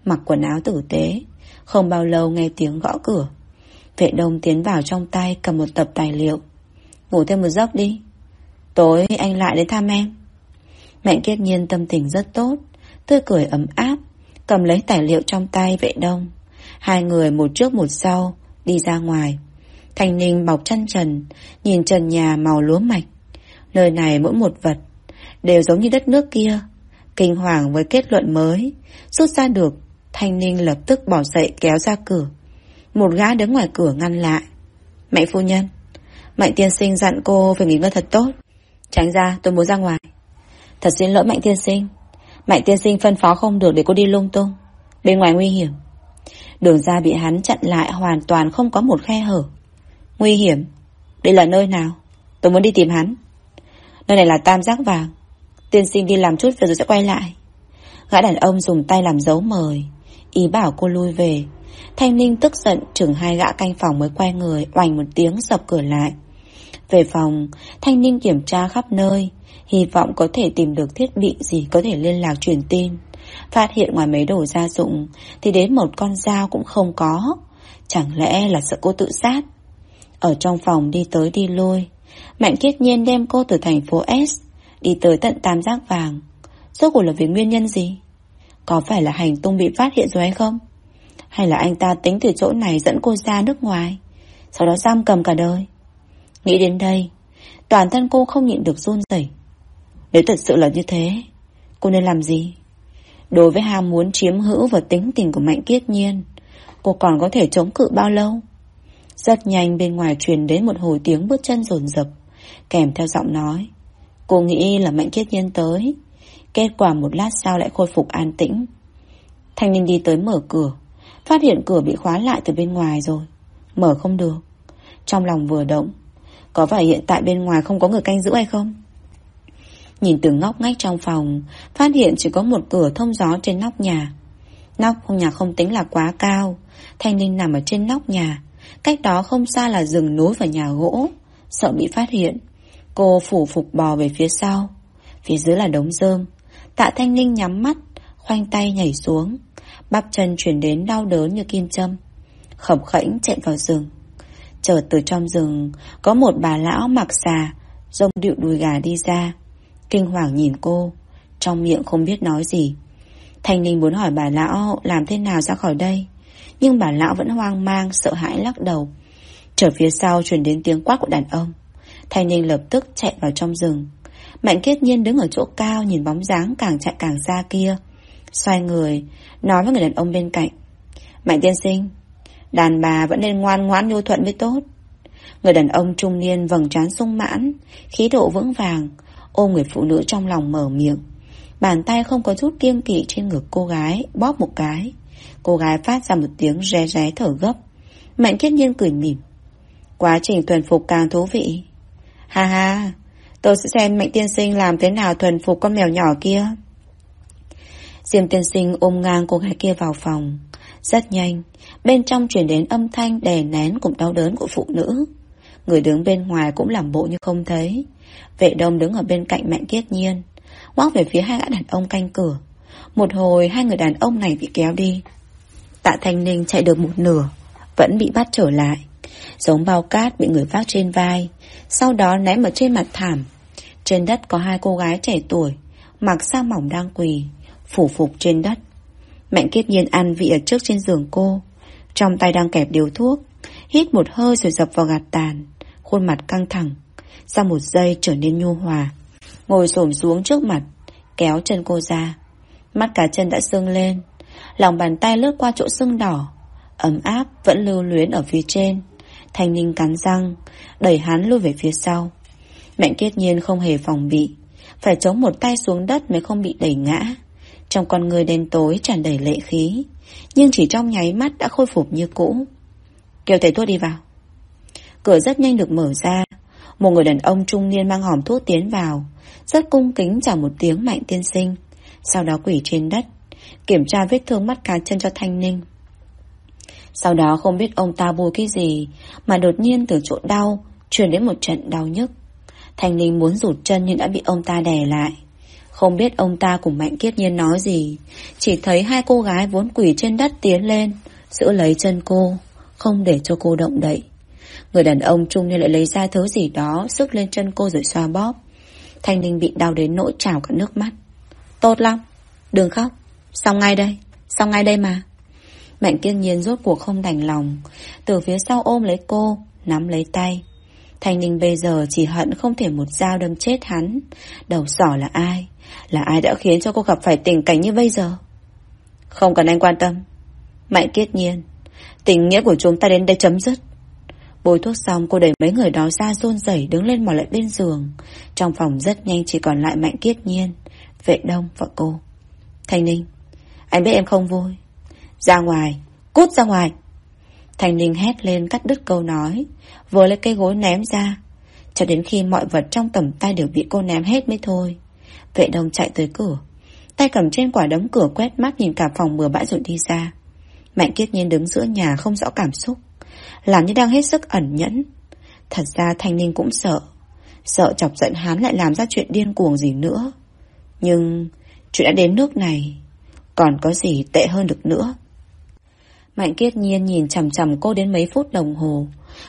S2: Mặc quần áo tử tế. Không bao lâu nghe tiếng gõ cửa. Vệ đông tiến vào trong tay cầm một tập tài liệu. Ngủ thêm một giấc đi. Tối anh lại đến thăm em. Mạnh kiết nhiên tâm tình rất tốt. Tươi cười ấm áp. Cầm lấy tài liệu trong tay vệ đông. Hai người một trước một sau đi ra ngoài. thành Ninh bọc chăn trần, nhìn trần nhà màu lúa mạch. Nơi này mỗi một vật đều giống như đất nước kia. Kinh hoàng với kết luận mới, rút ra được, Thanh Ninh lập tức bỏ dậy kéo ra cửa. Một gã đứng ngoài cửa ngăn lại. Mẹ phu nhân, Mạnh tiên sinh dặn cô phải nghỉ ngơi thật tốt. Tránh ra, tôi muốn ra ngoài. Thật xin lỗi Mạnh tiên sinh. Mạnh tiên sinh phân phó không được để cô đi lung tung. Bên ngoài nguy hiểm. Đường ra bị hắn chặn lại hoàn toàn không có một khe hở. Nguy hiểm? Đây là nơi nào? Tôi muốn đi tìm hắn. Nơi này là tam giác vàng. Tiên sinh đi làm chút rồi sẽ quay lại. Gã đàn ông dùng tay làm dấu mời. Ý bảo cô lui về. Thanh Ninh tức giận chừng hai gã canh phòng mới quay người oành một tiếng sập cửa lại. Về phòng, Thanh Ninh kiểm tra khắp nơi, hy vọng có thể tìm được thiết bị gì có thể liên lạc truyền tin. Phát hiện ngoài mấy đồ gia dụng thì đến một con dao cũng không có. Chẳng lẽ là sợ cô tự sát? Ở trong phòng đi tới đi lui, Mạnh Kiết Nhiên đem cô từ thành phố S đi tới tận tam giác vàng. Rốt cuộc là vì nguyên nhân gì? Có phải là hành tung bị phát hiện rồi hay không? Hay là anh ta tính từ chỗ này dẫn cô ra nước ngoài, Sau đó giam cầm cả đời Nghĩ đến đây, Toàn thân cô không nhịn được run rẩy. Nếu thật sự là như thế, Cô nên làm gì Đối với ham muốn chiếm hữu và tính tình của Mạnh Kiết Nhiên, Cô còn có thể chống cự bao lâu Rất nhanh bên ngoài truyền đến một hồi tiếng bước chân rồn rập, Kèm theo giọng nói, Cô nghĩ là Mạnh Kiết Nhiên tới Kết quả một lát sau lại khôi phục an tĩnh. Thanh niên đi tới mở cửa. Phát hiện cửa bị khóa lại từ bên ngoài rồi. Mở không được. Trong lòng vừa động, Có phải hiện tại bên ngoài không có người canh giữ hay không? Nhìn từ ngóc ngách trong phòng, Phát hiện chỉ có một cửa thông gió trên nóc nhà. Nóc không nhà không tính là quá cao. Thanh niên nằm ở trên nóc nhà. Cách đó không xa là rừng núi và nhà gỗ. Sợ bị phát hiện, Cô phủ phục bò về phía sau. Phía dưới là đống rơm. Tạ Thanh Ninh nhắm mắt, Khoanh tay nhảy xuống. Bắp chân chuyển đến đau đớn như kim châm. Khẩm khảnh chạy vào rừng Chợt từ trong rừng Có một bà lão mặc xà, Rông điệu đùi gà đi ra. Kinh hoàng nhìn cô, Trong miệng không biết nói gì. Thanh Ninh muốn hỏi bà lão làm thế nào ra khỏi đây, Nhưng bà lão vẫn hoang mang, Sợ hãi lắc đầu. Trở phía sau chuyển đến tiếng quát của đàn ông. Thanh Ninh lập tức chạy vào trong rừng Mạnh kết nhiên đứng ở chỗ cao, Nhìn bóng dáng càng chạy càng xa kia. Xoay người, Nói với người đàn ông bên cạnh. Mạnh tiên sinh, Đàn bà vẫn nên ngoan ngoãn nhu thuận mới tốt. Người đàn ông trung niên vầng trán sung mãn, Khí độ vững vàng, Ôm người phụ nữ trong lòng mở miệng. Bàn tay không có chút kiêng kỵ trên ngực cô gái, Bóp một cái. Cô gái phát ra một tiếng ré ré thở gấp. Mạnh kết nhiên cười mỉm. Quá trình thuần phục càng thú vị. Ha ha. Tôi sẽ xem Mạnh tiên sinh làm thế nào thuần phục con mèo nhỏ kia Diêm tiên sinh ôm ngang cô gái kia vào phòng. Rất nhanh, bên trong chuyển đến âm thanh đè nén cùng đau đớn của phụ nữ. Người đứng bên ngoài cũng làm bộ như không thấy. Vệ đông đứng ở bên cạnh mạnh kiết nhiên. Ngoác về phía hai gã đàn ông canh cửa. Một hồi hai người đàn ông này bị kéo đi. Tạ Thanh Ninh chạy được một nửa, vẫn bị bắt trở lại. Giống bao cát bị người vác trên vai, sau đó ném ở trên mặt thảm. Trên đất có hai cô gái trẻ tuổi, mặc sa mỏng đang quỳ, phủ phục trên đất. Mạnh kiếp nhiên ăn vị ở trước trên giường cô. Trong tay đang kẹp điếu thuốc Hít một hơi rồi dập vào gạt tàn Khuôn mặt căng thẳng. Sau một giây trở nên nhu hòa. Ngồi xổm xuống trước mặt Kéo chân cô ra. Mắt cả chân đã sưng lên Lòng bàn tay lướt qua chỗ sưng đỏ. Ấm áp vẫn lưu luyến ở phía trên. Thanh Ninh cắn răng Đẩy hắn lui về phía sau. Mạnh kiết nhiên không hề phòng bị. Phải chống một tay xuống đất mới không bị đẩy ngã. Trong con người đen tối tràn đầy lệ khí, Nhưng chỉ trong nháy mắt đã khôi phục như cũ. Kêu thầy thuốc đi vào. Cửa rất nhanh được mở ra. Một người đàn ông trung niên mang hòm thuốc tiến vào. Rất cung kính chào một tiếng mạnh tiên sinh. Sau đó quỷ trên đất, Kiểm tra vết thương mắt cá chân cho Thanh Ninh Sau đó không biết ông ta bôi cái gì, Mà đột nhiên từ chỗ đau Truyền đến một trận đau nhức. Thanh Linh muốn rụt chân nhưng đã bị ông ta đè lại. Không biết ông ta cùng Mạnh Kiết Nhiên nói gì. Chỉ thấy hai cô gái vốn quỷ trên đất tiến lên, Giữ lấy chân cô, Không để cho cô động đậy. Người đàn ông trung niên lại lấy ra thứ gì đó, Sức lên chân cô rồi xoa bóp. Thanh Linh bị đau đến nỗi trào cả nước mắt. Tốt lắm, Đừng khóc. Xong ngay đây? Xong ngay đây mà? Mạnh kiên nhiên rốt cuộc không đành lòng. Từ phía sau ôm lấy cô, Nắm lấy tay. Thanh Ninh bây giờ chỉ hận không thể một dao đâm chết hắn. Đầu sỏ là ai? Là ai đã khiến cho cô gặp phải tình cảnh như bây giờ? Không cần anh quan tâm. Mạnh kiết nhiên, Tình nghĩa của chúng ta đến đây chấm dứt. Bôi thuốc xong, cô đẩy mấy người đó ra rôn rẩy, đứng lên mò lại bên giường. Trong phòng rất nhanh chỉ còn lại Mạnh kiết nhiên, Vệ đông và cô. Thanh Ninh, Anh biết em không vui. Ra ngoài, Cút ra ngoài. Thành Ninh hét lên cắt đứt câu nói, Vừa lấy cây gối ném ra. Cho đến khi mọi vật trong tầm tay đều bị cô ném hết mới thôi. Vệ đông chạy tới cửa. Tay cầm trên quả đấm cửa quét mắt nhìn cả phòng bừa bãi rồi đi ra. Mạnh kiết nhiên đứng giữa nhà không rõ cảm xúc, Làm như đang hết sức ẩn nhẫn. Thật ra Thanh Ninh cũng sợ. Sợ chọc giận hắn lại làm ra chuyện điên cuồng gì nữa. Nhưng Chuyện đã đến nước này, Còn có gì tệ hơn được nữa? Mạnh kiết nhiên nhìn chằm chằm cô đến mấy phút đồng hồ.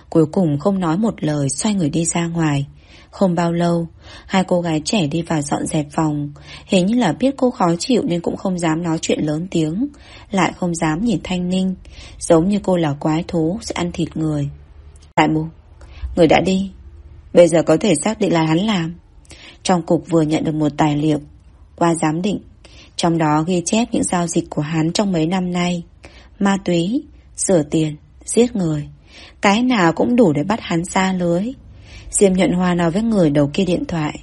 S2: Cuối cùng không nói một lời, Xoay người đi ra ngoài. Không bao lâu, Hai cô gái trẻ đi vào dọn dẹp phòng. Hình như là biết cô khó chịu Nên cũng không dám nói chuyện lớn tiếng. Lại không dám nhìn thanh ninh, Giống như cô là quái thú sẽ ăn thịt người. Đại mục Người đã đi, Bây giờ có thể xác định là hắn làm. Trong cục vừa nhận được một tài liệu Qua giám định, Trong đó ghi chép những giao dịch của hắn trong mấy năm nay. Ma túy, rửa tiền, Giết người. Cái nào cũng đủ để bắt hắn xa lưới. Diêm nhuận hòa nào với người đầu kia điện thoại.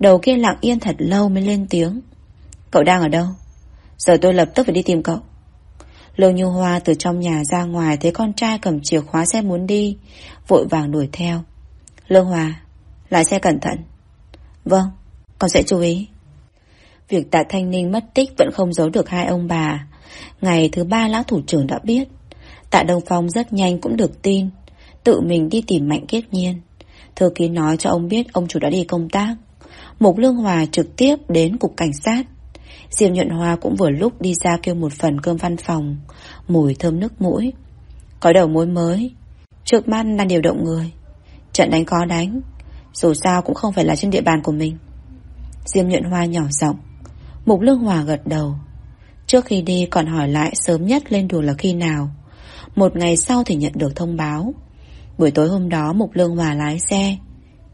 S2: Đầu kia lặng yên thật lâu mới lên tiếng. Cậu đang ở đâu? Giờ tôi lập tức phải đi tìm cậu. Lương Như Hoa từ trong nhà ra ngoài Thấy con trai cầm chìa khóa xe muốn đi, Vội vàng đuổi theo. Lương Hòa Lái xe cẩn thận. Vâng Con sẽ chú ý. Việc tạ Thanh Ninh mất tích vẫn không giấu được hai ông bà. Ngày thứ ba lão thủ trưởng đã biết. Tạ Đông Phong rất nhanh cũng được tin. Tự mình đi tìm Mạnh Kết Nhiên. Thư ký nói cho ông biết ông chủ đã đi công tác. Mục Lương Hòa trực tiếp đến cục cảnh sát. Diệp Nhuận Hoa cũng vừa lúc đi ra kêu một phần cơm văn phòng. Mùi thơm nước mũi. Có đầu mối mới. Trước mắt đang điều động người. Trận đánh có đánh. Dù sao cũng không phải là trên địa bàn của mình. Diêm Nhuận Hoa nhỏ giọng. Mục Lương Hòa gật đầu. Trước khi đi còn hỏi lại sớm nhất lên đường là khi nào. Một ngày sau thì nhận được thông báo. Buổi tối hôm đó Mục Lương Hòa lái xe,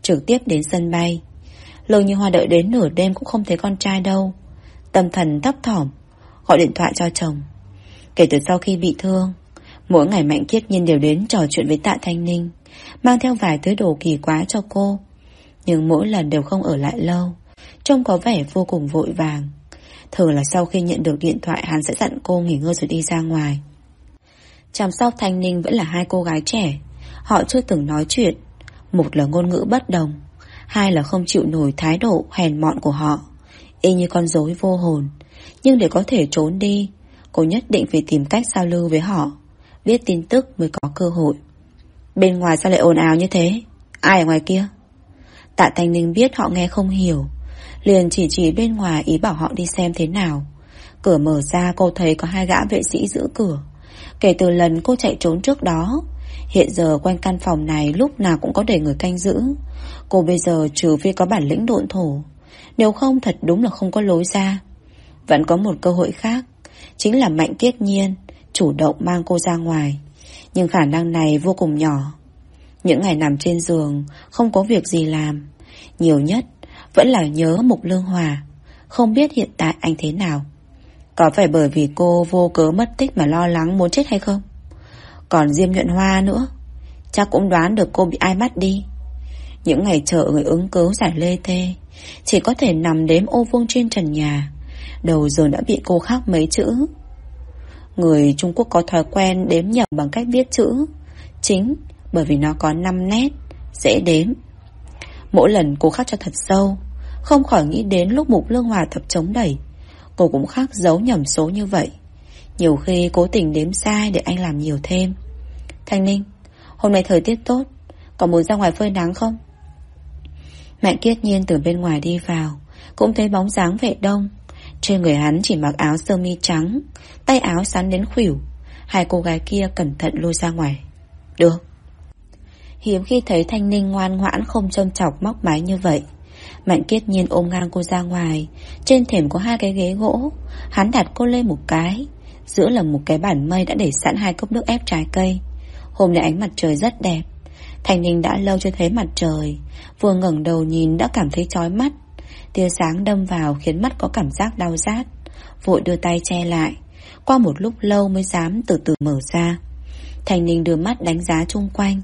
S2: Trực tiếp đến sân bay. Lương Như Hoa đợi đến nửa đêm cũng không thấy con trai đâu. Tâm thần thấp thỏm, Gọi điện thoại cho chồng. Kể từ sau khi bị thương, Mỗi ngày Mạnh Kiết Nhiên đều đến trò chuyện với Tạ Thanh Ninh, Mang theo vài thứ đồ kỳ quá cho cô. Nhưng mỗi lần đều không ở lại lâu, Trông có vẻ vô cùng vội vàng. Thường là sau khi nhận được điện thoại, Hắn sẽ dặn cô nghỉ ngơi rồi đi ra ngoài. Chăm sóc Thanh Ninh vẫn là hai cô gái trẻ. Họ chưa từng nói chuyện. Một là ngôn ngữ bất đồng, Hai là không chịu nổi thái độ hèn mọn của họ. Y như con rối vô hồn. Nhưng để có thể trốn đi, Cô nhất định phải tìm cách giao lưu với họ, Biết tin tức mới có cơ hội. Bên ngoài sao lại ồn ào như thế? Ai ở ngoài kia? Tạ Thanh Ninh biết họ nghe không hiểu. Liền chỉ chỉ bên ngoài ý bảo họ đi xem thế nào. Cửa mở ra cô thấy có hai gã vệ sĩ giữ cửa. Kể từ lần cô chạy trốn trước đó Hiện giờ quanh căn phòng này lúc nào cũng có để người canh giữ. Cô bây giờ trừ phi có bản lĩnh độn thổ Nếu không thật đúng là không có lối ra. Vẫn có một cơ hội khác Chính là Mạnh Tiết Nhiên Chủ động mang cô ra ngoài. Nhưng khả năng này vô cùng nhỏ. Những ngày nằm trên giường, không có việc gì làm. Nhiều nhất, vẫn là nhớ Mục Lương Hòa. Không biết hiện tại anh thế nào. Có phải bởi vì cô vô cớ mất tích mà lo lắng muốn chết hay không? Còn Diêm nhuận hoa nữa. Chắc cũng đoán được cô bị ai bắt đi. Những ngày chờ người ứng cứu giải lê thê, Chỉ có thể nằm đếm ô vuông trên trần nhà Đầu giờ đã bị cô khắc mấy chữ Người Trung Quốc có thói quen đếm nhầm bằng cách viết chữ Chính bởi vì nó có 5 nét, Dễ đếm Mỗi lần cô khắc cho thật sâu, Không khỏi nghĩ đến lúc Mục Lương Hòa thập chống đẩy. Cô cũng khắc giấu nhầm số như vậy. Nhiều khi cố tình đếm sai để anh làm nhiều thêm. Thanh Ninh, Hôm nay thời tiết tốt Có muốn ra ngoài phơi nắng không? Mạnh kiết nhiên từ bên ngoài đi vào, Cũng thấy bóng dáng vệ đông. Trên người hắn chỉ mặc áo sơ mi trắng, Tay áo sắn đến khuỷu. Hai cô gái kia cẩn thận lôi ra ngoài. Được. Hiếm khi thấy Thanh Ninh ngoan ngoãn không châm chọc móc máy như vậy. Mạnh kiết nhiên ôm ngang cô ra ngoài. Trên thềm có hai cái ghế gỗ. Hắn đặt cô lên một cái. Giữa là một cái bản mây đã để sẵn hai cốc nước ép trái cây. Hôm nay ánh mặt trời rất đẹp. Thành Ninh đã lâu chưa thấy mặt trời. Vừa ngẩng đầu nhìn đã cảm thấy chói mắt. Tia sáng đâm vào khiến mắt có cảm giác đau rát. Vội đưa tay che lại. Qua một lúc lâu mới dám từ từ mở ra. Thành Ninh đưa mắt đánh giá chung quanh.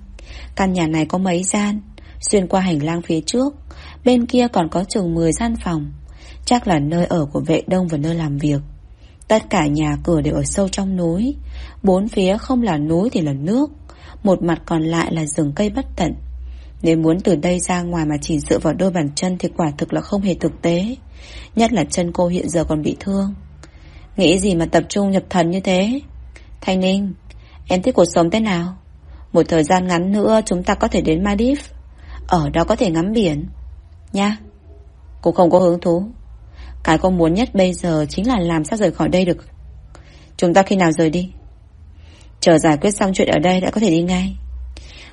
S2: Căn nhà này có mấy gian? Xuyên qua hành lang phía trước, Bên kia còn có chừng 10 gian phòng. Chắc là nơi ở của vệ đông và nơi làm việc. Tất cả nhà cửa đều ở sâu trong núi. Bốn phía không là núi thì là nước. Một mặt còn lại là rừng cây bất tận. Nếu muốn từ đây ra ngoài mà chỉ dựa vào đôi bàn chân Thì quả thực là không hề thực tế. Nhất là chân cô hiện giờ còn bị thương. Nghĩ gì mà tập trung nhập thần như thế? Thanh Ninh, Em thích cuộc sống thế nào? Một thời gian ngắn nữa chúng ta có thể đến Maldives. Ở đó có thể ngắm biển. Nha. Cô không có hứng thú. Cái cô muốn nhất bây giờ chính là làm sao rời khỏi đây được. Chúng ta khi nào rời đi? Chờ giải quyết xong chuyện ở đây đã có thể đi ngay.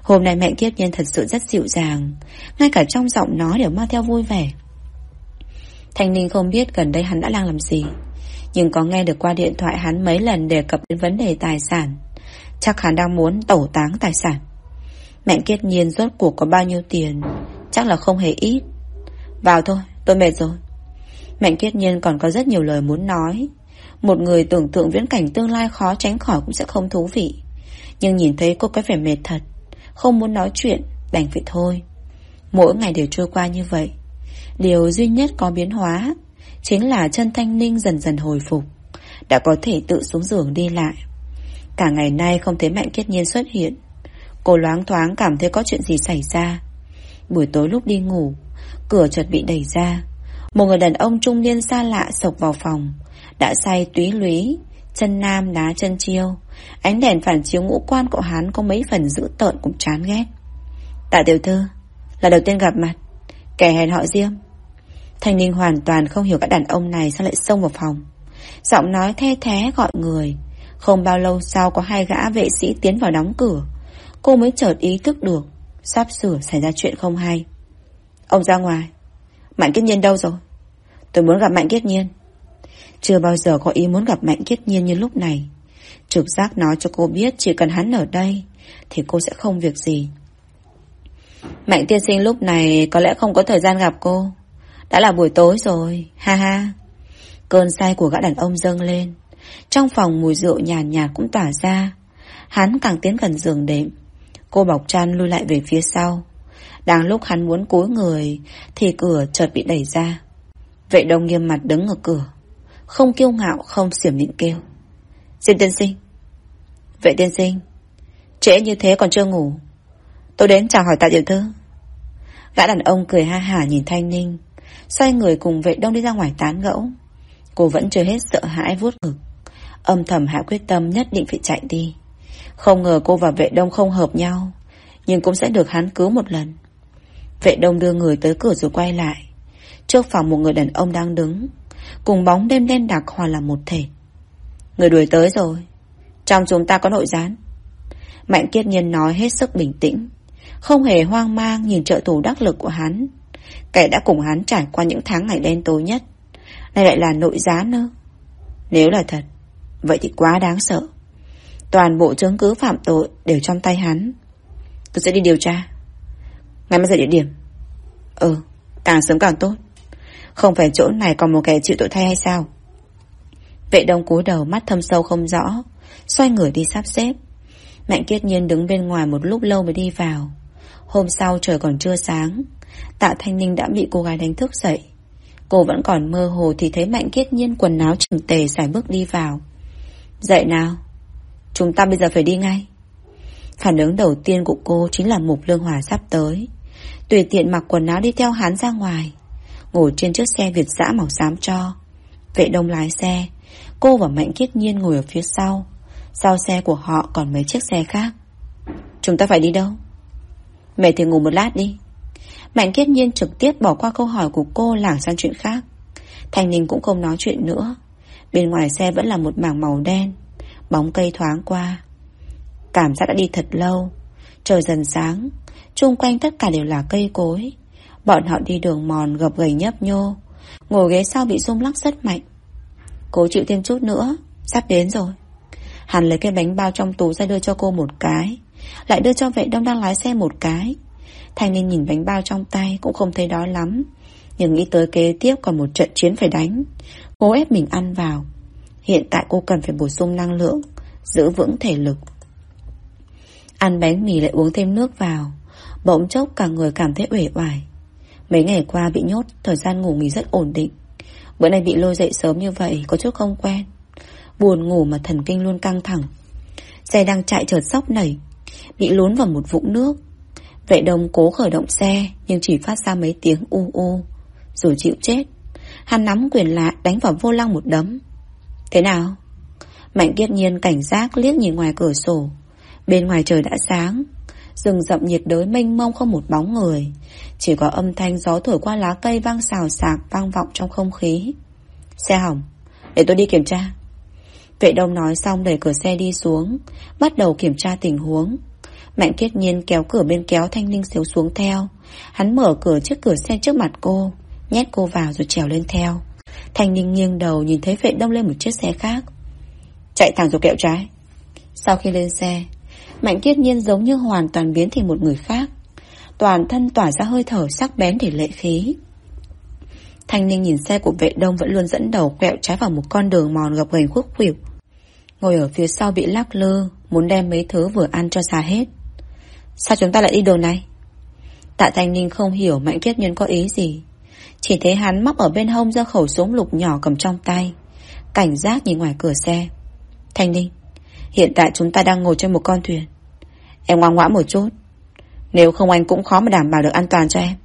S2: Hôm nay mẹ kiếp nhân thật sự rất dịu dàng. Ngay cả trong giọng nó đều mang theo vui vẻ. Thanh Ninh không biết gần đây hắn đã đang làm gì. Nhưng có nghe được qua điện thoại hắn mấy lần đề cập đến vấn đề tài sản. Chắc hắn đang muốn tẩu táng tài sản. Mẹ kết nhiên rốt cuộc có bao nhiêu tiền, Chắc là không hề ít. Vào thôi, tôi mệt rồi. Mạnh kết nhiên còn có rất nhiều lời muốn nói. Một người tưởng tượng viễn cảnh tương lai khó tránh khỏi cũng sẽ không thú vị. Nhưng nhìn thấy cô có vẻ mệt thật, Không muốn nói chuyện, Đành vậy thôi. Mỗi ngày đều trôi qua như vậy. Điều duy nhất có biến hóa Chính là chân thanh ninh dần dần hồi phục, Đã có thể tự xuống giường đi lại. Cả ngày nay không thấy Mạnh Kết Nhiên xuất hiện Cô loáng thoáng cảm thấy có chuyện gì xảy ra Buổi tối lúc đi ngủ Cửa chợt bị đẩy ra Một người đàn ông trung niên xa lạ sộc vào phòng đã say túy lúy, chân nam đá chân chiêu. Ánh đèn phản chiếu ngũ quan của hắn có mấy phần dữ tợn cũng chán ghét. Tạ tiểu thư, là đầu tiên gặp mặt, kẻ hẹn họ riêng. Thanh Ninh hoàn toàn không hiểu các đàn ông này sao lại xông vào phòng. Giọng nói the thế gọi người. Không bao lâu sau có hai gã vệ sĩ tiến vào đóng cửa. Cô mới chợt ý thức được, sắp sửa xảy ra chuyện không hay. Ông ra ngoài. Mạnh Kiết Nhiên đâu rồi? Tôi muốn gặp Mạnh Kiết Nhiên. Chưa bao giờ có ý muốn gặp Mạnh Kiết Nhiên như lúc này Trực giác nói cho cô biết Chỉ cần hắn ở đây Thì cô sẽ không việc gì Mạnh tiên sinh lúc này Có lẽ không có thời gian gặp cô Đã là buổi tối rồi Ha ha Cơn say của gã đàn ông dâng lên trong phòng mùi rượu nhàn nhạt, nhạt cũng tỏa ra. Hắn càng tiến gần giường đệm. Cô bọc chăn lui lại về phía sau. Đang lúc hắn muốn cúi người Thì cửa chợt bị đẩy ra. Vệ đông nghiêm mặt đứng ở cửa. Không kiêu ngạo không xiểm nịnh kêu. Diêm tiên sinh. Vệ tiên sinh Trễ như thế còn chưa ngủ. Tôi đến chào hỏi tạ tiểu thư. Gã đàn ông cười ha hả nhìn Thanh Ninh Xoay người cùng vệ đông đi ra ngoài tán gẫu. Cô vẫn chưa hết sợ hãi vuốt ngực. Âm thầm hạ quyết tâm nhất định phải chạy đi. Không ngờ cô và vệ đông không hợp nhau, Nhưng cũng sẽ được hắn cứu một lần. Vệ đông đưa người tới cửa rồi quay lại. Trước phòng một người đàn ông đang đứng, Cùng bóng đêm đen đặc hòa là một thể. Người đuổi tới rồi. Trong chúng ta có nội gián. Mạnh kiết nhiên nói hết sức bình tĩnh. Không hề hoang mang nhìn trợ thủ đắc lực của hắn. Kẻ đã cùng hắn trải qua những tháng ngày đen tối nhất. Này lại là nội gián nữa Nếu là thật Vậy thì quá đáng sợ Toàn bộ chứng cứ phạm tội đều trong tay hắn. Tôi sẽ đi điều tra. Ngày mai giờ địa điểm. Ừ, càng sớm càng tốt. Không phải chỗ này còn một kẻ chịu tội thay hay sao? Vệ đông cúi đầu mắt thâm sâu không rõ, xoay người đi sắp xếp. Mạnh kiết nhiên đứng bên ngoài một lúc lâu mới đi vào. Hôm sau trời còn chưa sáng, tạ thanh ninh đã bị cô gái đánh thức dậy. Cô vẫn còn mơ hồ thì thấy Mạnh Kiết Nhiên quần áo chỉnh tề xài bước đi vào. Dậy nào, chúng ta bây giờ phải đi ngay. Phản ứng đầu tiên của cô chính là Mục Lương Hòa sắp tới. Tùy tiện mặc quần áo đi theo hắn ra ngoài. Ngồi trên chiếc xe Việt dã màu xám cho. Vệ đông lái xe. Cô và Mạnh Kiết Nhiên ngồi ở phía sau. Sau xe của họ còn mấy chiếc xe khác. Chúng ta phải đi đâu? Mẹ thì ngủ một lát đi. Mạnh Kiết Nhiên trực tiếp bỏ qua câu hỏi của cô lảng sang chuyện khác. Thành Ninh cũng không nói chuyện nữa. Bên ngoài xe vẫn là một mảng màu đen. Bóng cây thoáng qua. Cảm giác đã đi thật lâu. Trời dần sáng. Trung quanh tất cả đều là cây cối. Bọn họ đi đường mòn gập gầy nhấp nhô. Ngồi ghế sau bị rung lắc rất mạnh. Cố chịu thêm chút nữa. Sắp đến rồi. Hắn lấy cái bánh bao trong tủ ra đưa cho cô một cái. Lại đưa cho vệ đông đang lái xe một cái. Thanh niên nhìn bánh bao trong tay cũng không thấy đói lắm. Nhưng nghĩ tới kế tiếp còn một trận chiến phải đánh. Cô ép mình ăn vào. Hiện tại cô cần phải bổ sung năng lượng, giữ vững thể lực. Ăn bánh mì lại uống thêm nước vào. Bỗng chốc cả người cảm thấy uể oải. Mấy ngày qua bị nhốt, thời gian ngủ nghỉ rất ổn định. Bữa nay bị lôi dậy sớm như vậy có chút không quen. Buồn ngủ mà thần kinh luôn căng thẳng. Xe đang chạy chợt sóc nảy, bị lún vào một vũng nước. Vệ đồng cố khởi động xe Nhưng chỉ phát ra mấy tiếng u u Rồi chịu chết Hắn nắm quyền lại đánh vào vô lăng một đấm. Thế nào? Mạnh kiết nhiên cảnh giác liếc nhìn ngoài cửa sổ. Bên ngoài trời đã sáng. Rừng rậm nhiệt đới mênh mông không một bóng người. Chỉ có âm thanh gió thổi qua lá cây vang xào xạc vang vọng trong không khí. Xe hỏng. Để tôi đi kiểm tra. Vệ đông nói xong đẩy cửa xe đi xuống Bắt đầu kiểm tra tình huống. Mạnh kiết nhiên kéo cửa bên kéo Thanh Ninh xíu xuống theo. Hắn mở cửa trước cửa xe trước mặt cô, nhét cô vào rồi trèo lên theo. Thanh Ninh nghiêng đầu nhìn thấy vệ đông lên một chiếc xe khác. Chạy thẳng rồi kẹo trái. Sau khi lên xe, Mạnh kiết nhiên giống như hoàn toàn biến thành một người khác. Toàn thân tỏa ra hơi thở sắc bén để lệ khí. Thanh Ninh nhìn xe của vệ đông vẫn luôn dẫn đầu quẹo trái vào một con đường mòn gập ghềnh khúc khuỷu. Ngồi ở phía sau bị lắc lơ, muốn đem mấy thứ vừa ăn cho xa hết. Sao chúng ta lại đi đường này? Tạ Thanh Ninh không hiểu Mạnh Kiết Nhân có ý gì. Chỉ thấy hắn móc ở bên hông ra khẩu súng lục nhỏ cầm trong tay. Cảnh giác nhìn ngoài cửa xe. Thanh Ninh, hiện tại chúng ta đang ngồi trên một con thuyền. Em ngoan ngoãn một chút. Nếu không anh cũng khó mà đảm bảo được an toàn cho em.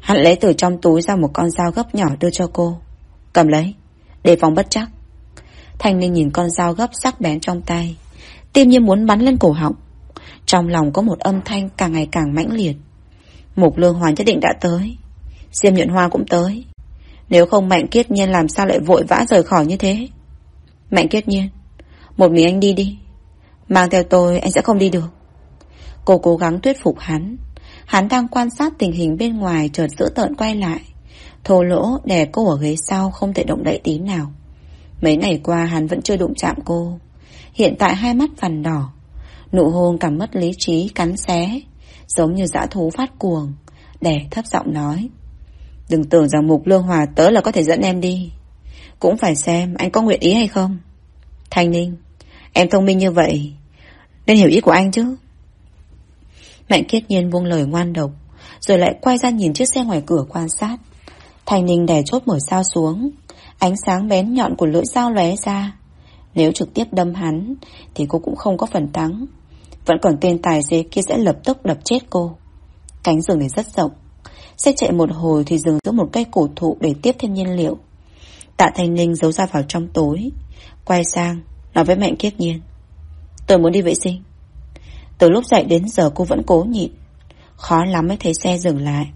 S2: Hắn lấy từ trong túi ra một con dao gấp nhỏ đưa cho cô. Cầm lấy, đề phòng bất chắc. Thanh Ninh nhìn con dao gấp sắc bén trong tay. Tim như muốn bắn lên cổ họng. Trong lòng có một âm thanh càng ngày càng mãnh liệt. Mục lương hoàn nhất định đã tới. Diêm nhuận hoa cũng tới. Nếu không Mạnh Kiết Nhiên làm sao lại vội vã rời khỏi như thế? Mạnh Kiết Nhiên, một mình anh đi đi. Mang theo tôi anh sẽ không đi được. Cô cố gắng thuyết phục hắn. Hắn đang quan sát tình hình bên ngoài chợt dữ tợn quay lại. Thô lỗ đè cô ở ghế sau không thể động đậy tí nào. Mấy ngày qua hắn vẫn chưa đụng chạm cô. Hiện tại hai mắt vằn đỏ. Nụ hôn cảm mất lý trí cắn xé Giống như dã thú phát cuồng Đẻ thấp giọng nói Đừng tưởng rằng Mục Lương Hòa tới là có thể dẫn em đi. Cũng phải xem anh có nguyện ý hay không. Thanh Ninh, Em thông minh như vậy, Nên hiểu ý của anh chứ. Mạnh kiết nhiên buông lời ngoan độc, Rồi lại quay ra nhìn chiếc xe ngoài cửa quan sát. Thanh Ninh đè chốt mở sao xuống, Ánh sáng bén nhọn của lưỡi dao lóe ra. Nếu trực tiếp đâm hắn, Thì cô cũng không có phần thắng. Vẫn còn tên tài xế kia sẽ lập tức đập chết cô. Cánh rừng này rất rộng Xe chạy một hồi thì dừng giữa một cây cổ thụ Để tiếp thêm nhiên liệu. Tạ Thanh Ninh giấu ra vào trong tối, Quay sang, Nói với Mạnh Kiết Nhiên. Tôi muốn đi vệ sinh. Từ lúc dậy đến giờ cô vẫn cố nhịn. Khó lắm mới thấy xe dừng lại.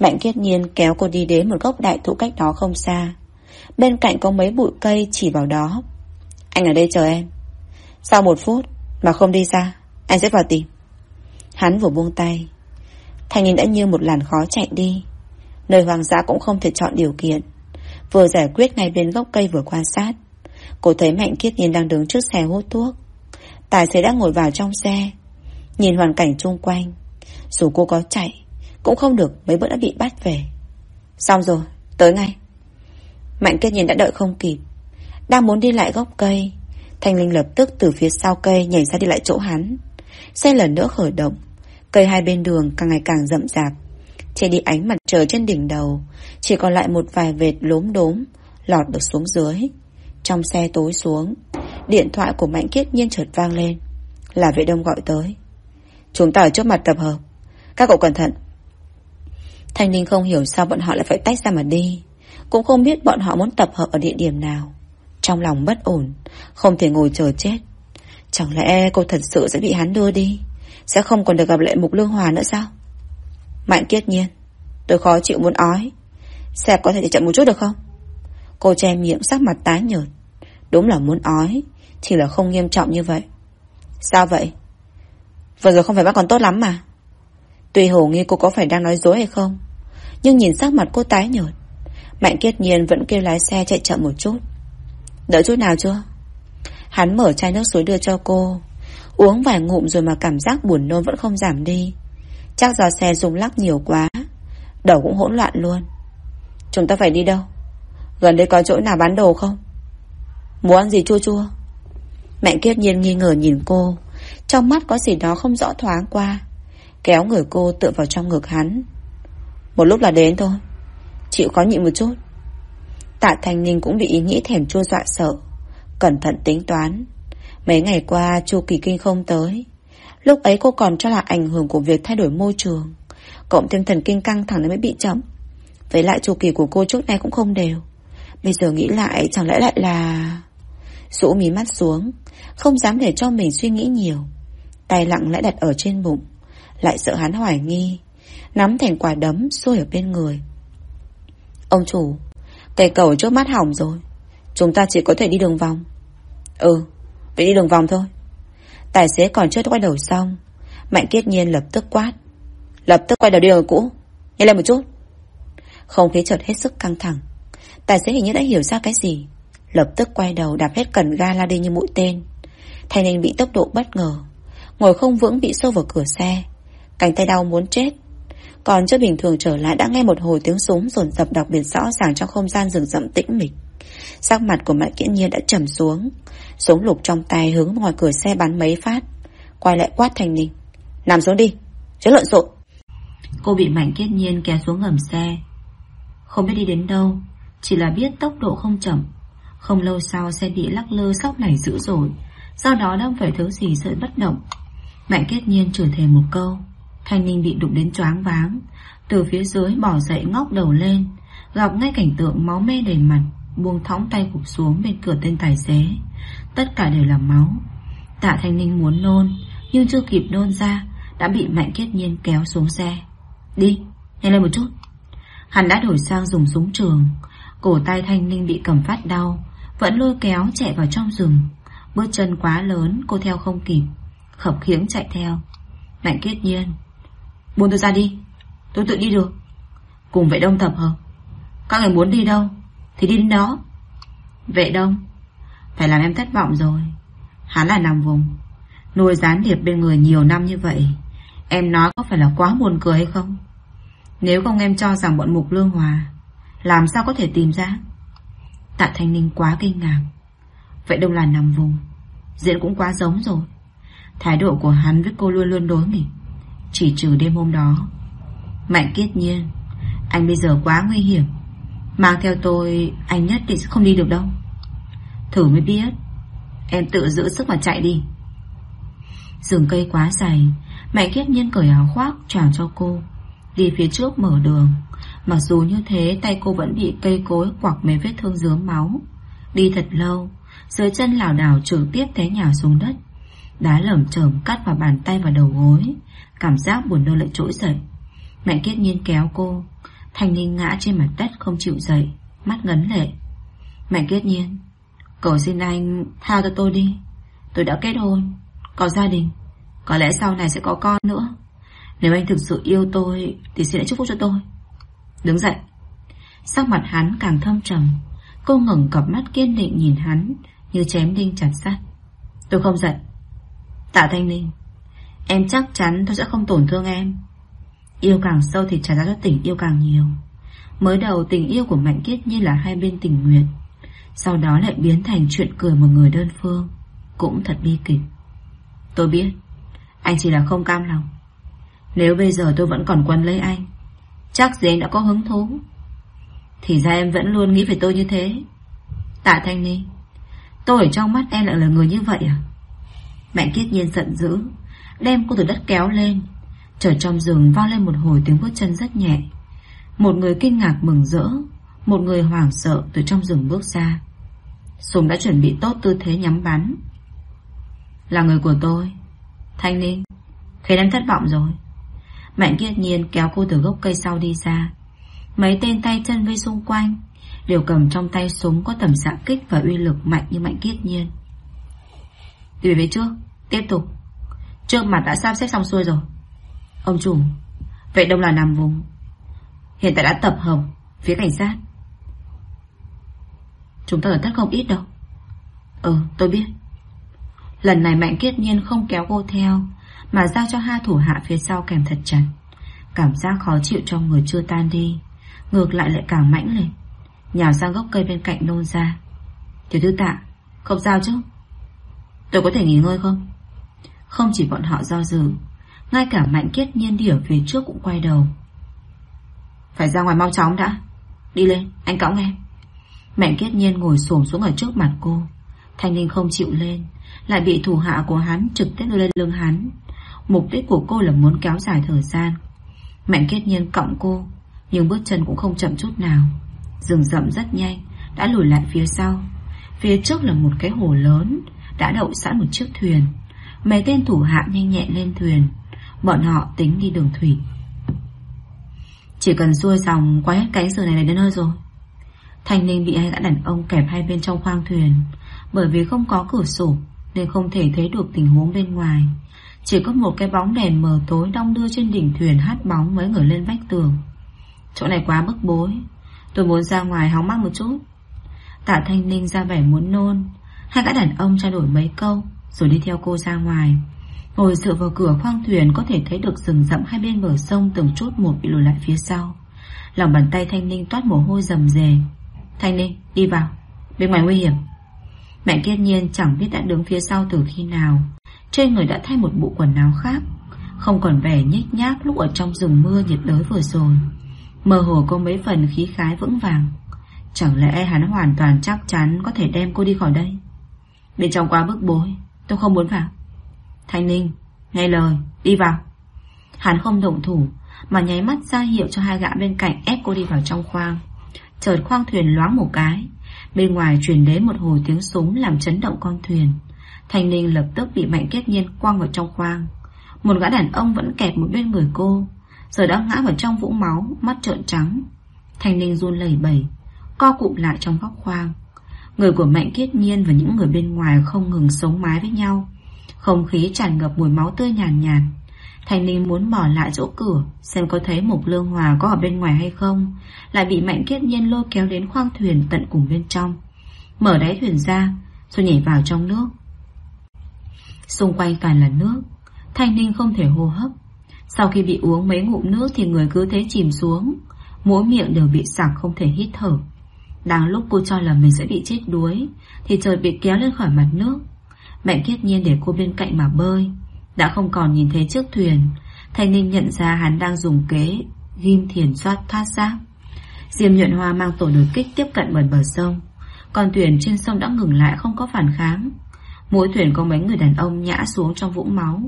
S2: Mạnh Kiết Nhiên kéo cô đi đến một gốc đại thụ cách đó không xa. Bên cạnh có mấy bụi cây chỉ vào đó. Anh ở đây chờ em. Sau một phút mà không đi ra, anh sẽ vào tìm. Hắn vừa buông tay Thanh niên đã như một làn khói chạy đi. Nơi hoàng gia cũng không thể chọn điều kiện. Vừa giải quyết ngay bên gốc cây vừa quan sát. Cô thấy Mạnh Kiết Nhiên đang đứng trước xe hút thuốc. Tài xế đã ngồi vào trong xe. Nhìn hoàn cảnh chung quanh. Dù cô có chạy Cũng không được mấy bữa đã bị bắt về. Xong rồi, tới ngay. Mạnh kết nhìn đã đợi không kịp. Đang muốn đi lại gốc cây Thanh Linh lập tức từ phía sau cây Nhảy ra đi lại chỗ hắn. Xe lần nữa khởi động. Cây hai bên đường càng ngày càng rậm rạp. Che đi ánh mặt trời trên đỉnh đầu, Chỉ còn lại một vài vệt lốm đốm Lọt được xuống dưới. Trong xe tối xuống, Điện thoại của Mạnh Kiết Nhiên chợt vang lên. Là vệ đông gọi tới. Chúng ta ở trước mặt tập hợp. Các cậu cẩn thận. Thanh Ninh không hiểu sao bọn họ lại phải tách ra mà đi. Cũng không biết bọn họ muốn tập hợp ở địa điểm nào. Trong lòng bất ổn, Không thể ngồi chờ chết. Chẳng lẽ cô thật sự sẽ bị hắn đưa đi? Sẽ không còn được gặp lại Mục Lương Hòa nữa sao? Mạnh kiết nhiên, Tôi khó chịu muốn ói. Xe có thể chậm một chút được không? Cô che miệng sắc mặt tái nhợt. Đúng là muốn ói, Chỉ là không nghiêm trọng như vậy. Sao vậy? Vừa rồi không phải bác còn tốt lắm mà. Tuy hồ nghi cô có phải đang nói dối hay không, Nhưng nhìn sắc mặt cô tái nhợt. Mạnh kiết nhiên vẫn kêu lái xe chạy chậm một chút. Đợi chút nào chưa? Hắn mở chai nước suối đưa cho cô. Uống vài ngụm rồi mà cảm giác buồn nôn vẫn không giảm đi. Chắc do xe dùng lắc nhiều quá, Đầu cũng hỗn loạn luôn. Chúng ta phải đi đâu? Gần đây có chỗ nào bán đồ không? Muốn ăn gì chua chua? Mẹ kiết nhiên nghi ngờ nhìn cô. Trong mắt có gì đó không rõ thoáng qua. Kéo người cô tựa vào trong ngực hắn. Một lúc là đến thôi. Chịu khó nhịn một chút. Tạ Thanh Ninh cũng bị ý nghĩ thèm chua dọa sợ. Cẩn thận tính toán. Mấy ngày qua, chu kỳ kinh không tới. Lúc ấy cô còn cho là ảnh hưởng của việc thay đổi môi trường. Cộng thêm thần kinh căng thẳng nên mới bị chậm. Với lại chu kỳ của cô trước nay cũng không đều. Bây giờ nghĩ lại, chẳng lẽ lại là... Rũ mí mắt xuống, Không dám để cho mình suy nghĩ nhiều. Tay lặng lẽ đặt ở trên bụng, Lại sợ hắn hoài nghi. Nắm thành quả đấm, xôi ở bên người. Ông chủ, Cây cầu trước mắt hỏng rồi. Chúng ta chỉ có thể đi đường vòng. Ừ Vậy đi đường vòng thôi. Tài xế còn chưa quay đầu xong, Mạnh kiết nhiên lập tức quát. Lập tức quay đầu đi đường cũ, Nhanh lên một chút. Không khí chợt hết sức căng thẳng. Tài xế hình như đã hiểu ra cái gì. Lập tức quay đầu đạp hết cần ga la đi như mũi tên. Thanh nên bị tốc độ bất ngờ. Ngồi không vững bị sâu vào cửa xe. Cánh tay đau muốn chết. Còn chưa bình thường trở lại đã nghe một hồi tiếng súng rồn rập đặc biệt rõ ràng trong không gian rừng rậm tĩnh mịch. Sắc mặt của Mạnh Kiễn Nhiên đã trầm xuống. Súng lục trong tay hướng ngoài cửa xe bắn mấy phát. Quay lại quát Thanh Ninh. Nằm xuống đi, chứ lộn xộn.
S1: Cô bị Mạnh Kiết Nhiên kéo xuống ngầm xe. Không biết đi đến đâu Chỉ là biết tốc độ không chậm. Không lâu sau xe bị lắc lơ sóc này dữ dội. Sau đó đâm phải thứ gì sợi bất động. Mạnh Kiết Nhiên chửi thề một câu. Thanh Ninh bị đụng đến choáng váng. Từ phía dưới bỏ dậy ngóc đầu lên Gặp ngay cảnh tượng máu me đầy mặt. Buông thõng tay cụp xuống bên cửa tên tài xế. Tất cả đều là máu. Tạ Thanh Ninh muốn nôn Nhưng chưa kịp nôn ra Đã bị Mạnh Kiết Nhiên kéo xuống xe. Đi, nhanh lên một chút. Hắn đã đổi sang dùng súng trường. Cổ tay Thanh Ninh bị cầm phát đau Vẫn lôi kéo chạy vào trong rừng. Bước chân quá lớn cô theo không kịp. Khập khiếng chạy theo. Mạnh Kiết Nhiên Buông tôi ra đi Tôi tự đi được. Cùng vậy đông tập hợp Các người muốn đi đâu? Thì đi đến đó. Vệ đông, Phải làm em thất vọng rồi. Hắn là nằm vùng. Nuôi gián điệp bên người nhiều năm như vậy, Em nói có phải là quá buồn cười hay không? Nếu không em cho rằng bọn mục lương hòa, Làm sao có thể tìm ra? Tạ Thanh Ninh quá kinh ngạc. Vậy đông là nằm vùng, Diễn cũng quá giống rồi. Thái độ của hắn với cô luôn luôn đối nghịch, Chỉ trừ đêm hôm đó. Mạnh kiết nhiên, Anh bây giờ quá nguy hiểm. Mang theo tôi, Anh nhất định không đi được đâu. Thử mới biết, Em tự giữ sức mà chạy đi. Rừng cây quá dày Mạnh kiếp nhiên cởi áo khoác trả cho cô, Đi phía trước mở đường. Mặc dù như thế, tay cô vẫn bị cây cối quặc mấy vết thương dướng máu. Đi thật lâu, Dưới chân lảo đảo trực tiếp té nhào xuống đất. Đá lởm chởm cắt vào bàn tay và đầu gối, Cảm giác buồn nôn lại trỗi dậy. Mạnh kiết nhiên kéo cô Thành Ninh ngã trên mặt đất không chịu dậy, Mắt ngấn lệ. Mạnh kết nhiên, Cầu xin anh tha cho tôi đi. Tôi đã kết hôn, Có gia đình. Có lẽ sau này sẽ có con nữa. Nếu anh thực sự yêu tôi Thì xin hãy chúc phúc cho tôi. Đứng dậy. Sắc mặt hắn càng thâm trầm. Cô ngẩng cặp mắt kiên định nhìn hắn Như chém đinh chặt sắt. Tôi không dậy Tạ Thanh Ninh, Em chắc chắn tôi sẽ không tổn thương em. Yêu càng sâu thì trả giá cho tình yêu càng nhiều. Mới đầu tình yêu của Mạnh Kiết như là hai bên tình nguyện. Sau đó lại biến thành chuyện cười một người đơn phương. Cũng thật bi kịch. Tôi biết, Anh chỉ là không cam lòng. Nếu bây giờ tôi vẫn còn quân lấy anh, Chắc gì anh đã có hứng thú? Thì ra em vẫn luôn nghĩ về tôi như thế. Tạ Thanh Ni, Tôi ở trong mắt em lại là người như vậy à? Mạnh Kiết Nhiên giận dữ, Đem cô từ đất kéo lên. Trở trong rừng vang lên một hồi tiếng bước chân rất nhẹ. Một người kinh ngạc mừng rỡ, Một người hoảng sợ từ trong rừng bước ra. Sùng đã chuẩn bị tốt tư thế nhắm bắn. Là người của tôi, Thanh Ninh, Khiến em thất vọng rồi. Mạnh kiệt nhiên kéo cô từ gốc cây sau đi ra. Mấy tên tay chân vây xung quanh, Đều cầm trong tay súng có tầm xạ kích và uy lực mạnh như mạnh kiết nhiên. Đi về trước, Tiếp tục. Trước mặt đã sắp xếp xong xuôi rồi. Ông chủ, Vậy đông là nằm vùng. Hiện tại đã tập hợp Phía cảnh sát. Chúng ta ở tất không ít đâu. Ừ tôi biết. Lần này Mạnh Kiết Nhiên không kéo cô theo, Mà giao cho hai thủ hạ phía sau kèm thật chặt. Cảm giác khó chịu trong người chưa tan đi, Ngược lại lại càng mãnh lên Nhào sang gốc cây bên cạnh nôn ra. Tiểu thư tạ, Không sao chứ? Tôi có thể nghỉ ngơi không? Không chỉ bọn họ do dự ngay cả Mạnh Kiết Nhiên đi ở phía trước cũng quay đầu. Phải ra ngoài mau chóng đã. Đi lên anh cõng em Mạnh Kiết Nhiên ngồi xổm xuống ở trước mặt cô. Thanh Ninh không chịu lên Lại bị thủ hạ của hắn trực tiếp đưa lên lưng hắn. Mục đích của cô là muốn kéo dài thời gian. Mạnh Kiết Nhiên cõng cô Nhưng bước chân cũng không chậm chút nào. Rừng rậm rất nhanh Đã lùi lại phía sau. Phía trước là một cái hồ lớn Đã đậu sẵn một chiếc thuyền. Mấy tên thủ hạ nhanh nhẹn lên thuyền Bọn họ tính đi đường thủy. Chỉ cần xuôi dòng Qua hết cánh giờ này là đến nơi rồi. Thanh Ninh bị hai gã đàn ông kẹp hai bên trong khoang thuyền. Bởi vì không có cửa sổ, Nên không thể thấy được tình huống bên ngoài. Chỉ có một cái bóng đèn mờ tối Đong đưa trên đỉnh thuyền hát bóng Mấy người lên vách tường. Chỗ này quá bức bối. Tôi muốn ra ngoài hóng mát một chút. Tạ Thanh Ninh ra vẻ muốn nôn. Hai gã đàn ông trao đổi mấy câu, Rồi đi theo cô ra ngoài. Ngồi dựa vào cửa khoang thuyền Có thể thấy được rừng rậm hai bên bờ sông Từng chút một bị lùi lại phía sau. Lòng bàn tay Thanh Ninh toát mồ hôi rầm rề. Thanh Ninh, đi vào, Bên ngoài nguy hiểm. Mẹ kiên nhiên chẳng biết đã đứng phía sau từ khi nào. Trên người đã thay một bộ quần áo khác, Không còn vẻ nhếch nhác Lúc ở trong rừng mưa nhiệt đới vừa rồi. Mơ hồ có mấy phần khí khái vững vàng. Chẳng lẽ hắn hoàn toàn chắc chắn Có thể đem cô đi khỏi đây? Bên trong quá bức bối, Tôi không muốn vào. Thanh Ninh, Nghe lời, Đi vào. Hắn không động thủ, Mà nháy mắt ra hiệu cho hai gã bên cạnh ép cô đi vào trong khoang. Chợt khoang thuyền loáng một cái, Bên ngoài truyền đến một hồi tiếng súng Làm chấn động con thuyền. Thanh Ninh lập tức bị mạnh kết nhiên quăng vào trong khoang. Một gã đàn ông vẫn kẹp một bên người cô, Giờ đã ngã vào trong vũng máu, Mắt trợn trắng. Thanh Ninh run lẩy bẩy, Co cụm lại trong góc khoang. Người của Mạnh Kiết Nhiên và những người bên ngoài Không ngừng sống mái với nhau. Không khí tràn ngập mùi máu tươi nhàn nhạt, nhạt Thanh Ninh muốn bỏ lại chỗ cửa Xem có thấy Mục Lương Hòa có ở bên ngoài hay không Lại bị Mạnh Kiết Nhiên lôi kéo đến khoang thuyền tận cùng bên trong. Mở đáy thuyền ra Rồi nhảy vào trong nước. Xung quanh toàn là nước Thanh Ninh không thể hô hấp. Sau khi bị uống mấy ngụm nước Thì người cứ thế chìm xuống Mỗi miệng đều bị sặc không thể hít thở. Đang lúc cô cho là mình sẽ bị chết đuối Thì trời bị kéo lên khỏi mặt nước. Mạnh Kiết Nhiên để cô bên cạnh mà bơi. Đã không còn nhìn thấy chiếc thuyền, Thanh Ninh nhận ra hắn đang dùng kế, Ghim thiền soát thoát ra Diêm nhuận hoa mang tổ đối kích tiếp cận bờ bờ sông. Còn thuyền trên sông đã ngừng lại không có phản kháng. Mỗi thuyền có mấy người đàn ông nhã xuống trong vũng máu.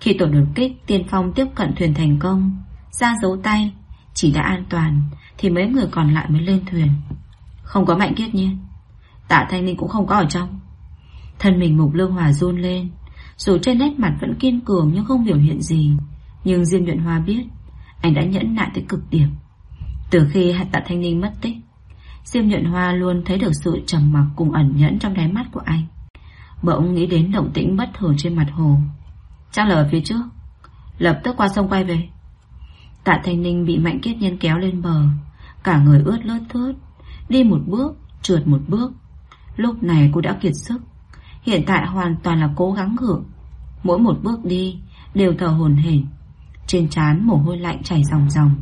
S1: Khi tổ đột kích, tiên phong tiếp cận thuyền thành công. Ra dấu tay, Chỉ đã an toàn, Thì mấy người còn lại mới lên thuyền. Không có mạnh kiết nhiên. Tạ Thanh Ninh cũng không có ở trong. Thân mình mục lương hòa run lên. Dù trên nét mặt vẫn kiên cường nhưng không biểu hiện gì. Nhưng Diêm Nhuận Hoa biết Anh đã nhẫn nại tới cực điểm. Từ khi hạt tạ thanh ninh mất tích Diêm Nhuận Hoa luôn thấy được sự trầm mặc cùng ẩn nhẫn trong đáy mắt của anh. Bỗng nghĩ đến động tĩnh bất thường trên mặt hồ. Chắc là ở phía trước. Lập tức qua sông quay về. Tạ Thanh Ninh bị Mạnh Kiết Nhân kéo lên bờ. Cả người ướt lướt thướt. Đi một bước, trượt một bước. Lúc này cô đã kiệt sức. Hiện tại hoàn toàn là cố gắng gượng. Mỗi một bước đi Đều thở hồn hển. Trên trán mồ hôi lạnh chảy ròng ròng.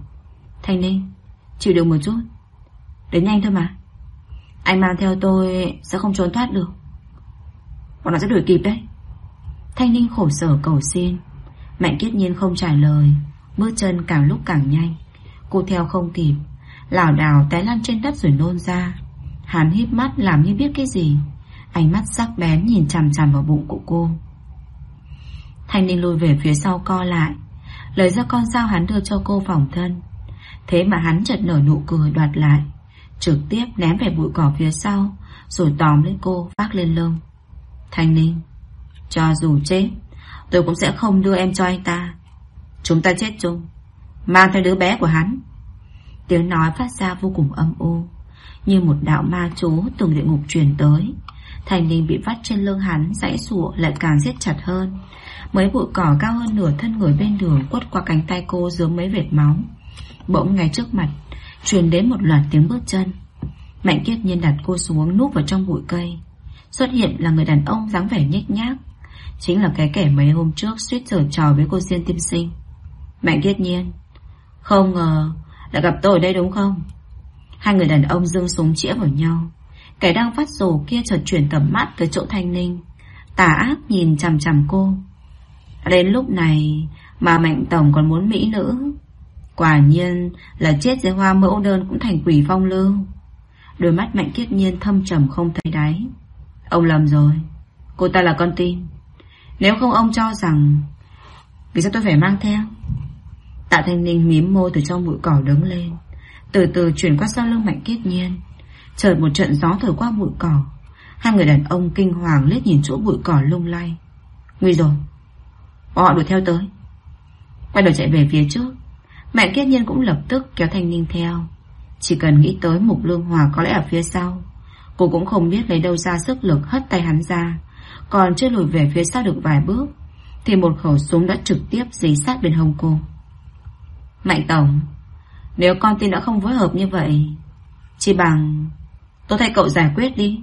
S1: Thanh Ninh, Chịu được một chút. Đến nhanh thôi mà. Anh mang theo tôi sẽ không trốn thoát được. Bọn nó sẽ đuổi kịp đấy. Thanh Ninh khổ sở cầu xin. Mạnh kiết nhiên không trả lời. Bước chân càng lúc càng nhanh. Cô theo không kịp. Lảo đảo té lăn trên đất rồi nôn ra. Hắn hít mắt làm như biết cái gì. Ánh mắt sắc bén nhìn chằm chằm vào bụng của cô. Thanh Ninh lùi về phía sau co lại, Lấy ra con dao hắn đưa cho cô phòng thân. Thế mà hắn chợt nở nụ cười đoạt lại, Trực tiếp ném về bụi cỏ phía sau, Rồi tóm lấy cô vác lên lưng. Thanh Ninh, Cho dù chết, Tôi cũng sẽ không đưa em cho anh ta. Chúng ta chết chung, Mang theo đứa bé của hắn. Tiếng nói phát ra vô cùng âm u, Như một đạo ma chú từ địa ngục truyền tới. Thành Đình bị vắt trên lưng hắn, Dãy sụa lại càng siết chặt hơn. Mấy bụi cỏ cao hơn nửa thân người bên đường, Quất qua cánh tay cô dướng mấy vệt máu. Bỗng ngay trước mặt, Truyền đến một loạt tiếng bước chân. Mạnh kiết nhiên đặt cô xuống núp vào trong bụi cây. Xuất hiện là người đàn ông dáng vẻ nhếch nhác. Chính là cái kẻ mấy hôm trước suýt giở trò với cô Diên Tim Sinh. Mạnh kiết nhiên, Không ngờ đã gặp tôi ở đây đúng không? Hai người đàn ông dương súng chĩa vào nhau. Kẻ đang phát rồ kia chợt chuyển tầm mắt tới chỗ thanh ninh. Tà ác nhìn chằm chằm cô. Đến lúc này, Mà Mạnh Tổng còn muốn mỹ nữ. Quả nhiên là chết dưới hoa mẫu đơn cũng thành quỷ phong lưu. Đôi mắt Mạnh Kiết Nhiên thâm trầm không thấy đáy. Ông lầm rồi. Cô ta là con tin. Nếu không ông cho rằng, Vì sao tôi phải mang theo? Tạ Thanh Ninh mím môi từ trong bụi cỏ đứng lên. Từ từ chuyển qua sau lưng Mạnh Kiết Nhiên. Chợt một trận gió thổi qua bụi cỏ. Hai người đàn ông kinh hoàng liếc nhìn chỗ bụi cỏ lung lay. Nguy rồi. Bọn họ đuổi theo tới. Quay đầu chạy về phía trước. Mẹ kết Nhiên cũng lập tức kéo Thanh Ninh theo. Chỉ cần nghĩ tới Mục Lương Hòa có lẽ ở phía sau, Cô cũng không biết lấy đâu ra sức lực hất tay hắn ra. Còn chưa lùi về phía sau được vài bước, Thì một khẩu súng đã trực tiếp dí sát bên hông cô. Mạnh Tổng, Nếu con tin đã không phối hợp như vậy, Chỉ bằng Tôi thay cậu giải quyết đi.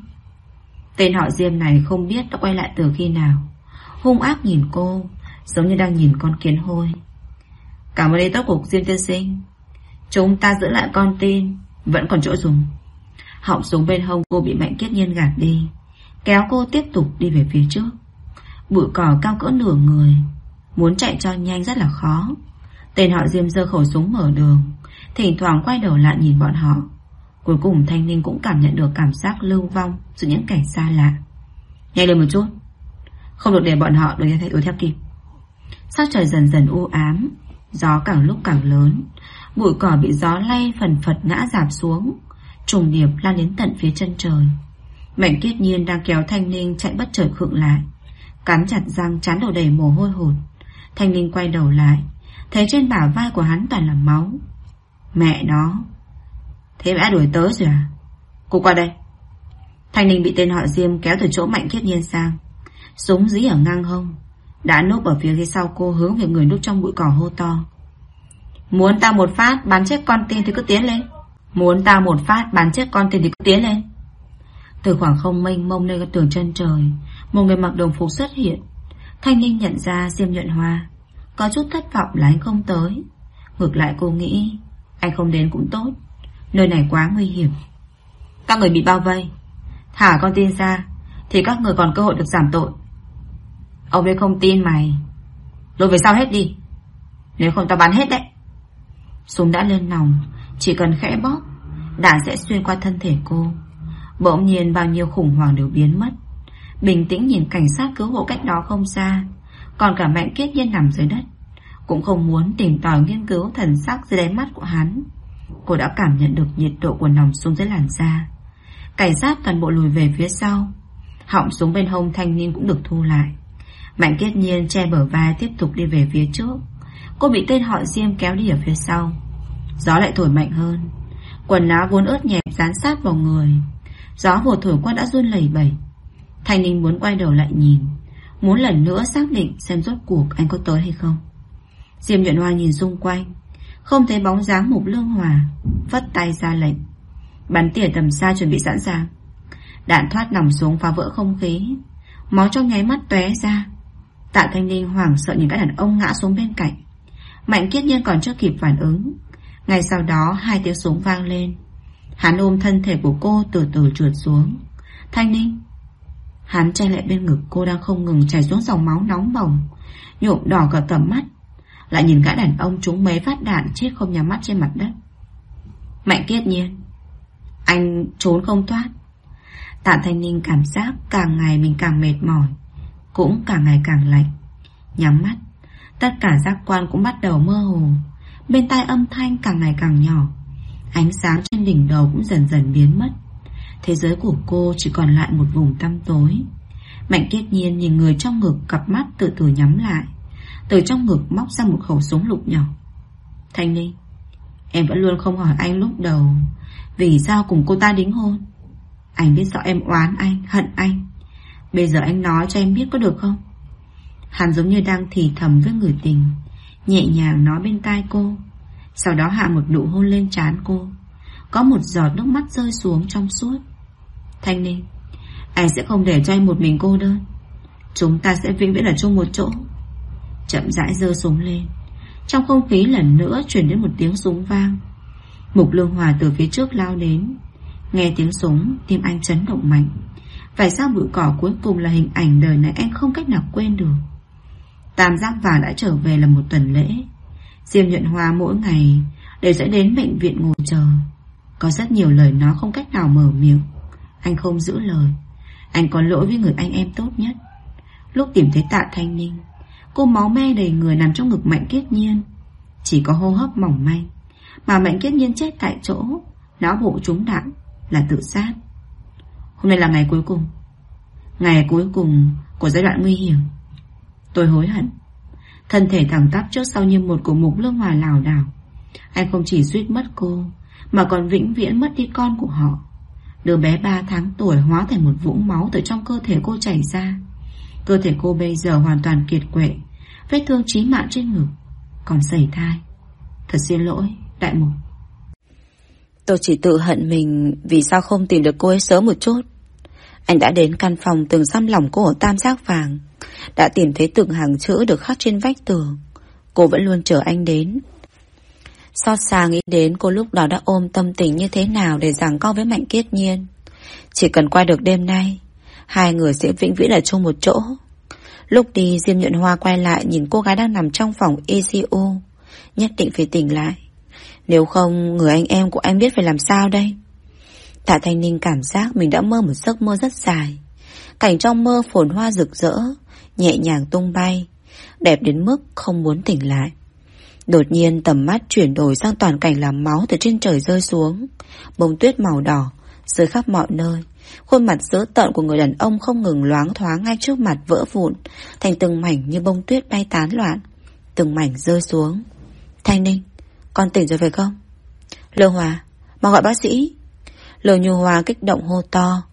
S1: Tên họ Diêm này không biết đã quay lại từ khi nào. Hung ác nhìn cô, Giống như đang nhìn con kiến hôi. Cảm ơn đi tốt cục Diêm tiên sinh. Chúng ta giữ lại con tin, Vẫn còn chỗ dùng. Họng súng bên hông cô bị mạnh kiết nhiên gạt đi. Kéo cô tiếp tục đi về phía trước. Bụi cỏ cao cỡ nửa người. Muốn chạy cho nhanh rất là khó. Tên họ Diêm giơ khẩu súng mở đường. Thỉnh thoảng quay đầu lại nhìn bọn họ. Cuối cùng Thanh Ninh cũng cảm nhận được cảm giác lưu vong Giữa những cảnh xa lạ. Nhanh lên một chút. Không được để bọn họ đuổi theo, đuổi theo kịp. Sao trời dần dần u ám Gió càng lúc càng lớn Bụi cỏ bị gió lay phần phật ngã giảm xuống Trùng điệp lan đến tận phía chân trời. Mạnh kiết nhiên đang kéo Thanh Ninh chạy bất chợt khựng lại Cắn chặt răng chán đầu đầy mồ hôi hột. Thanh Ninh quay đầu lại Thấy trên bả vai của hắn toàn là máu. Mẹ nó Thế mẹ đuổi tới rồi à? Cô qua đây. Thanh Ninh bị tên họ Diêm kéo từ chỗ mạnh kiết nhiên sang. Súng dí ở ngang hông, Đã núp ở phía phía sau cô hướng về người núp trong bụi cỏ hô to. Muốn ta một phát bắn chết con tin thì cứ tiến lên. Muốn ta một phát bắn chết con tin thì cứ tiến lên. Từ khoảng không mênh mông nơi tường chân trời, Một người mặc đồng phục xuất hiện. Thanh Ninh nhận ra Diêm nhuận hoa. Có chút thất vọng là anh không tới. Ngược lại cô nghĩ, Anh không đến cũng tốt. Nơi này quá nguy hiểm. Các người bị bao vây. Thả con tin ra, Thì các người còn cơ hội được giảm tội. Ông ấy không tin mày. Lùi về sau hết đi. Nếu không tao bắn hết đấy. Súng đã lên nòng, Chỉ cần khẽ bóp Đạn sẽ xuyên qua thân thể cô. Bỗng nhiên bao nhiêu khủng hoảng đều biến mất. Bình tĩnh nhìn cảnh sát cứu hộ cách đó không xa, Còn cả mạnh kiết nhiên nằm dưới đất, Cũng không muốn tìm tòi nghiên cứu thần sắc dưới đáy mắt của hắn. Cô đã cảm nhận được nhiệt độ của nòng súng dưới làn da. Cảnh sát toàn bộ lùi về phía sau. Họng súng bên hông thanh niên cũng được thu lại. Mạnh kết nhiên che bờ vai tiếp tục đi về phía trước. Cô bị tên họ Diêm kéo đi ở phía sau. Gió lại thổi mạnh hơn. Quần áo vốn ướt nhẹp dán sát vào người. Gió vừa thổi qua đã run lẩy bẩy. Thanh Ninh muốn quay đầu lại nhìn. Muốn lần nữa xác định xem rốt cuộc anh có tới hay không. Diêm nhuận hoa nhìn xung quanh. Không thấy bóng dáng mục lương hòa Vất tay ra lệnh Bắn tỉa tầm xa chuẩn bị sẵn sàng Đạn thoát nòng xuống phá vỡ không khí Máu trong nháy mắt tóe ra Tạ Thanh Ninh hoảng sợ nhìn các đàn ông ngã xuống bên cạnh. Mạnh kiết nhiên còn chưa kịp phản ứng. Ngay sau đó, hai tiếng súng vang lên. Hắn ôm thân thể của cô từ từ trượt xuống. Thanh Ninh. Hắn che lại bên ngực, cô đang không ngừng chảy xuống dòng máu nóng bỏng. Nhuộm đỏ cả tầm mắt. Lại nhìn gã đàn ông trúng mấy phát đạn chết không nhắm mắt trên mặt đất. Mạnh kiết nhiên. Anh trốn không thoát. Tạ Thanh Ninh cảm giác càng ngày mình càng mệt mỏi, Cũng càng ngày càng lạnh, Nhắm mắt Tất cả giác quan cũng bắt đầu mơ hồ Bên tai âm thanh càng ngày càng nhỏ Ánh sáng trên đỉnh đầu cũng dần dần biến mất Thế giới của cô chỉ còn lại một vùng tăm tối Mạnh kiết nhiên nhìn người trong ngực Cặp mắt từ từ nhắm lại từ trong ngực móc ra một khẩu súng lục nhỏ. Thanh Ninh Em vẫn luôn không hỏi anh lúc đầu Vì sao cùng cô ta đính hôn. Anh biết rõ em oán anh, hận anh. Bây giờ anh nói cho em biết có được không? Hắn giống như đang thì thầm với người tình Nhẹ nhàng nói bên tai cô. Sau đó hạ một nụ hôn lên trán cô. Có một giọt nước mắt rơi xuống trong suốt. Thanh Ninh Anh sẽ không để cho em một mình cô đơn. Chúng ta sẽ vĩnh viễn ở chung một chỗ. Chậm rãi giơ súng lên. Trong không khí lần nữa chuyển đến một tiếng súng vang. Mục Lương Hòa từ phía trước lao đến. Nghe tiếng súng, Tim anh chấn động mạnh. Phải sao bụi cỏ cuối cùng là hình ảnh đời này anh không cách nào quên được? Tam giác vàng đã trở về là một tuần lễ. Diêm nhuận hoa mỗi ngày Đều sẽ đến bệnh viện ngồi chờ. Có rất nhiều lời nó không cách nào mở miệng. Anh không giữ lời. Anh có lỗi với người anh em tốt nhất. Lúc tìm thấy tạ thanh ninh Cô máu me đầy người nằm trong ngực mạnh kết nhiên Chỉ có hô hấp mỏng manh Mà mạnh kết nhiên chết tại chỗ Não bộ trúng đạn là tự sát. Hôm nay là ngày cuối cùng. Ngày cuối cùng của giai đoạn nguy hiểm. Tôi hối hận. Thân thể thẳng tắp trước sau như một cổ mục lương hòa lào đảo. Anh không chỉ suýt mất cô, mà còn vĩnh viễn mất đi con của họ. Đứa bé 3 tháng tuổi hóa thành một vũng máu từ trong cơ thể cô chảy ra. Cơ thể cô bây giờ hoàn toàn kiệt quệ, vết thương chí mạng trên ngực, còn sẩy thai. Thật xin lỗi, đại mục.
S2: Tôi chỉ tự hận mình vì sao không tìm được cô ấy sớm một chút. Anh đã đến căn phòng từng xăm lỏng cô ở tam giác vàng. Đã tìm thấy từng hàng chữ được khắc trên vách tường. Cô vẫn luôn chờ anh đến. Xót xa nghĩ đến cô lúc đó đã ôm tâm tình như thế nào để giảng co với Mạnh Kiết Nhiên. Chỉ cần qua được đêm nay, hai người sẽ vĩnh viễn ở chung một chỗ. Lúc đi, Diêm Nhuận Hoa quay lại nhìn cô gái đang nằm trong phòng ECU. Nhất định phải tỉnh lại. Nếu không, người anh em của anh biết phải làm sao đây Tạ Thanh Ninh cảm giác mình đã mơ một giấc mơ rất dài Cảnh trong mơ phồn hoa rực rỡ, Nhẹ nhàng tung bay, Đẹp đến mức không muốn tỉnh lại Đột nhiên, tầm mắt chuyển đổi sang toàn cảnh làm máu từ trên trời rơi xuống Bông tuyết màu đỏ Rơi khắp mọi nơi Khuôn mặt dữ tợn của người đàn ông không ngừng loáng thoáng ngay trước mặt vỡ vụn Thành từng mảnh như bông tuyết bay tán loạn Từng mảnh rơi xuống Thanh Ninh con tỉnh rồi phải không? Lơ Hòa, mau gọi bác sĩ. Lơ Nhu Hòa kích động hô to.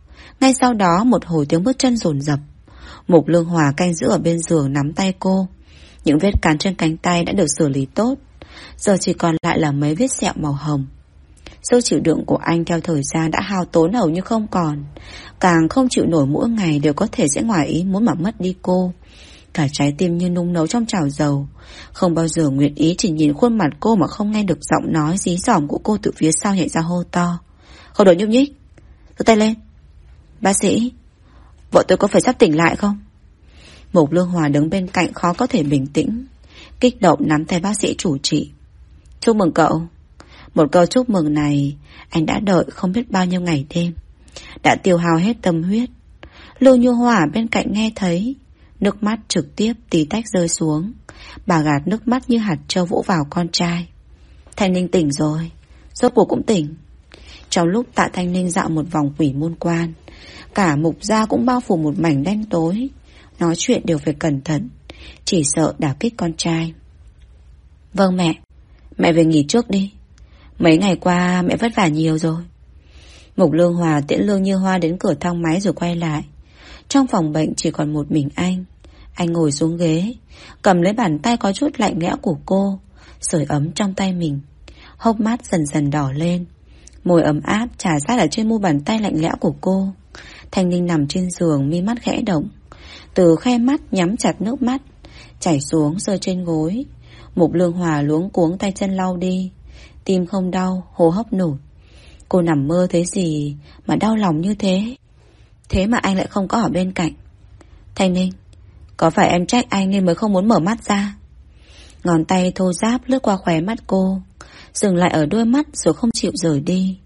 S2: Ngay sau đó một hồi tiếng bước chân rồn rập. Mục Lương Hòa canh giữ ở bên giường nắm tay cô. Những vết cán trên cánh tay đã được xử lý tốt. Giờ chỉ còn lại là mấy vết sẹo màu hồng. Sức chịu đựng của anh theo thời gian đã hao tốn hầu như không còn. Càng không chịu nổi mỗi ngày đều có thể sẽ ngoài ý muốn mà mất đi cô. Cả trái tim như nung nấu trong chảo dầu. Không bao giờ nguyện ý chỉ nhìn khuôn mặt cô Mà không nghe được giọng nói, dí dỏm của cô Từ phía sau nhảy ra hô to. Không được nhúc nhích. Đưa tay lên. Bác sĩ Vợ tôi có phải sắp tỉnh lại không? Mục Lương Hòa đứng bên cạnh khó có thể bình tĩnh, Kích động nắm tay bác sĩ chủ trị. Chúc mừng cậu. Một câu chúc mừng này, Anh đã đợi không biết bao nhiêu ngày đêm. Đã tiêu hao hết tâm huyết. Lưu Nhu Hòa bên cạnh nghe thấy, Nước mắt trực tiếp tí tách rơi xuống. Bà gạt nước mắt như hạt trâu vỗ vào con trai. Thanh Ninh tỉnh rồi, Rốt cuộc cũng tỉnh. Trong lúc tạ Thanh Ninh dạo một vòng quỷ môn quan, Cả mục gia cũng bao phủ một mảnh đen tối. Nói chuyện đều phải cẩn thận, Chỉ sợ đả kích con trai. Vâng mẹ Mẹ về nghỉ trước đi. Mấy ngày qua mẹ vất vả nhiều rồi. Mục Lương Hòa, tiễn Lương Như Hoa đến cửa thang máy rồi quay lại. Trong phòng bệnh chỉ còn một mình anh. Anh ngồi xuống ghế, Cầm lấy bàn tay có chút lạnh lẽo của cô, Sưởi ấm trong tay mình. Hốc mắt dần dần đỏ lên. Môi ấm áp trà sát ở trên mu bàn tay lạnh lẽo của cô. Thanh Ninh nằm trên giường, mi mắt khẽ động. Từ khe mắt nhắm chặt nước mắt, Chảy xuống rơi trên gối. Mục lương hòa luống cuống tay chân lau đi. Tim không đau, hô hấp nổi Cô nằm mơ thế gì Mà đau lòng như thế? Thế mà anh lại không có ở bên cạnh. Thanh Ninh Có phải em trách anh nên mới không muốn mở mắt ra? Ngón tay thô giáp lướt qua khóe mắt cô Dừng lại ở đôi mắt rồi không chịu rời đi.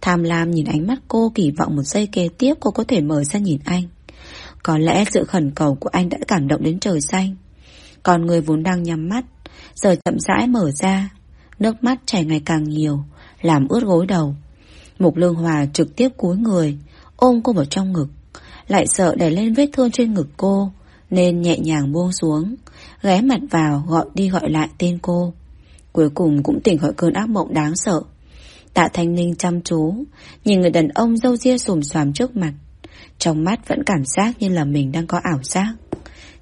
S2: Tham lam nhìn ánh mắt cô kỳ vọng một giây kế tiếp cô có thể mở ra nhìn anh. Có lẽ sự khẩn cầu của anh đã cảm động đến trời xanh. Còn người vốn đang nhắm mắt Giờ chậm rãi mở ra. Nước mắt chảy ngày càng nhiều, Làm ướt gối đầu. Mục lương hòa trực tiếp cúi người, Ôm cô vào trong ngực, Lại sợ đẩy lên vết thương trên ngực cô, Nên nhẹ nhàng buông xuống, Ghé mặt vào gọi đi gọi lại tên cô. Cuối cùng cũng tỉnh khỏi cơn ác mộng đáng sợ. Tạ Thanh Ninh chăm chú, Nhìn người đàn ông dâu ria xùm xoàm trước mặt. Trong mắt vẫn cảm giác như là mình đang có ảo giác.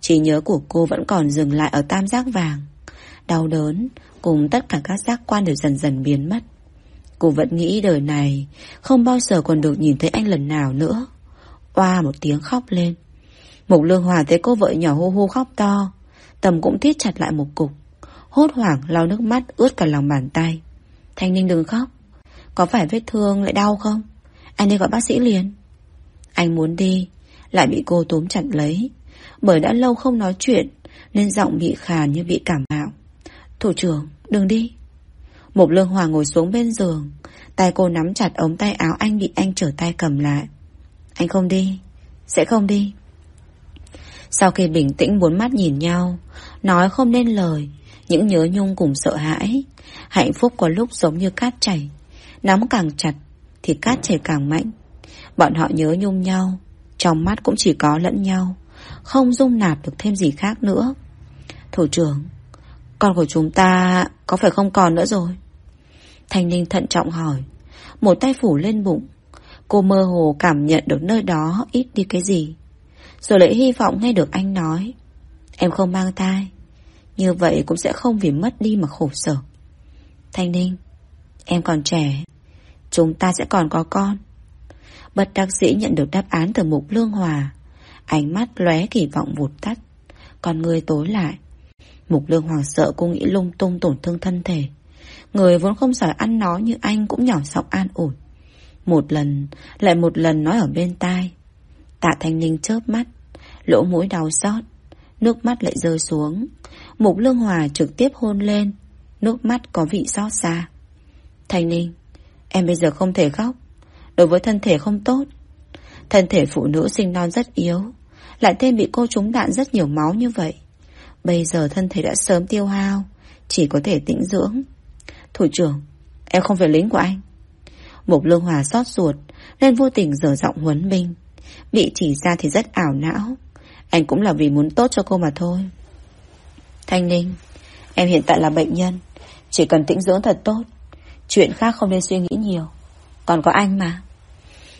S2: Trí nhớ của cô vẫn còn dừng lại ở tam giác vàng. Đau đớn Cùng tất cả các giác quan đều dần dần biến mất. Cô vẫn nghĩ đời này Không bao giờ còn được nhìn thấy anh lần nào nữa. Oa một tiếng khóc lên. Mục lương hòa thấy cô vợ nhỏ hô hô khóc to. Tầm cũng thiết chặt lại một cục. Hốt hoảng, lau nước mắt, ướt cả lòng bàn tay. Thanh Ninh đừng khóc. Có phải vết thương lại đau không? Anh đi gọi bác sĩ liền. Anh muốn đi, Lại bị cô túm chặt lấy. Bởi đã lâu không nói chuyện, Nên giọng bị khàn như bị cảm mạo. Thủ trưởng, đừng đi. Một lương hòa ngồi xuống bên giường, Tay cô nắm chặt ống tay áo anh bị anh trở tay cầm lại. Anh không đi, Sẽ không đi. Sau khi bình tĩnh bốn mắt nhìn nhau, Nói không nên lời, những nhớ nhung cùng sợ hãi, Hạnh phúc có lúc giống như cát chảy, Nắm càng chặt Thì cát chảy càng mạnh. Bọn họ nhớ nhung nhau, Trong mắt cũng chỉ có lẫn nhau, Không dung nạp được thêm gì khác nữa. Thủ trưởng con của chúng ta có phải không còn nữa rồi? Thanh Ninh thận trọng hỏi. Một tay phủ lên bụng. Cô mơ hồ cảm nhận được nơi đó ít đi cái gì. Rồi lại hy vọng nghe được anh nói. Em không mang thai. Như vậy cũng sẽ không vì mất đi mà khổ sở. Thanh Ninh, Em còn trẻ. Chúng ta sẽ còn có con. Bất đặc sĩ nhận được đáp án từ mục lương hòa. Ánh mắt lóe kỳ vọng vụt tắt. Còn người tối lại. Mục lương hoàng sợ cô nghĩ lung tung tổn thương thân thể. Người vốn không giỏi ăn nói như anh cũng nhỏ giọng an ủi. Một lần, Lại một lần nói ở bên tai. Tạ Thanh Ninh chớp mắt, Lỗ mũi đau xót, Nước mắt lại rơi xuống. Mục Lương Hòa trực tiếp hôn lên, Nước mắt có vị xót xa. Thanh Ninh, Em bây giờ không thể khóc, Đối với thân thể không tốt. Thân thể phụ nữ sinh non rất yếu, Lại thêm bị cô trúng đạn rất nhiều máu như vậy. Bây giờ thân thể đã sớm tiêu hao, Chỉ có thể tĩnh dưỡng. Thủ trưởng, Em không phải lính của anh. Mục Lương Hòa xót ruột, Nên vô tình dở giọng huấn binh. Bị chỉ ra thì rất ảo não. Anh cũng là vì muốn tốt cho cô mà thôi. Thanh Ninh, Em hiện tại là bệnh nhân, Chỉ cần tĩnh dưỡng thật tốt. Chuyện khác không nên suy nghĩ nhiều, Còn có anh mà.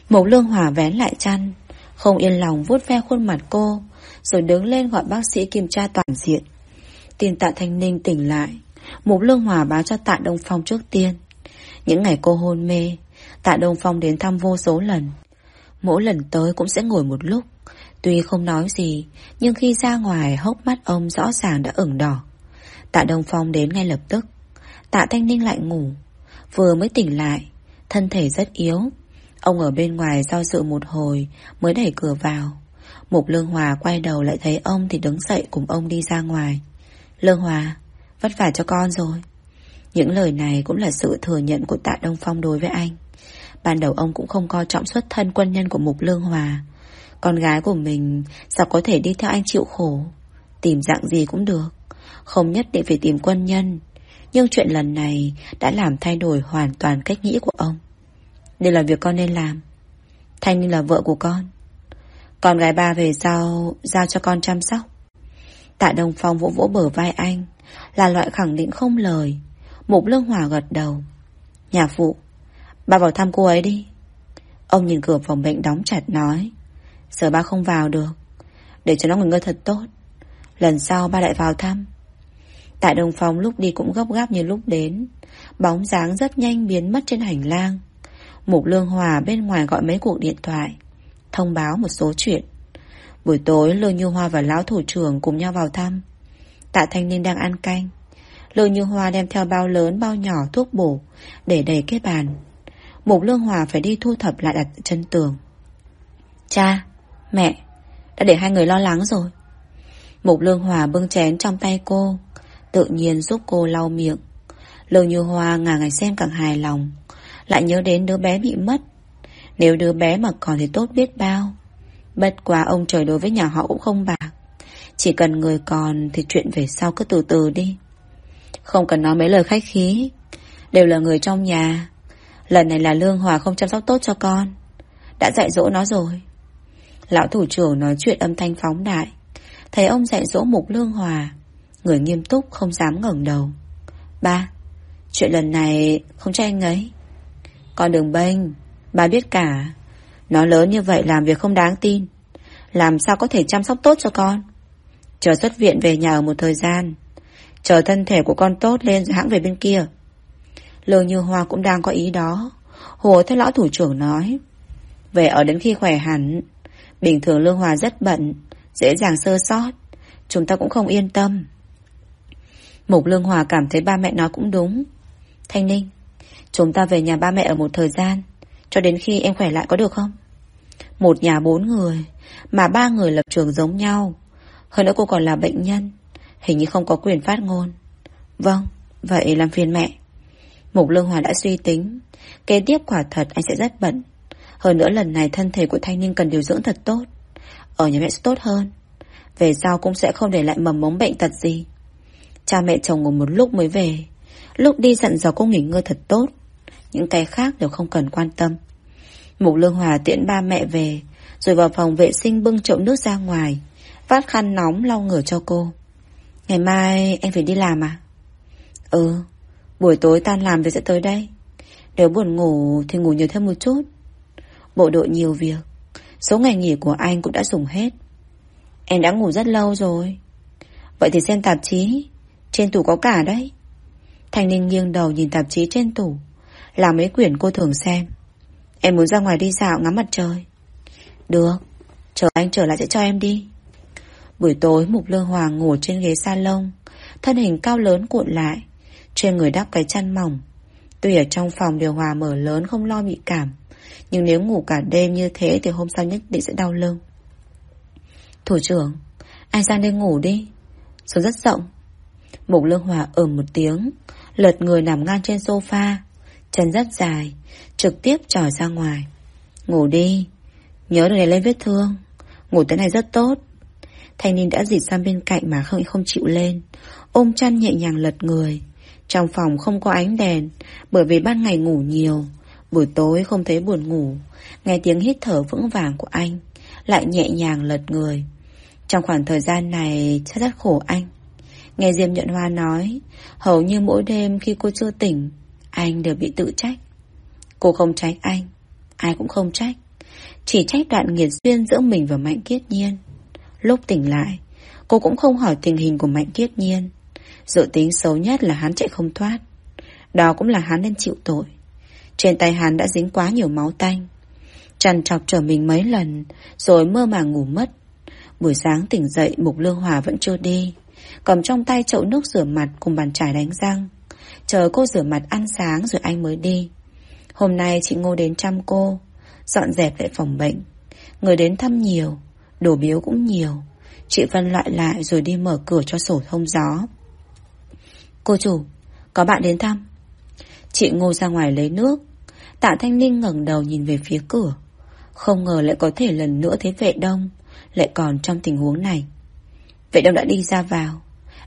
S2: Mộc Lương Hòa vén lại chăn, Không yên lòng vuốt ve khuôn mặt cô rồi đứng lên gọi bác sĩ kiểm tra toàn diện Tin tạ Thanh Ninh tỉnh lại Mục Lương Hòa báo cho tạ Đông Phong trước tiên Những ngày cô hôn mê Tạ Đông Phong đến thăm vô số lần Mỗi lần tới cũng sẽ ngồi một lúc Tuy không nói gì, nhưng khi ra ngoài hốc mắt ông rõ ràng đã ửng đỏ. Tạ Đông Phong đến ngay lập tức. Tạ Thanh Ninh lại ngủ. Vừa mới tỉnh lại, thân thể rất yếu. Ông ở bên ngoài do dự một hồi mới đẩy cửa vào. Mục Lương Hòa quay đầu lại thấy ông thì đứng dậy cùng ông đi ra ngoài. Lương Hòa, vất vả cho con rồi. Những lời này cũng là sự thừa nhận của Tạ Đông Phong đối với anh. Ban đầu ông cũng không coi trọng xuất thân quân nhân của Mục Lương Hòa. Con gái của mình sao có thể đi theo anh chịu khổ Tìm dạng gì cũng được Không nhất định phải tìm quân nhân Nhưng chuyện lần này Đã làm thay đổi hoàn toàn cách nghĩ của ông Đây là việc con nên làm Thanh là vợ của con con gái ba về sau, Giao cho con chăm sóc. Tạ Đồng Phong vỗ vỗ bờ vai anh, Là loại khẳng định không lời. Mục Lương Hòa gật đầu. Nhà phụ, Ba vào thăm cô ấy đi. Ông nhìn cửa phòng bệnh đóng chặt nói, Giờ ba không vào được, Để cho nó nghỉ ngơi thật tốt. Lần sau ba lại vào thăm. Tại đồng phòng lúc đi cũng gấp gáp như lúc đến. Bóng dáng rất nhanh biến mất trên hành lang. Mục Lương Hòa bên ngoài gọi mấy cuộc điện thoại. Thông báo một số chuyện Buổi tối Lô Như Hoa và Lão Thủ trưởng cùng nhau vào thăm. Tạ Thanh Ninh đang ăn canh. Lô Như Hoa đem theo bao lớn bao nhỏ thuốc bổ để đầy cái bàn. Mục Lương Hòa phải đi thu thập lại đặt chân tường. Cha, mẹ, đã để hai người lo lắng rồi. Mục Lương Hòa bưng chén trong tay cô, tự nhiên giúp cô lau miệng. Lương Như Hoa ngả ngày xem càng hài lòng, lại nhớ đến đứa bé bị mất. Nếu đứa bé mà còn thì tốt biết bao. Bất quá ông trời đối với nhà họ cũng không bạc. Chỉ cần người còn thì chuyện về sau cứ từ từ đi. Không cần nói mấy lời khách khí. Đều là người trong nhà. Lần này là Lương Hòa không chăm sóc tốt cho con. Đã dạy dỗ nó rồi. Lão thủ trưởng nói chuyện âm thanh phóng đại. Thấy ông dạy dỗ mục Lương Hòa. Người nghiêm túc không dám ngẩng đầu. Ba, chuyện lần này không cho anh ấy. Con đừng bênh, ba biết cả. Nó lớn như vậy làm việc không đáng tin. Làm sao có thể chăm sóc tốt cho con? Chờ xuất viện về nhà ở một thời gian. Chờ thân thể của con tốt lên rồi hãng về bên kia. Lương Như Hoa cũng đang có ý đó. Hồ theo lão thủ trưởng nói. Về ở đến khi khỏe hẳn. Bình thường Lương Hòa rất bận, dễ dàng sơ sót. Chúng ta cũng không yên tâm. Mục Lương Hòa cảm thấy ba mẹ nói cũng đúng. Thanh Ninh, chúng ta về nhà ba mẹ ở một thời gian, cho đến khi em khỏe lại có được không? Một nhà bốn người, mà ba người lập trường giống nhau. Hơn nữa cô còn là bệnh nhân, hình như không có quyền phát ngôn. Vâng, vậy làm phiền mẹ. Mục Lương Hòa đã suy tính, kế tiếp quả thật anh sẽ rất bận. Hơn nữa lần này thân thể của Thanh Ninh cần điều dưỡng thật tốt. Ở nhà mẹ sẽ tốt hơn. Về sau cũng sẽ không để lại mầm mống bệnh tật gì. Cha mẹ chồng ngủ một lúc mới về. Lúc đi dặn dò cô nghỉ ngơi thật tốt. Những cái khác đều không cần quan tâm. Mục Lương Hòa tiễn ba mẹ về, rồi vào phòng vệ sinh bưng chậu nước ra ngoài, vát khăn nóng lau ngửa cho cô. Ngày mai anh phải đi làm à? Ừ, buổi tối tan làm thì sẽ tới đây. Nếu buồn ngủ thì ngủ nhiều thêm một chút. Bộ đội nhiều việc, số ngày nghỉ của anh cũng đã dùng hết. Em đã ngủ rất lâu rồi. Vậy thì xem tạp chí, trên tủ có cả đấy. Thanh Ninh nghiêng đầu nhìn tạp chí trên tủ, là mấy quyển cô thường xem. Em muốn ra ngoài đi dạo ngắm mặt trời. Được, chờ anh trở lại sẽ cho em đi. Buổi tối Mục Lương Hoàng ngủ trên ghế salon, thân hình cao lớn cuộn lại, trên người đắp cái chăn mỏng. Tuy ở trong phòng điều hòa mở lớn không lo bị cảm, nhưng nếu ngủ cả đêm như thế thì hôm sau nhất định sẽ đau lưng. Thủ trưởng, anh sang đây ngủ đi. Số rất rộng. Mục Lương Hòa ẩm một tiếng, lật người nằm ngang trên sofa, chân rất dài, trực tiếp trỏ ra ngoài. Ngủ đi, nhớ đừng để lên vết thương, ngủ thế này rất tốt. Thanh niên đã dịt sang bên cạnh mà không không chịu lên, ôm chăn nhẹ nhàng lật người. Trong phòng không có ánh đèn, bởi vì ban ngày ngủ nhiều, buổi tối không thấy buồn ngủ, nghe tiếng hít thở vững vàng của anh, lại nhẹ nhàng lật người. Trong khoảng thời gian này chắc rất khổ anh. Nghe Diêm Nhuận Hoa nói, hầu như mỗi đêm khi cô chưa tỉnh, anh đều bị tự trách. Cô không trách anh, ai cũng không trách. Chỉ trách đoạn nghiệt duyên giữa mình và Mạnh Kiết Nhiên. Lúc tỉnh lại, cô cũng không hỏi tình hình của Mạnh Kiết Nhiên. Dự tính xấu nhất là hắn chạy không thoát. Đó cũng là hắn nên chịu tội. Trên tay hắn đã dính quá nhiều máu tanh. Trằn trọc trở mình mấy lần, rồi mơ màng ngủ mất. Buổi sáng tỉnh dậy Mục Lương Hòa vẫn chưa đi. Cầm trong tay chậu nước rửa mặt cùng bàn chải đánh răng. Chờ cô rửa mặt ăn sáng rồi anh mới đi. Hôm nay chị Ngô đến chăm cô, dọn dẹp lại phòng bệnh. Người đến thăm nhiều, đồ biếu cũng nhiều. Chị phân loại lại rồi đi mở cửa cho sổ thông gió. Cô chủ, có bạn đến thăm. Chị Ngô ra ngoài lấy nước. Tạ Thanh Ninh ngẩng đầu nhìn về phía cửa. Không ngờ lại có thể lần nữa thấy vệ đông, lại còn trong tình huống này. Vệ đông đã đi ra vào.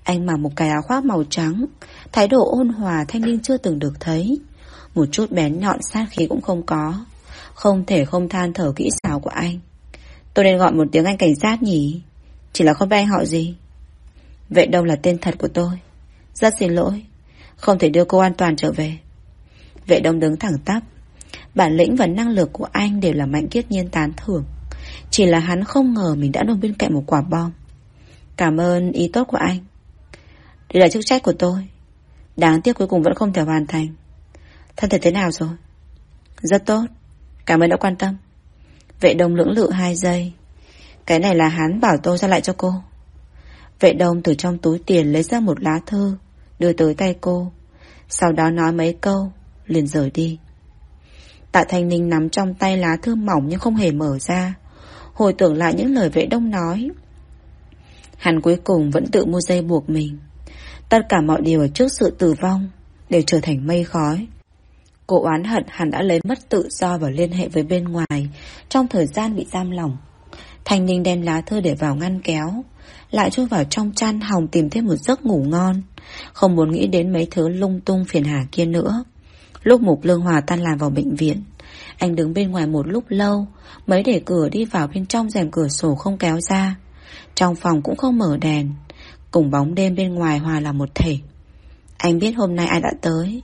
S2: Anh mặc một cái áo khoác màu trắng, thái độ ôn hòa Thanh niên chưa từng được thấy. Một chút bén nhọn sát khí cũng không có. Không thể không than thở kỹ xảo của anh. Tôi nên gọi một tiếng anh cảnh sát nhỉ? Chỉ là không biết anh họ gì. Vệ đông là tên thật của tôi. Rất xin lỗi. Không thể đưa cô an toàn trở về. Vệ đông đứng thẳng tắp. Bản lĩnh và năng lực của anh đều là mạnh kiết nhiên tán thưởng. Chỉ là hắn không ngờ mình đã nôn bên cạnh một quả bom. Cảm ơn ý tốt của anh. Đây là chức trách của tôi. Đáng tiếc cuối cùng vẫn không thể hoàn thành. Thân thể thế nào rồi? Rất tốt. Cảm ơn đã quan tâm. Vệ đông lưỡng lự hai giây. Cái này là hắn bảo tôi giao lại cho cô. Vệ đông từ trong túi tiền lấy ra một lá thư, đưa tới tay cô. Sau đó nói mấy câu, liền rời đi. Tạ Thanh Ninh nắm trong tay lá thư mỏng nhưng không hề mở ra. Hồi tưởng lại những lời vệ đông nói. Hắn cuối cùng vẫn tự mua dây buộc mình. Tất cả mọi điều ở trước sự tử vong đều trở thành mây khói. Cô oán hận hắn đã lấy mất tự do và liên hệ với bên ngoài trong thời gian bị giam lỏng. Thanh Ninh đem lá thư để vào ngăn kéo, lại chui vào trong chăn hòng tìm thêm một giấc ngủ ngon. Không muốn nghĩ đến mấy thứ lung tung phiền hà kia nữa. Lúc Mục Lương Hòa tan làm vào bệnh viện, anh đứng bên ngoài một lúc lâu, mới để cửa đi vào bên trong rèm cửa sổ không kéo ra. Trong phòng cũng không mở đèn, cùng bóng đêm bên ngoài hòa là một thể. Anh biết hôm nay ai đã tới.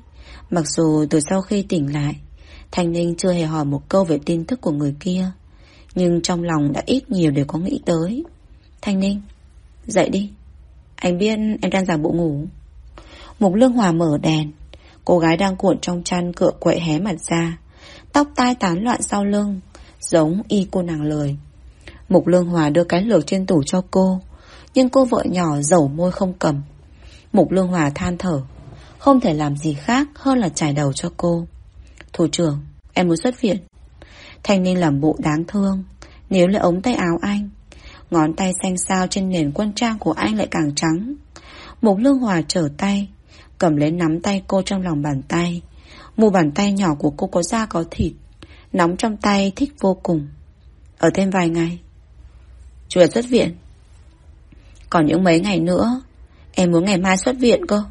S2: Mặc dù từ sau khi tỉnh lại, Thanh Ninh chưa hề hỏi một câu về tin tức của người kia. Nhưng trong lòng đã ít nhiều đều có nghĩ tới. Thanh Ninh, dậy đi. Anh biết em đang giả bộ ngủ. Mục Lương Hòa mở đèn. Cô gái đang cuộn trong chăn cựa quậy hé mặt ra. Tóc tai tán loạn sau lưng, giống y cô nàng lời. Mục Lương Hòa đưa cái lược trên tủ cho cô, nhưng cô vợ nhỏ dầu môi không cầm. Mục Lương Hòa than thở, không thể làm gì khác hơn là trải đầu cho cô. Thủ trưởng, em muốn xuất viện. Thanh niên làm bộ đáng thương, nếu lại ống tay áo anh. Ngón tay xanh sao trên nền quân trang của anh lại càng trắng. Mục Lương Hòa trở tay, cầm lấy nắm tay cô trong lòng bàn tay. Mù bàn tay nhỏ của cô có da có thịt, nóng trong tay thích vô cùng. Ở thêm vài ngày. Chủ nhật xuất viện. Còn những mấy ngày nữa, em muốn ngày mai xuất viện cơ.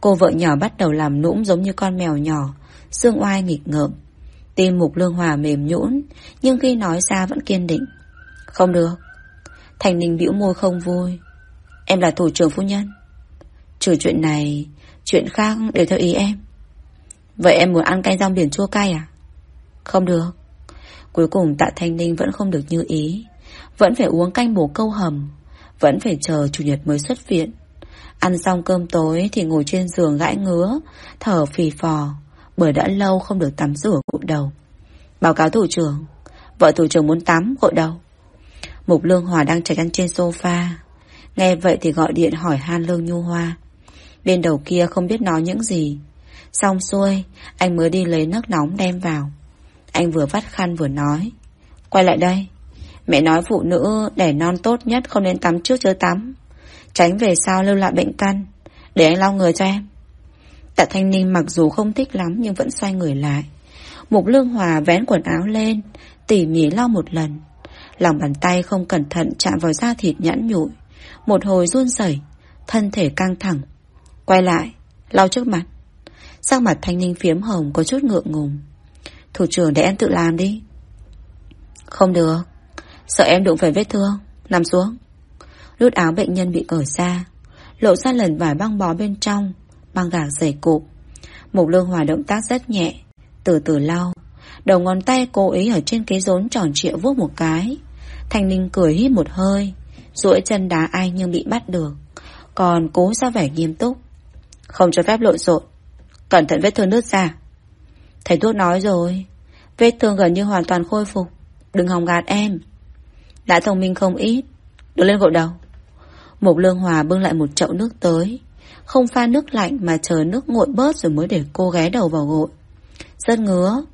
S2: Cô vợ nhỏ bắt đầu làm nũng giống như con mèo nhỏ, xương oai nghịch ngợm. Tim mục lương hòa mềm nhũn, nhưng khi nói ra vẫn kiên định. Không được. Thành Ninh bĩu môi không vui. Em là thủ trưởng phu nhân. Trừ chuyện này, chuyện khác đều theo ý em. Vậy em muốn ăn canh rong biển chua cay à? Không được. Cuối cùng tạ Thanh Ninh vẫn không được như ý. Vẫn phải uống canh bổ câu hầm. Vẫn phải chờ chủ nhật mới xuất viện. Ăn xong cơm tối thì ngồi trên giường gãi ngứa, thở phì phò, bởi đã lâu không được tắm rửa gội đầu. Báo cáo thủ trưởng, vợ thủ trưởng muốn tắm gội đầu. Mục Lương Hòa đang chạy ăn trên sofa. Nghe vậy thì gọi điện hỏi Han Lương Nhu Hoa. Bên đầu kia không biết nói những gì. Xong xuôi, anh mới đi lấy nước nóng đem vào. Anh vừa vắt khăn vừa nói. Quay lại đây. Mẹ nói phụ nữ đẻ non tốt nhất không nên tắm trước chưa tắm. Tránh về sau lưu lại bệnh căn Để anh lau người cho em. Tạ Thanh Ninh mặc dù không thích lắm Nhưng vẫn xoay người lại. Mục Lương Hòa vén quần áo lên Tỉ mỉ lau một lần. Lòng bàn tay không cẩn thận chạm vào da thịt nhẵn nhụi Một hồi run rẩy Thân thể căng thẳng. Quay lại, lau trước mặt. Sắc mặt Thanh Ninh phiếm hồng có chút ngượng ngùng. Thủ trưởng để em tự làm đi. Không được. Sợ em đụng phải vết thương. Nằm xuống. Nút áo bệnh nhân bị cởi ra. Lộ ra lần vải băng bó bên trong. Băng gạc dày cụp Mục lương hòa động tác rất nhẹ. Từ từ lau. Đầu ngón tay cố ý ở trên cái rốn tròn trịa vuốt một cái. Thanh Ninh cười hít một hơi. Duỗi chân đá ai nhưng bị bắt được. Còn cố ra vẻ nghiêm túc. Không cho phép lộn xộn. Cẩn thận vết thương nứt ra. Thầy thuốc nói rồi. Vết thương gần như hoàn toàn khôi phục. Đừng hòng gạt em. Đã thông minh không ít. Đừng lên gội đầu. Mục Lương Hòa bưng lại một chậu nước tới. Không pha nước lạnh mà chờ nước nguội bớt Rồi mới để cô ghé đầu vào gội. Rất ngứa.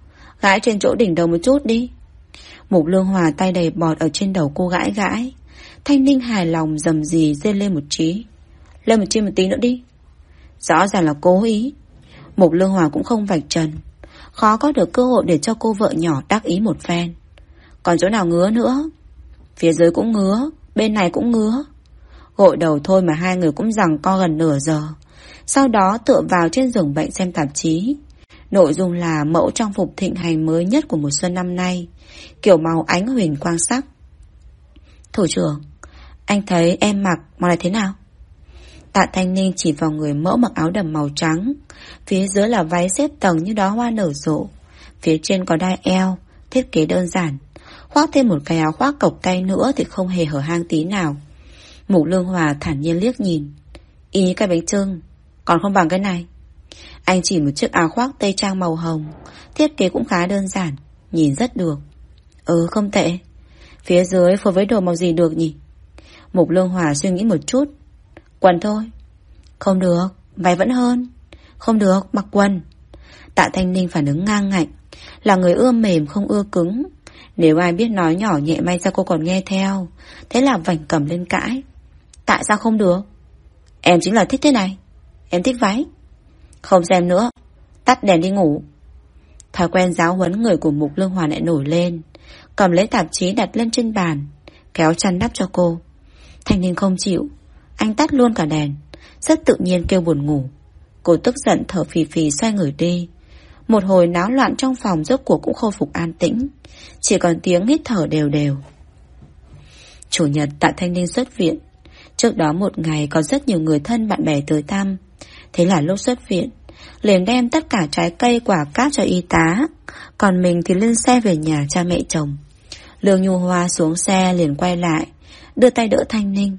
S2: Gãi trên chỗ đỉnh đầu một chút đi. Mục Lương Hòa tay đầy bọt ở trên đầu cô gãi gãi. Thanh Ninh hài lòng dầm gì dê lên một trí Lên một chi một tí nữa đi. Rõ ràng là cố ý. Mục Lương Hòa cũng không vạch trần. Khó có được cơ hội để cho cô vợ nhỏ đắc ý một phen. Còn chỗ nào ngứa nữa? Phía dưới cũng ngứa Bên này cũng ngứa Gội đầu thôi mà hai người cũng rằng co gần nửa giờ. Sau đó tựa vào trên giường bệnh xem tạp chí. Nội dung là mẫu trang phục thịnh hành mới nhất của mùa xuân năm nay. Kiểu màu ánh huỳnh quang sắc. Thủ trưởng, anh thấy em mặc màu này thế nào? Tạ Thanh Ninh chỉ vào người mẫu mặc áo đầm màu trắng. Phía dưới là váy xếp tầng như đó hoa nở rộ. Phía trên có đai eo, thiết kế đơn giản. Khoác thêm một cái áo khoác cộc tay nữa thì không hề hở hang tí nào. Mục Lương Hòa thản nhiên liếc nhìn. Ý cái bánh trưng, còn không bằng cái này. Anh chỉ một chiếc áo khoác tây trang màu hồng, thiết kế cũng khá đơn giản, nhìn rất được. Ừ không tệ. Phía dưới phối với đồ màu gì được nhỉ? Mục Lương Hòa suy nghĩ một chút. Quần thôi. Không được, váy vẫn hơn. Không được, mặc quần. Tạ Thanh Ninh phản ứng ngang ngạnh. Là người ưa mềm không ưa cứng. Nếu ai biết nói nhỏ nhẹ may ra cô còn nghe theo. Thế là vảnh cầm lên cãi. Tại sao không được? Em chính là thích thế này. Em thích váy. Không xem nữa. Tắt đèn đi ngủ. Thói quen giáo huấn người của Mục Lương Hòa lại nổi lên. Cầm lấy tạp chí đặt lên trên bàn. Kéo chăn đắp cho cô. Thanh niên không chịu. Anh tắt luôn cả đèn. Rất tự nhiên kêu buồn ngủ. Cô tức giận thở phì phì xoay người đi. Một hồi náo loạn trong phòng rốt cuộc cũng khôi phục an tĩnh. Chỉ còn tiếng hít thở đều đều. Chủ nhật tại Thanh Ninh xuất viện. Trước đó một ngày có rất nhiều người thân bạn bè tới thăm. Thế là lúc xuất viện, liền đem tất cả trái cây quả cát cho y tá. Còn mình thì lên xe về nhà cha mẹ chồng. Lương Nhu Hoa xuống xe liền quay lại, đưa tay đỡ Thanh Ninh.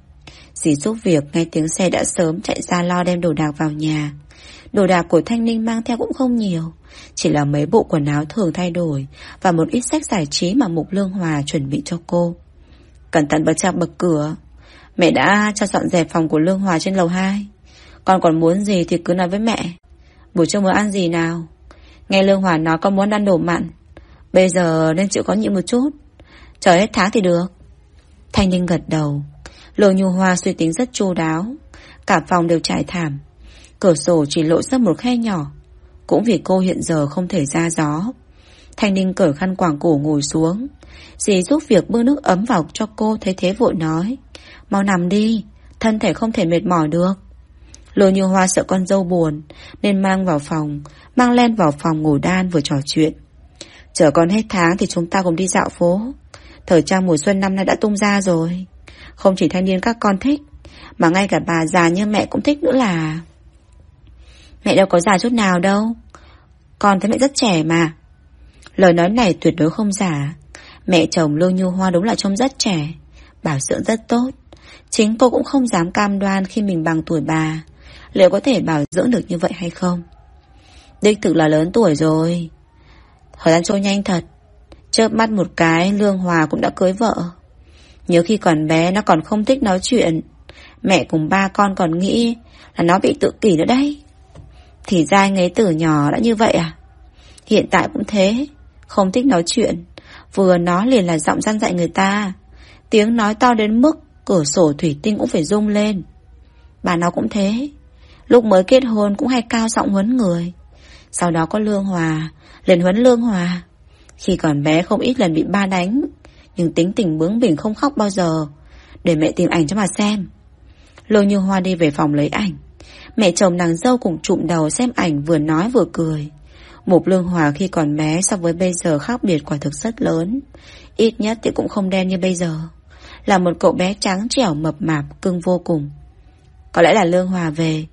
S2: Dì giúp việc nghe tiếng xe đã sớm chạy ra lo đem đồ đạc vào nhà. Đồ đạc của Thanh Ninh mang theo cũng không nhiều, chỉ là mấy bộ quần áo thường thay đổi và một ít sách giải trí mà Mục Lương Hòa chuẩn bị cho cô. Cẩn thận bật chặt bậc cửa. Mẹ đã cho dọn dẹp phòng của Lương Hòa trên lầu 2. Con còn muốn gì thì cứ nói với mẹ. Buổi trưa muốn ăn gì nào? Nghe Lương Hòa nói con muốn ăn đồ mặn. Bây giờ nên chịu có nhịn một chút. Chờ hết tháng thì được. Thanh Ninh gật đầu. Lương Nhu Hoa suy tính rất chu đáo. Cả phòng đều trải thảm. Cửa sổ chỉ lộ ra một khe nhỏ. Cũng vì cô hiện giờ không thể ra gió. Thanh Ninh cởi khăn quàng cổ ngồi xuống. Dì giúp việc bưng nước ấm vào cho cô thấy thế vội nói. Mau nằm đi, thân thể không thể mệt mỏi được. Lô Như Hoa sợ con dâu buồn, nên mang vào phòng, mang len vào phòng ngủ đan vừa trò chuyện. Chờ con hết tháng thì chúng ta cùng đi dạo phố. Thời trang mùa xuân năm nay đã tung ra rồi. Không chỉ thanh niên các con thích, mà ngay cả bà già như mẹ cũng thích nữa là... Mẹ đâu có già chút nào đâu. Con thấy mẹ rất trẻ mà. Lời nói này tuyệt đối không giả. Mẹ chồng Lương Như Hoa đúng là trông rất trẻ. Bảo dưỡng rất tốt. Chính cô cũng không dám cam đoan khi mình bằng tuổi bà. Liệu có thể bảo dưỡng được như vậy hay không? Đích thực là lớn tuổi rồi. Thời gian trôi nhanh thật. Chớp mắt một cái, Lương Hòa cũng đã cưới vợ. Nhớ khi còn bé nó còn không thích nói chuyện. Mẹ cùng ba con còn nghĩ là nó bị tự kỷ nữa đấy. Thì ra anh ấy từ nhỏ đã như vậy à? Hiện tại cũng thế. Không thích nói chuyện. Vừa nói liền là giọng gian dạy người ta. Tiếng nói to đến mức cửa sổ thủy tinh cũng phải rung lên. Bà nó cũng thế. Lúc mới kết hôn cũng hay cao giọng huấn người. Sau đó có Lương Hòa, liền huấn Lương Hòa. Khi còn bé không ít lần bị ba đánh, nhưng tính tình bướng bỉnh không khóc bao giờ. Để mẹ tìm ảnh cho mà xem. Lô Như Hoa đi về phòng lấy ảnh. Mẹ chồng nàng dâu cùng trụm đầu xem ảnh vừa nói vừa cười. Mục Lương Hòa khi còn bé so với bây giờ khác biệt quả thực rất lớn. Ít nhất thì cũng không đen như bây giờ. Là một cậu bé trắng trẻo mập mạp cưng vô cùng. Có lẽ là Lương Hòa về.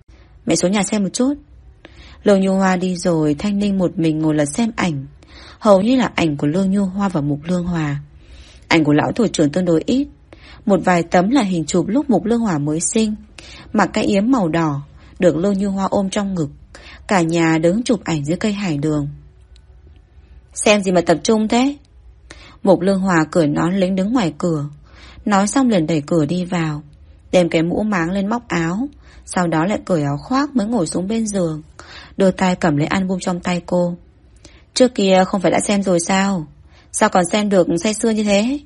S2: Mẹ xuống nhà xem một chút. Lương Nhu Hoa đi rồi, Thanh Ninh một mình ngồi lật xem ảnh. Hầu như là ảnh của Lương Nhu Hoa và Mục Lương Hòa. Ảnh của lão thủ trưởng tương đối ít. Một vài tấm là hình chụp lúc Mục Lương Hòa mới sinh. Mặc cái yếm màu đỏ, được Lô Nhu Hoa ôm trong ngực. Cả nhà đứng chụp ảnh dưới cây hải đường. Xem gì mà tập trung thế? Mục Lương Hòa cười nón lính đứng ngoài cửa. Nói xong liền đẩy cửa đi vào. Đem cái mũ máng lên móc áo. Sau đó lại cởi áo khoác mới ngồi xuống bên giường. Đưa tay cầm lấy album trong tay cô. Trước kia không phải đã xem rồi sao? Sao còn xem được say xưa như thế?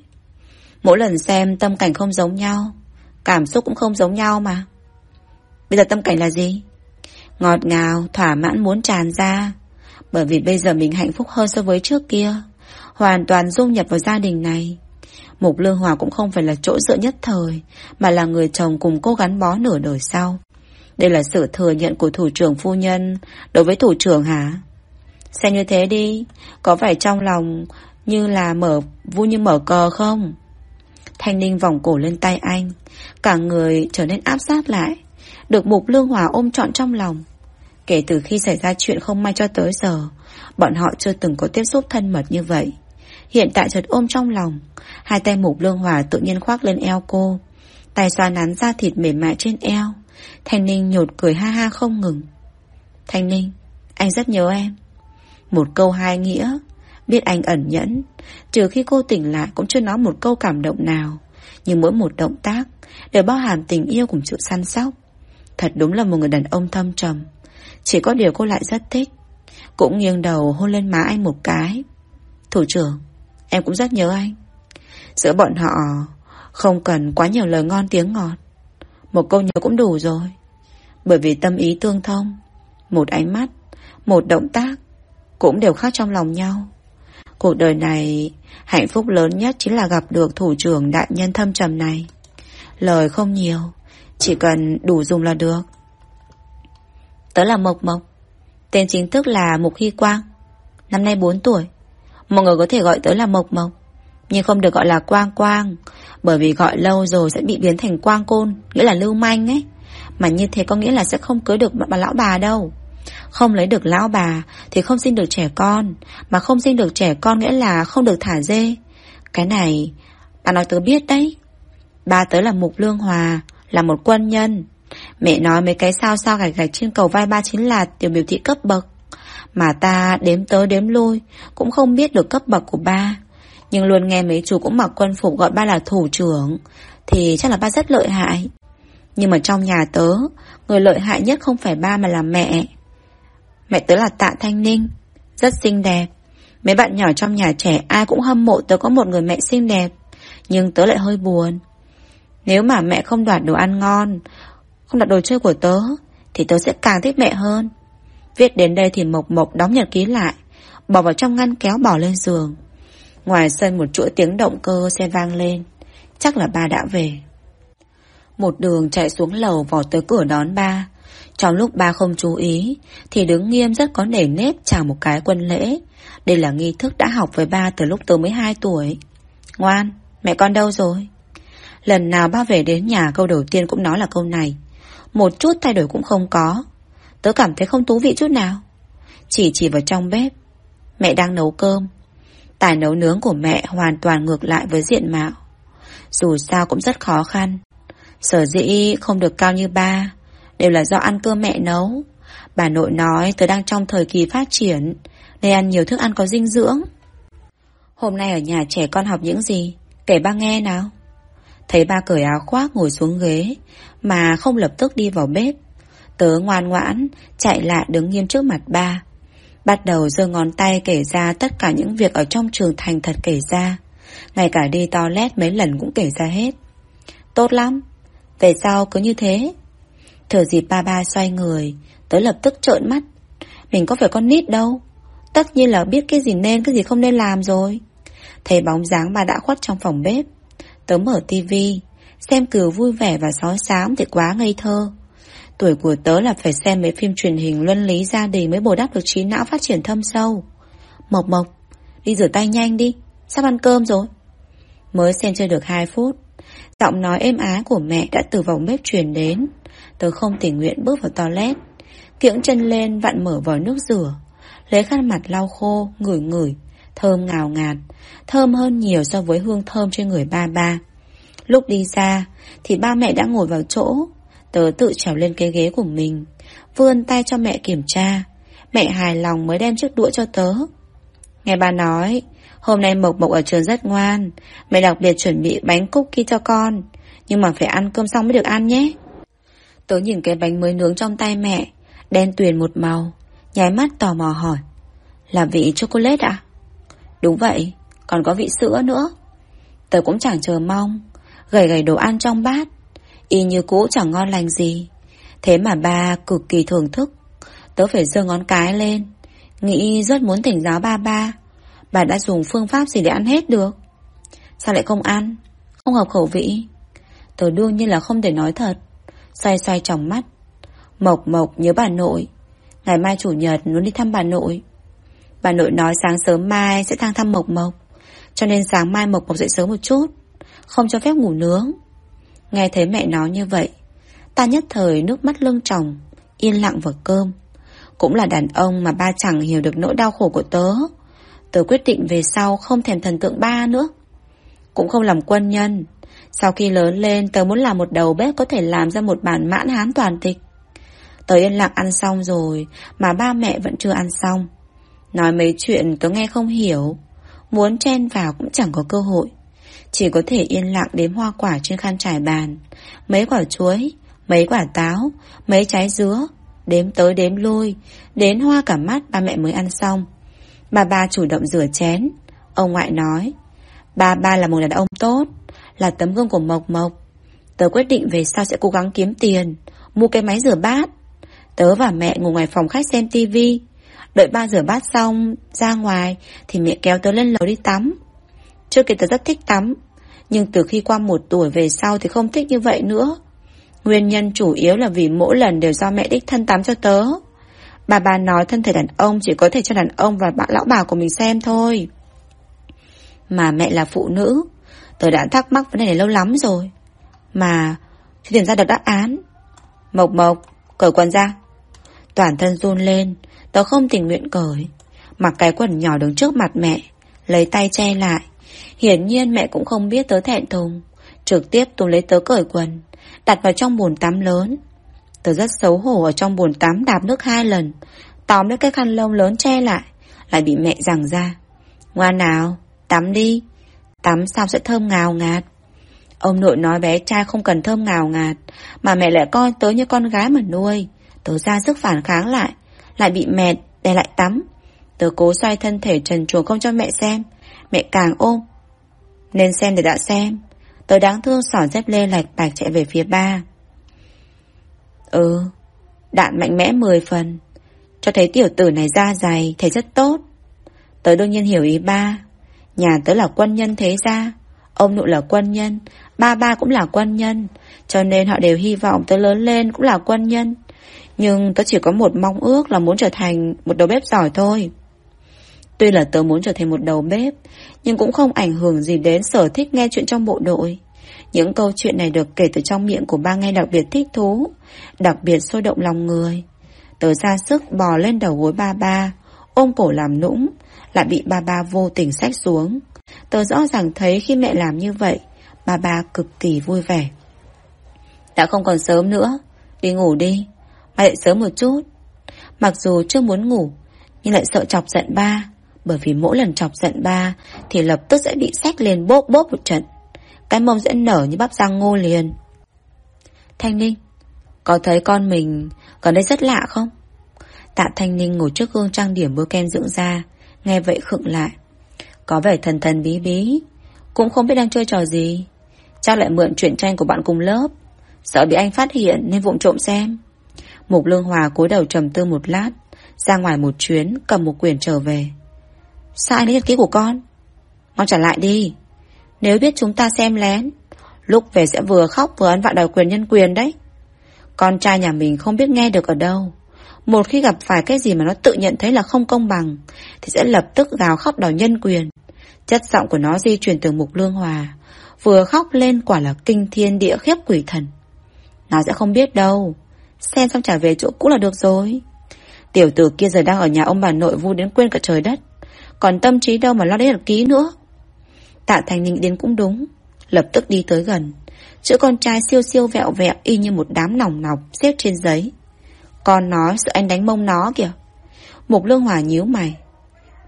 S2: Mỗi lần xem tâm cảnh không giống nhau. Cảm xúc cũng không giống nhau mà. Bây giờ tâm cảnh là gì? Ngọt ngào, thỏa mãn muốn tràn ra. Bởi vì bây giờ mình hạnh phúc hơn so với trước kia. Hoàn toàn dung nhập vào gia đình này. Mục Lương Hòa cũng không phải là chỗ dựa nhất thời, mà là người chồng cùng cô gắn bó nửa đời sau. Đây là sự thừa nhận của thủ trưởng phu nhân đối với thủ trưởng hả? Xem như thế đi, có phải trong lòng như là mở vui như mở cờ không? Thanh Ninh vòng cổ lên tay anh, cả người trở nên áp sát lại, được Mục Lương Hòa ôm trọn trong lòng. Kể từ khi xảy ra chuyện không may cho tới giờ, bọn họ chưa từng có tiếp xúc thân mật như vậy. Hiện tại chợt ôm trong lòng, hai tay Mục Lương Hòa tự nhiên khoác lên eo cô, tay xoa nắn da thịt mềm mại trên eo. Thanh Ninh nhột cười ha ha không ngừng. Thanh Ninh, anh rất nhớ em. Một câu hai nghĩa, Biết anh ẩn nhẫn Trừ khi cô tỉnh lại cũng chưa nói một câu cảm động nào Nhưng mỗi một động tác Đều bao hàm tình yêu cùng sự săn sóc Thật đúng là một người đàn ông thâm trầm. Chỉ có điều cô lại rất thích. Cũng nghiêng đầu hôn lên má anh một cái. Thủ trưởng, Em cũng rất nhớ anh. Giữa bọn họ, Không cần quá nhiều lời ngon tiếng ngọt. Một câu nhớ cũng đủ rồi. Bởi vì tâm ý tương thông, Một ánh mắt, Một động tác Cũng đều khác trong lòng nhau. Cuộc đời này, Hạnh phúc lớn nhất chính là gặp được thủ trưởng đại nhân thâm trầm này. Lời không nhiều chỉ cần đủ dùng là được. Tớ là Mộc Mộc. Tên chính thức là Mục Hy Quang. Năm nay 4 tuổi. Mọi người có thể gọi tớ là Mộc Mộc. Nhưng không được gọi là Quang Quang, Bởi vì gọi lâu rồi sẽ bị biến thành Quang Côn, Nghĩa là lưu manh ấy. Mà như thế có nghĩa là sẽ không cưới được bà lão bà đâu. Không lấy được lão bà Thì không sinh được trẻ con, Mà không sinh được trẻ con nghĩa là không được thả dê. Cái này, Bà nói tớ biết đấy. Ba tớ là Mục Lương Hòa là một quân nhân. Mẹ nói mấy cái sao sao gạch gạch trên cầu vai ba chính là tiểu biểu thị cấp bậc. Mà ta đếm tới đếm lui, Cũng không biết được cấp bậc của ba. Nhưng luôn nghe mấy chú cũng mặc quân phục gọi ba là thủ trưởng, Thì chắc là ba rất lợi hại. Nhưng mà trong nhà tớ, Người lợi hại nhất không phải ba mà là mẹ. Mẹ tớ là Tạ Thanh Ninh, Rất xinh đẹp. Mấy bạn nhỏ trong nhà trẻ ai cũng hâm mộ tớ có một người mẹ xinh đẹp. Nhưng tớ lại hơi buồn nếu mà mẹ không đoạt đồ ăn ngon Không đoạt đồ chơi của tớ Thì tớ sẽ càng thích mẹ hơn. Viết đến đây thì Mộc Mộc đóng nhật ký lại Bỏ vào trong ngăn kéo bỏ lên giường. Ngoài sân một chuỗi tiếng động cơ xe vang lên Chắc là ba đã về. Một đường chạy xuống lầu vỏ tới cửa đón ba. Trong lúc ba không chú ý Thì đứng nghiêm rất có nể nếp chào một cái quân lễ. Đây là nghi thức đã học với ba từ lúc tớ mới 2 tuổi. Ngoan, mẹ con đâu rồi? Lần nào ba về đến nhà, câu đầu tiên cũng nói là câu này. Một chút thay đổi cũng không có. Tớ cảm thấy không thú vị chút nào. Chỉ chỉ vào trong bếp. Mẹ đang nấu cơm. Tài nấu nướng của mẹ hoàn toàn ngược lại với diện mạo. Dù sao cũng rất khó khăn. Sở dĩ không được cao như ba, Đều là do ăn cơm mẹ nấu. Bà nội nói tớ đang trong thời kỳ phát triển, Nên ăn nhiều thức ăn có dinh dưỡng. Hôm nay ở nhà trẻ con học những gì? Kể ba nghe nào. Thấy ba cởi áo khoác ngồi xuống ghế, Mà không lập tức đi vào bếp. Tớ ngoan ngoãn, Chạy lại đứng nghiêm trước mặt ba. Bắt đầu giơ ngón tay kể ra Tất cả những việc ở trong trường thành thật kể ra. Ngay cả đi toilet mấy lần cũng kể ra hết. Tốt lắm. Về sau cứ như thế. Thở dịp ba ba xoay người, Tớ lập tức trợn mắt. Mình có phải con nít đâu? Tất nhiên là biết cái gì nên, cái gì không nên làm rồi. Thấy bóng dáng bà đã khuất trong phòng bếp Tớ mở tivi Xem cửa vui vẻ và sói xám thì quá ngây thơ Tuổi của tớ là phải xem mấy phim truyền hình luân lý gia đình mới bồi đắp được trí não phát triển thâm sâu. Mộc Mộc, đi rửa tay nhanh đi, sắp ăn cơm rồi. Mới xem chơi được 2 phút, giọng nói êm ái của mẹ đã từ vòng bếp truyền đến. Tớ không tình nguyện bước vào toilet, kiễng chân lên vặn mở vòi nước rửa, lấy khăn mặt lau khô, ngửi ngửi, thơm ngào ngạt, thơm hơn nhiều so với hương thơm trên người ba ba. Lúc đi ra, thì ba mẹ đã ngồi vào chỗ, Tớ tự trèo lên cái ghế của mình Vươn tay cho mẹ kiểm tra Mẹ hài lòng mới đem chiếc đũa cho tớ Nghe bà nói Hôm nay Mộc Mộc ở trường rất ngoan Mẹ đặc biệt chuẩn bị bánh cookie cho con Nhưng mà phải ăn cơm xong mới được ăn nhé Tớ nhìn cái bánh mới nướng trong tay mẹ Đen tuyền một màu Nháy mắt tò mò hỏi Là vị chocolate à? Đúng vậy, Còn có vị sữa nữa. Tớ cũng chẳng chờ mong, Gầy gầy đồ ăn trong bát, Y như cũ chẳng ngon lành gì. Thế mà ba cực kỳ thưởng thức, Tớ phải giơ ngón cái lên, Nghĩ rất muốn thỉnh giáo ba ba. Bà đã dùng phương pháp gì để ăn hết được? Sao lại không ăn? Không hợp khẩu vị. Tớ đương nhiên là không thể nói thật. Xoay xoay trong mắt, Mộc mộc nhớ bà nội. Ngày mai chủ nhật muốn đi thăm bà nội. Bà nội nói sáng sớm mai sẽ thang thăm Mộc Mộc. Cho nên sáng mai Mộc Mộc dậy sớm một chút, Không cho phép ngủ nướng. Nghe thấy mẹ nói như vậy, Ta nhất thời nước mắt lưng tròng, Yên lặng vào cơm. Cũng là đàn ông mà ba chẳng hiểu được nỗi đau khổ của tớ. Tớ quyết định về sau không thèm thần tượng ba nữa. Cũng không làm quân nhân, Sau khi lớn lên tớ muốn làm một đầu bếp có thể làm ra một bản mãn hán toàn tịch. Tớ yên lặng ăn xong rồi, Mà ba mẹ vẫn chưa ăn xong. Nói mấy chuyện tớ nghe không hiểu. Muốn chen vào cũng chẳng có cơ hội. Chỉ có thể yên lặng đếm hoa quả trên khăn trải bàn. Mấy quả chuối, Mấy quả táo, Mấy trái dứa. Đếm tới đếm lui, Đến hoa cả mắt ba mẹ mới ăn xong. Bà ba chủ động rửa chén. Ông ngoại nói, Ba ba là một đàn ông tốt, Là tấm gương của Mộc Mộc. Tớ quyết định về sau sẽ cố gắng kiếm tiền, Mua cái máy rửa bát. Tớ và mẹ ngồi ngoài phòng khách xem tivi Đợi ba rửa bát xong, Ra ngoài, Thì mẹ kéo tớ lên lầu đi tắm. Trước kia tớ rất thích tắm, Nhưng từ khi qua một tuổi về sau Thì không thích như vậy nữa. Nguyên nhân chủ yếu là vì mỗi lần đều do mẹ đích thân tắm cho tớ. Bà bà nói thân thể đàn ông chỉ có thể cho đàn ông và bạn lão bà của mình xem thôi. Mà mẹ là phụ nữ, Tớ đã thắc mắc vấn đề này lâu lắm rồi. Mà Chưa tìm ra được đáp án, Mộc mộc, Cởi quần ra. Toàn thân run lên Tớ không tình nguyện cởi Mặc cái quần nhỏ đứng trước mặt mẹ Lấy tay che lại. Hiển nhiên mẹ cũng không biết tớ thẹn thùng. Trực tiếp tôi lấy tớ cởi quần Đặt vào trong bồn tắm lớn. Tớ rất xấu hổ ở trong bồn tắm đạp nước hai lần Tóm lấy cái khăn lông lớn che lại Lại bị mẹ giằng ra. Ngoan nào, tắm đi Tắm sao sẽ thơm ngào ngạt. Ông nội nói bé trai không cần thơm ngào ngạt Mà mẹ lại coi tớ như con gái mà nuôi. Tớ ra sức phản kháng lại lại bị mệt, đè lại tắm. Tớ cố xoay thân thể trần truồng không cho mẹ xem. Mẹ càng ôm Nên xem để đã xem. Tớ đáng thương sỏ dép lê lạch bạch chạy về phía ba. Ừ Đạn mạnh mẽ 10 phần. Cho thấy tiểu tử này da dày Thấy rất tốt. Tớ đương nhiên hiểu ý ba. Nhà tớ là quân nhân thế ra Ông nội là quân nhân. Ba ba cũng là quân nhân. Cho nên họ đều hy vọng tớ lớn lên cũng là quân nhân. Nhưng tớ chỉ có một mong ước là muốn trở thành một đầu bếp giỏi thôi. Tuy là tớ muốn trở thành một đầu bếp, Nhưng cũng không ảnh hưởng gì đến sở thích nghe chuyện trong bộ đội. Những câu chuyện này được kể từ trong miệng của ba nghe đặc biệt thích thú, Đặc biệt sôi động lòng người. Tớ ra sức bò lên đầu gối ba ba, Ôm cổ làm nũng, Lại bị ba ba vô tình sách xuống. Tớ rõ ràng thấy khi mẹ làm như vậy, Ba ba cực kỳ vui vẻ. Đã không còn sớm nữa, Đi ngủ đi. Mà lại sớm một chút. Mặc dù chưa muốn ngủ, Nhưng lại sợ chọc giận ba. Bởi vì mỗi lần chọc giận ba, Thì lập tức sẽ bị xách lên bốp bốp một trận. Cái mông sẽ nở như bắp rang ngô liền. Thanh Ninh, Có thấy con mình Còn đây rất lạ không? Tạ Thanh Ninh ngồi trước gương trang điểm bôi kem dưỡng da, Nghe vậy khựng lại. Có vẻ thần thần bí bí, Cũng không biết đang chơi trò gì. Chắc lại mượn chuyện tranh của bạn cùng lớp. Sợ bị anh phát hiện nên vụng trộm xem. Mục Lương Hòa cúi đầu trầm tư một lát, Ra ngoài một chuyến, Cầm một quyển trở về. Sao anh lấy nhật ký của con? Con trả lại đi. Nếu biết chúng ta xem lén, Lúc về sẽ vừa khóc vừa ăn vạ đòi quyền nhân quyền đấy. Con trai nhà mình không biết nghe được ở đâu. Một khi gặp phải cái gì mà nó tự nhận thấy là không công bằng, Thì sẽ lập tức gào khóc đòi nhân quyền. Chất giọng của nó di chuyển từ mục lương hòa, Vừa khóc lên quả là kinh thiên địa khiếp quỷ thần. Nó sẽ không biết đâu. Xem xong trả về chỗ cũ là được rồi. Tiểu tử kia giờ đang ở nhà ông bà nội vui đến quên cả trời đất. Còn tâm trí đâu mà lo đến được ký nữa? Tạ Thành Ninh đến cũng đúng. Lập tức đi tới gần. Chữ con trai siêu siêu vẹo vẹo Y như một đám nòng nọc xếp trên giấy. Con nói sợ anh đánh mông nó kìa. Mục lương hòa nhíu mày.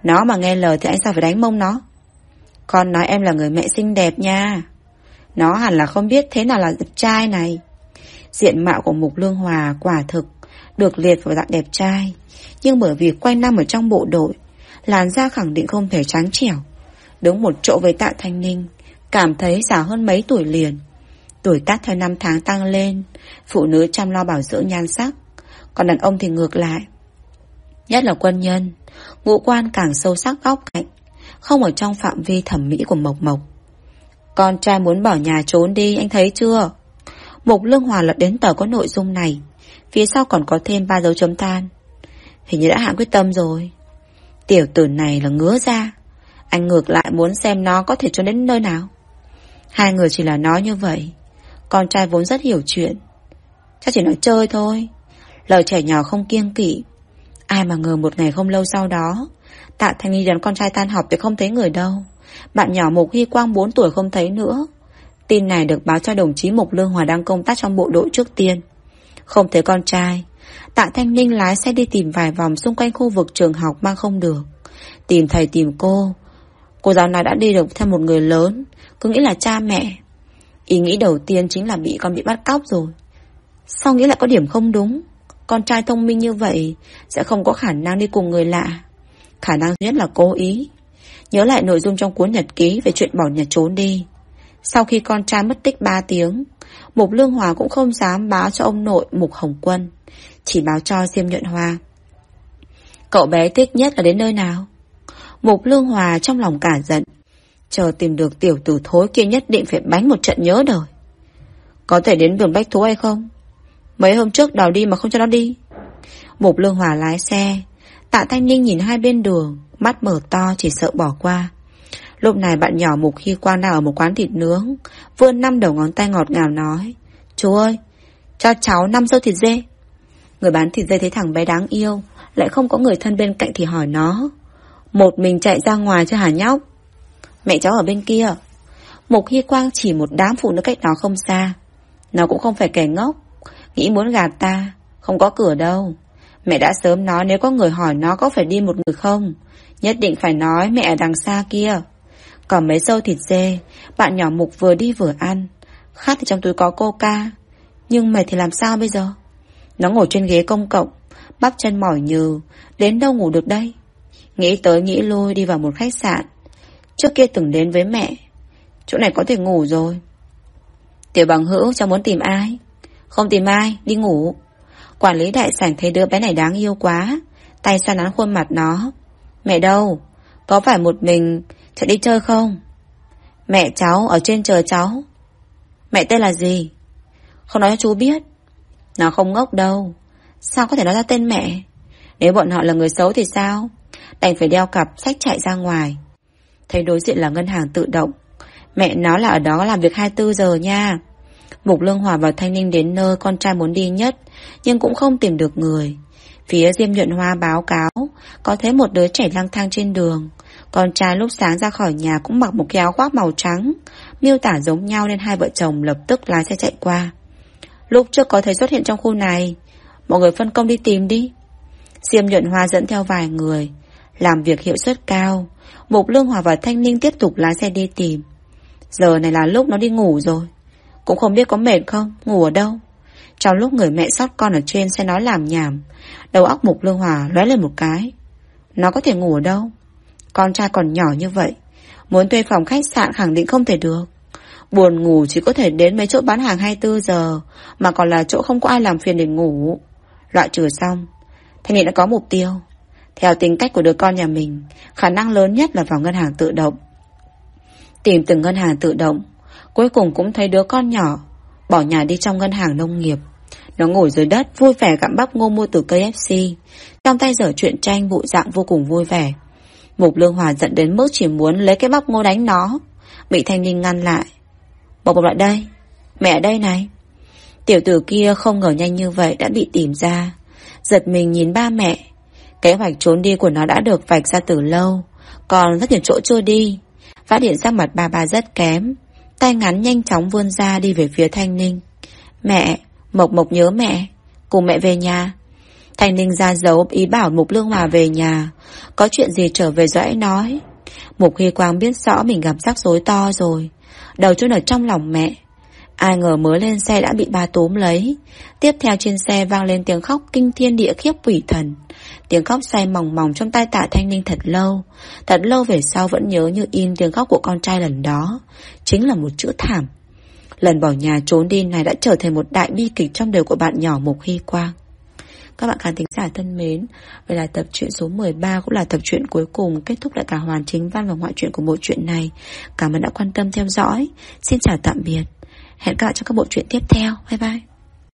S2: Nó mà nghe lời thì anh sao phải đánh mông nó? Con nói em là người mẹ xinh đẹp nha. Nó hẳn là không biết thế nào là đẹp trai này. Diện mạo của Mục Lương Hòa quả thực Được liệt vào dạng đẹp trai. Nhưng bởi vì quanh năm ở trong bộ đội, Làn da khẳng định không thể trắng trẻo. Đứng một chỗ với tạ thanh ninh, Cảm thấy già hơn mấy tuổi liền. Tuổi tác theo năm tháng tăng lên, Phụ nữ chăm lo bảo dưỡng nhan sắc. Còn đàn ông thì ngược lại. Nhất là quân nhân, Ngũ quan càng sâu sắc góc cạnh, Không ở trong phạm vi thẩm mỹ của Mộc Mộc. Con trai muốn bỏ nhà trốn đi, Anh thấy chưa? Mục Lương Hòa lật đến tờ có nội dung này. Phía sau còn có thêm ba dấu chấm than. Hình như đã hạ quyết tâm rồi. Tiểu tử này là ngứa ra Anh ngược lại muốn xem nó có thể cho đến nơi nào. Hai người chỉ là nói như vậy. Con trai vốn rất hiểu chuyện. Chắc chỉ nói chơi thôi. Lời trẻ nhỏ không kiêng kỵ. Ai mà ngờ một ngày không lâu sau đó, Tạ Thanh Nhi đón con trai tan học thì không thấy người đâu. Bạn nhỏ Mục Hy Quang 4 tuổi không thấy nữa. Tin này được báo cho đồng chí Mục Lương Hòa đang công tác trong bộ đội trước tiên Không thấy con trai Tạ Thanh Ninh lái xe đi tìm vài vòng xung quanh khu vực trường học mang không được. Tìm thầy tìm cô. Cô giáo này đã đi được theo một người lớn, cứ nghĩ là cha mẹ. Ý nghĩ đầu tiên chính là bị con bị bắt cóc rồi. Sau nghĩ lại có điểm không đúng. Con trai thông minh như vậy sẽ không có khả năng đi cùng người lạ. Khả năng nhất là cố ý. Nhớ lại nội dung trong cuốn nhật ký về chuyện bỏ nhà trốn đi. Sau khi con trai mất tích 3 tiếng, Mục Lương Hòa cũng không dám báo cho ông nội Mục Hồng Quân, chỉ báo cho Diêm Nhuận Hoa. Cậu bé thích nhất là đến nơi nào? Mục Lương Hòa trong lòng cả giận. Chờ tìm được tiểu tử thối kia nhất định phải bánh một trận nhớ đời. Có thể đến vườn bách thú hay không? Mấy hôm trước đòi đi mà không cho nó đi. Mục Lương Hòa lái xe. Tạ Thanh Ninh nhìn hai bên đường, mắt mở to chỉ sợ bỏ qua. Lúc này bạn nhỏ Mục Hy Quang đang ở một quán thịt nướng, vươn năm đầu ngón tay ngọt ngào nói. Chú ơi, cho cháu năm sâu thịt dê. Người bán thịt dê thấy thằng bé đáng yêu, lại không có người thân bên cạnh thì hỏi nó. Một mình chạy ra ngoài cho hả nhóc. Mẹ cháu ở bên kia. Mục Hy Quang chỉ một đám phụ nữ cách đó không xa. Nó cũng không phải kẻ ngốc. Nghĩ muốn gạt ta. Không có cửa đâu. Mẹ đã sớm nói nếu có người hỏi nó có phải đi một người không. Nhất định phải nói mẹ ở đằng xa kia. Còn mấy sâu thịt dê, bạn nhỏ Mục vừa đi vừa ăn. Khát thì trong túi có coca. Nhưng mệt thì làm sao bây giờ? Nó ngồi trên ghế công cộng, bắp chân mỏi nhừ, đến đâu ngủ được đây? Nghĩ tới nghĩ lui đi vào một khách sạn. Trước kia từng đến với mẹ. Chỗ này có thể ngủ rồi. Tiểu bằng hữu cháu muốn tìm ai? Không tìm ai, đi ngủ. Quản lý đại sảnh thấy đứa bé này đáng yêu quá. Tay xa nắn khuôn mặt nó. Mẹ đâu? Có phải một mình chạy đi chơi không? Mẹ cháu ở trên chờ cháu. Mẹ tên là gì? Không nói cho chú biết. Nó không ngốc đâu. Sao có thể nói ra tên mẹ? Nếu bọn họ là người xấu thì sao? Đành phải đeo cặp sách chạy ra ngoài. Thấy đối diện là ngân hàng tự động. Mẹ nó là ở đó làm việc 24 giờ nha. Mục Lương Hòa và Thanh Ninh đến nơi con trai muốn đi nhất, nhưng cũng không tìm được người. Phía Diêm Nhuận Hoa báo cáo, có thấy một đứa trẻ lang thang trên đường. Con trai lúc sáng ra khỏi nhà cũng mặc một cái áo khoác màu trắng, miêu tả giống nhau nên hai vợ chồng lập tức lái xe chạy qua. Lúc trước có thấy xuất hiện trong khu này, mọi người phân công đi tìm đi. Diêm Nhuận Hoa dẫn theo vài người, làm việc hiệu suất cao. Mục Lương Hòa và Thanh Ninh tiếp tục lái xe đi tìm. Giờ này là lúc nó đi ngủ rồi. Cũng không biết có mệt không, ngủ ở đâu. Trong lúc người mẹ sót con ở trên xe nói làm nhảm, đầu óc Mục Lương Hòa lóe lên một cái. Nó có thể ngủ ở đâu? Con trai còn nhỏ như vậy, muốn thuê phòng khách sạn khẳng định không thể được. Buồn ngủ chỉ có thể đến mấy chỗ bán hàng 24 giờ, mà còn là chỗ không có ai làm phiền để ngủ. Loại trừ xong, Thanh Nghị đã có mục tiêu. Theo tính cách của đứa con nhà mình, khả năng lớn nhất là vào ngân hàng tự động. Tìm từng ngân hàng tự động, cuối cùng cũng thấy đứa con nhỏ, bỏ nhà đi trong ngân hàng nông nghiệp. Nó ngồi dưới đất vui vẻ gặm bắp ngô mua từ KFC, trong tay dở chuyện tranh bộ dạng vô cùng vui vẻ. Mục Lương Hòa giận đến mức chỉ muốn lấy cái bắp ngô đánh nó, bị Thanh Ninh ngăn lại. Bộc bộc lại đây, mẹ ở đây này. Tiểu tử kia không ngờ nhanh như vậy đã bị tìm ra. Giật mình nhìn ba mẹ, Kế hoạch trốn đi của nó đã được vạch ra từ lâu, còn rất nhiều chỗ chưa đi. Phát hiện sắc mặt bà bà rất kém, tay ngắn nhanh chóng vươn ra đi về phía Thanh Ninh. Mẹ, Mộc Mộc nhớ mẹ, cùng mẹ về nhà. Thanh Ninh ra dấu ý bảo Mục Lương Hòa về nhà, có chuyện gì trở về dõi nói. Mục Hy Quang biết rõ mình gặp rắc rối to rồi, đầu chôn ở trong lòng mẹ. Ai ngờ mới lên xe đã bị ba túm lấy. Tiếp theo trên xe vang lên tiếng khóc kinh thiên địa khiếp quỷ thần. Tiếng khóc say mỏng mỏng trong tay tạ thanh ninh thật lâu. Thật lâu về sau vẫn nhớ như in tiếng khóc của con trai lần đó. Chính là một chữ thảm. Lần bỏ nhà trốn đi này đã trở thành một đại bi kịch trong đời của bạn nhỏ Mục Hy Quang. Các bạn khán thính giả thân mến, vậy là tập truyện số 13 cũng là tập truyện cuối cùng kết thúc lại cả hoàn chính văn và ngoại truyện của bộ truyện này. Cảm ơn đã quan tâm theo dõi. Xin chào tạm biệt. Hẹn gặp lại trong các bộ truyện tiếp theo. Bye bye.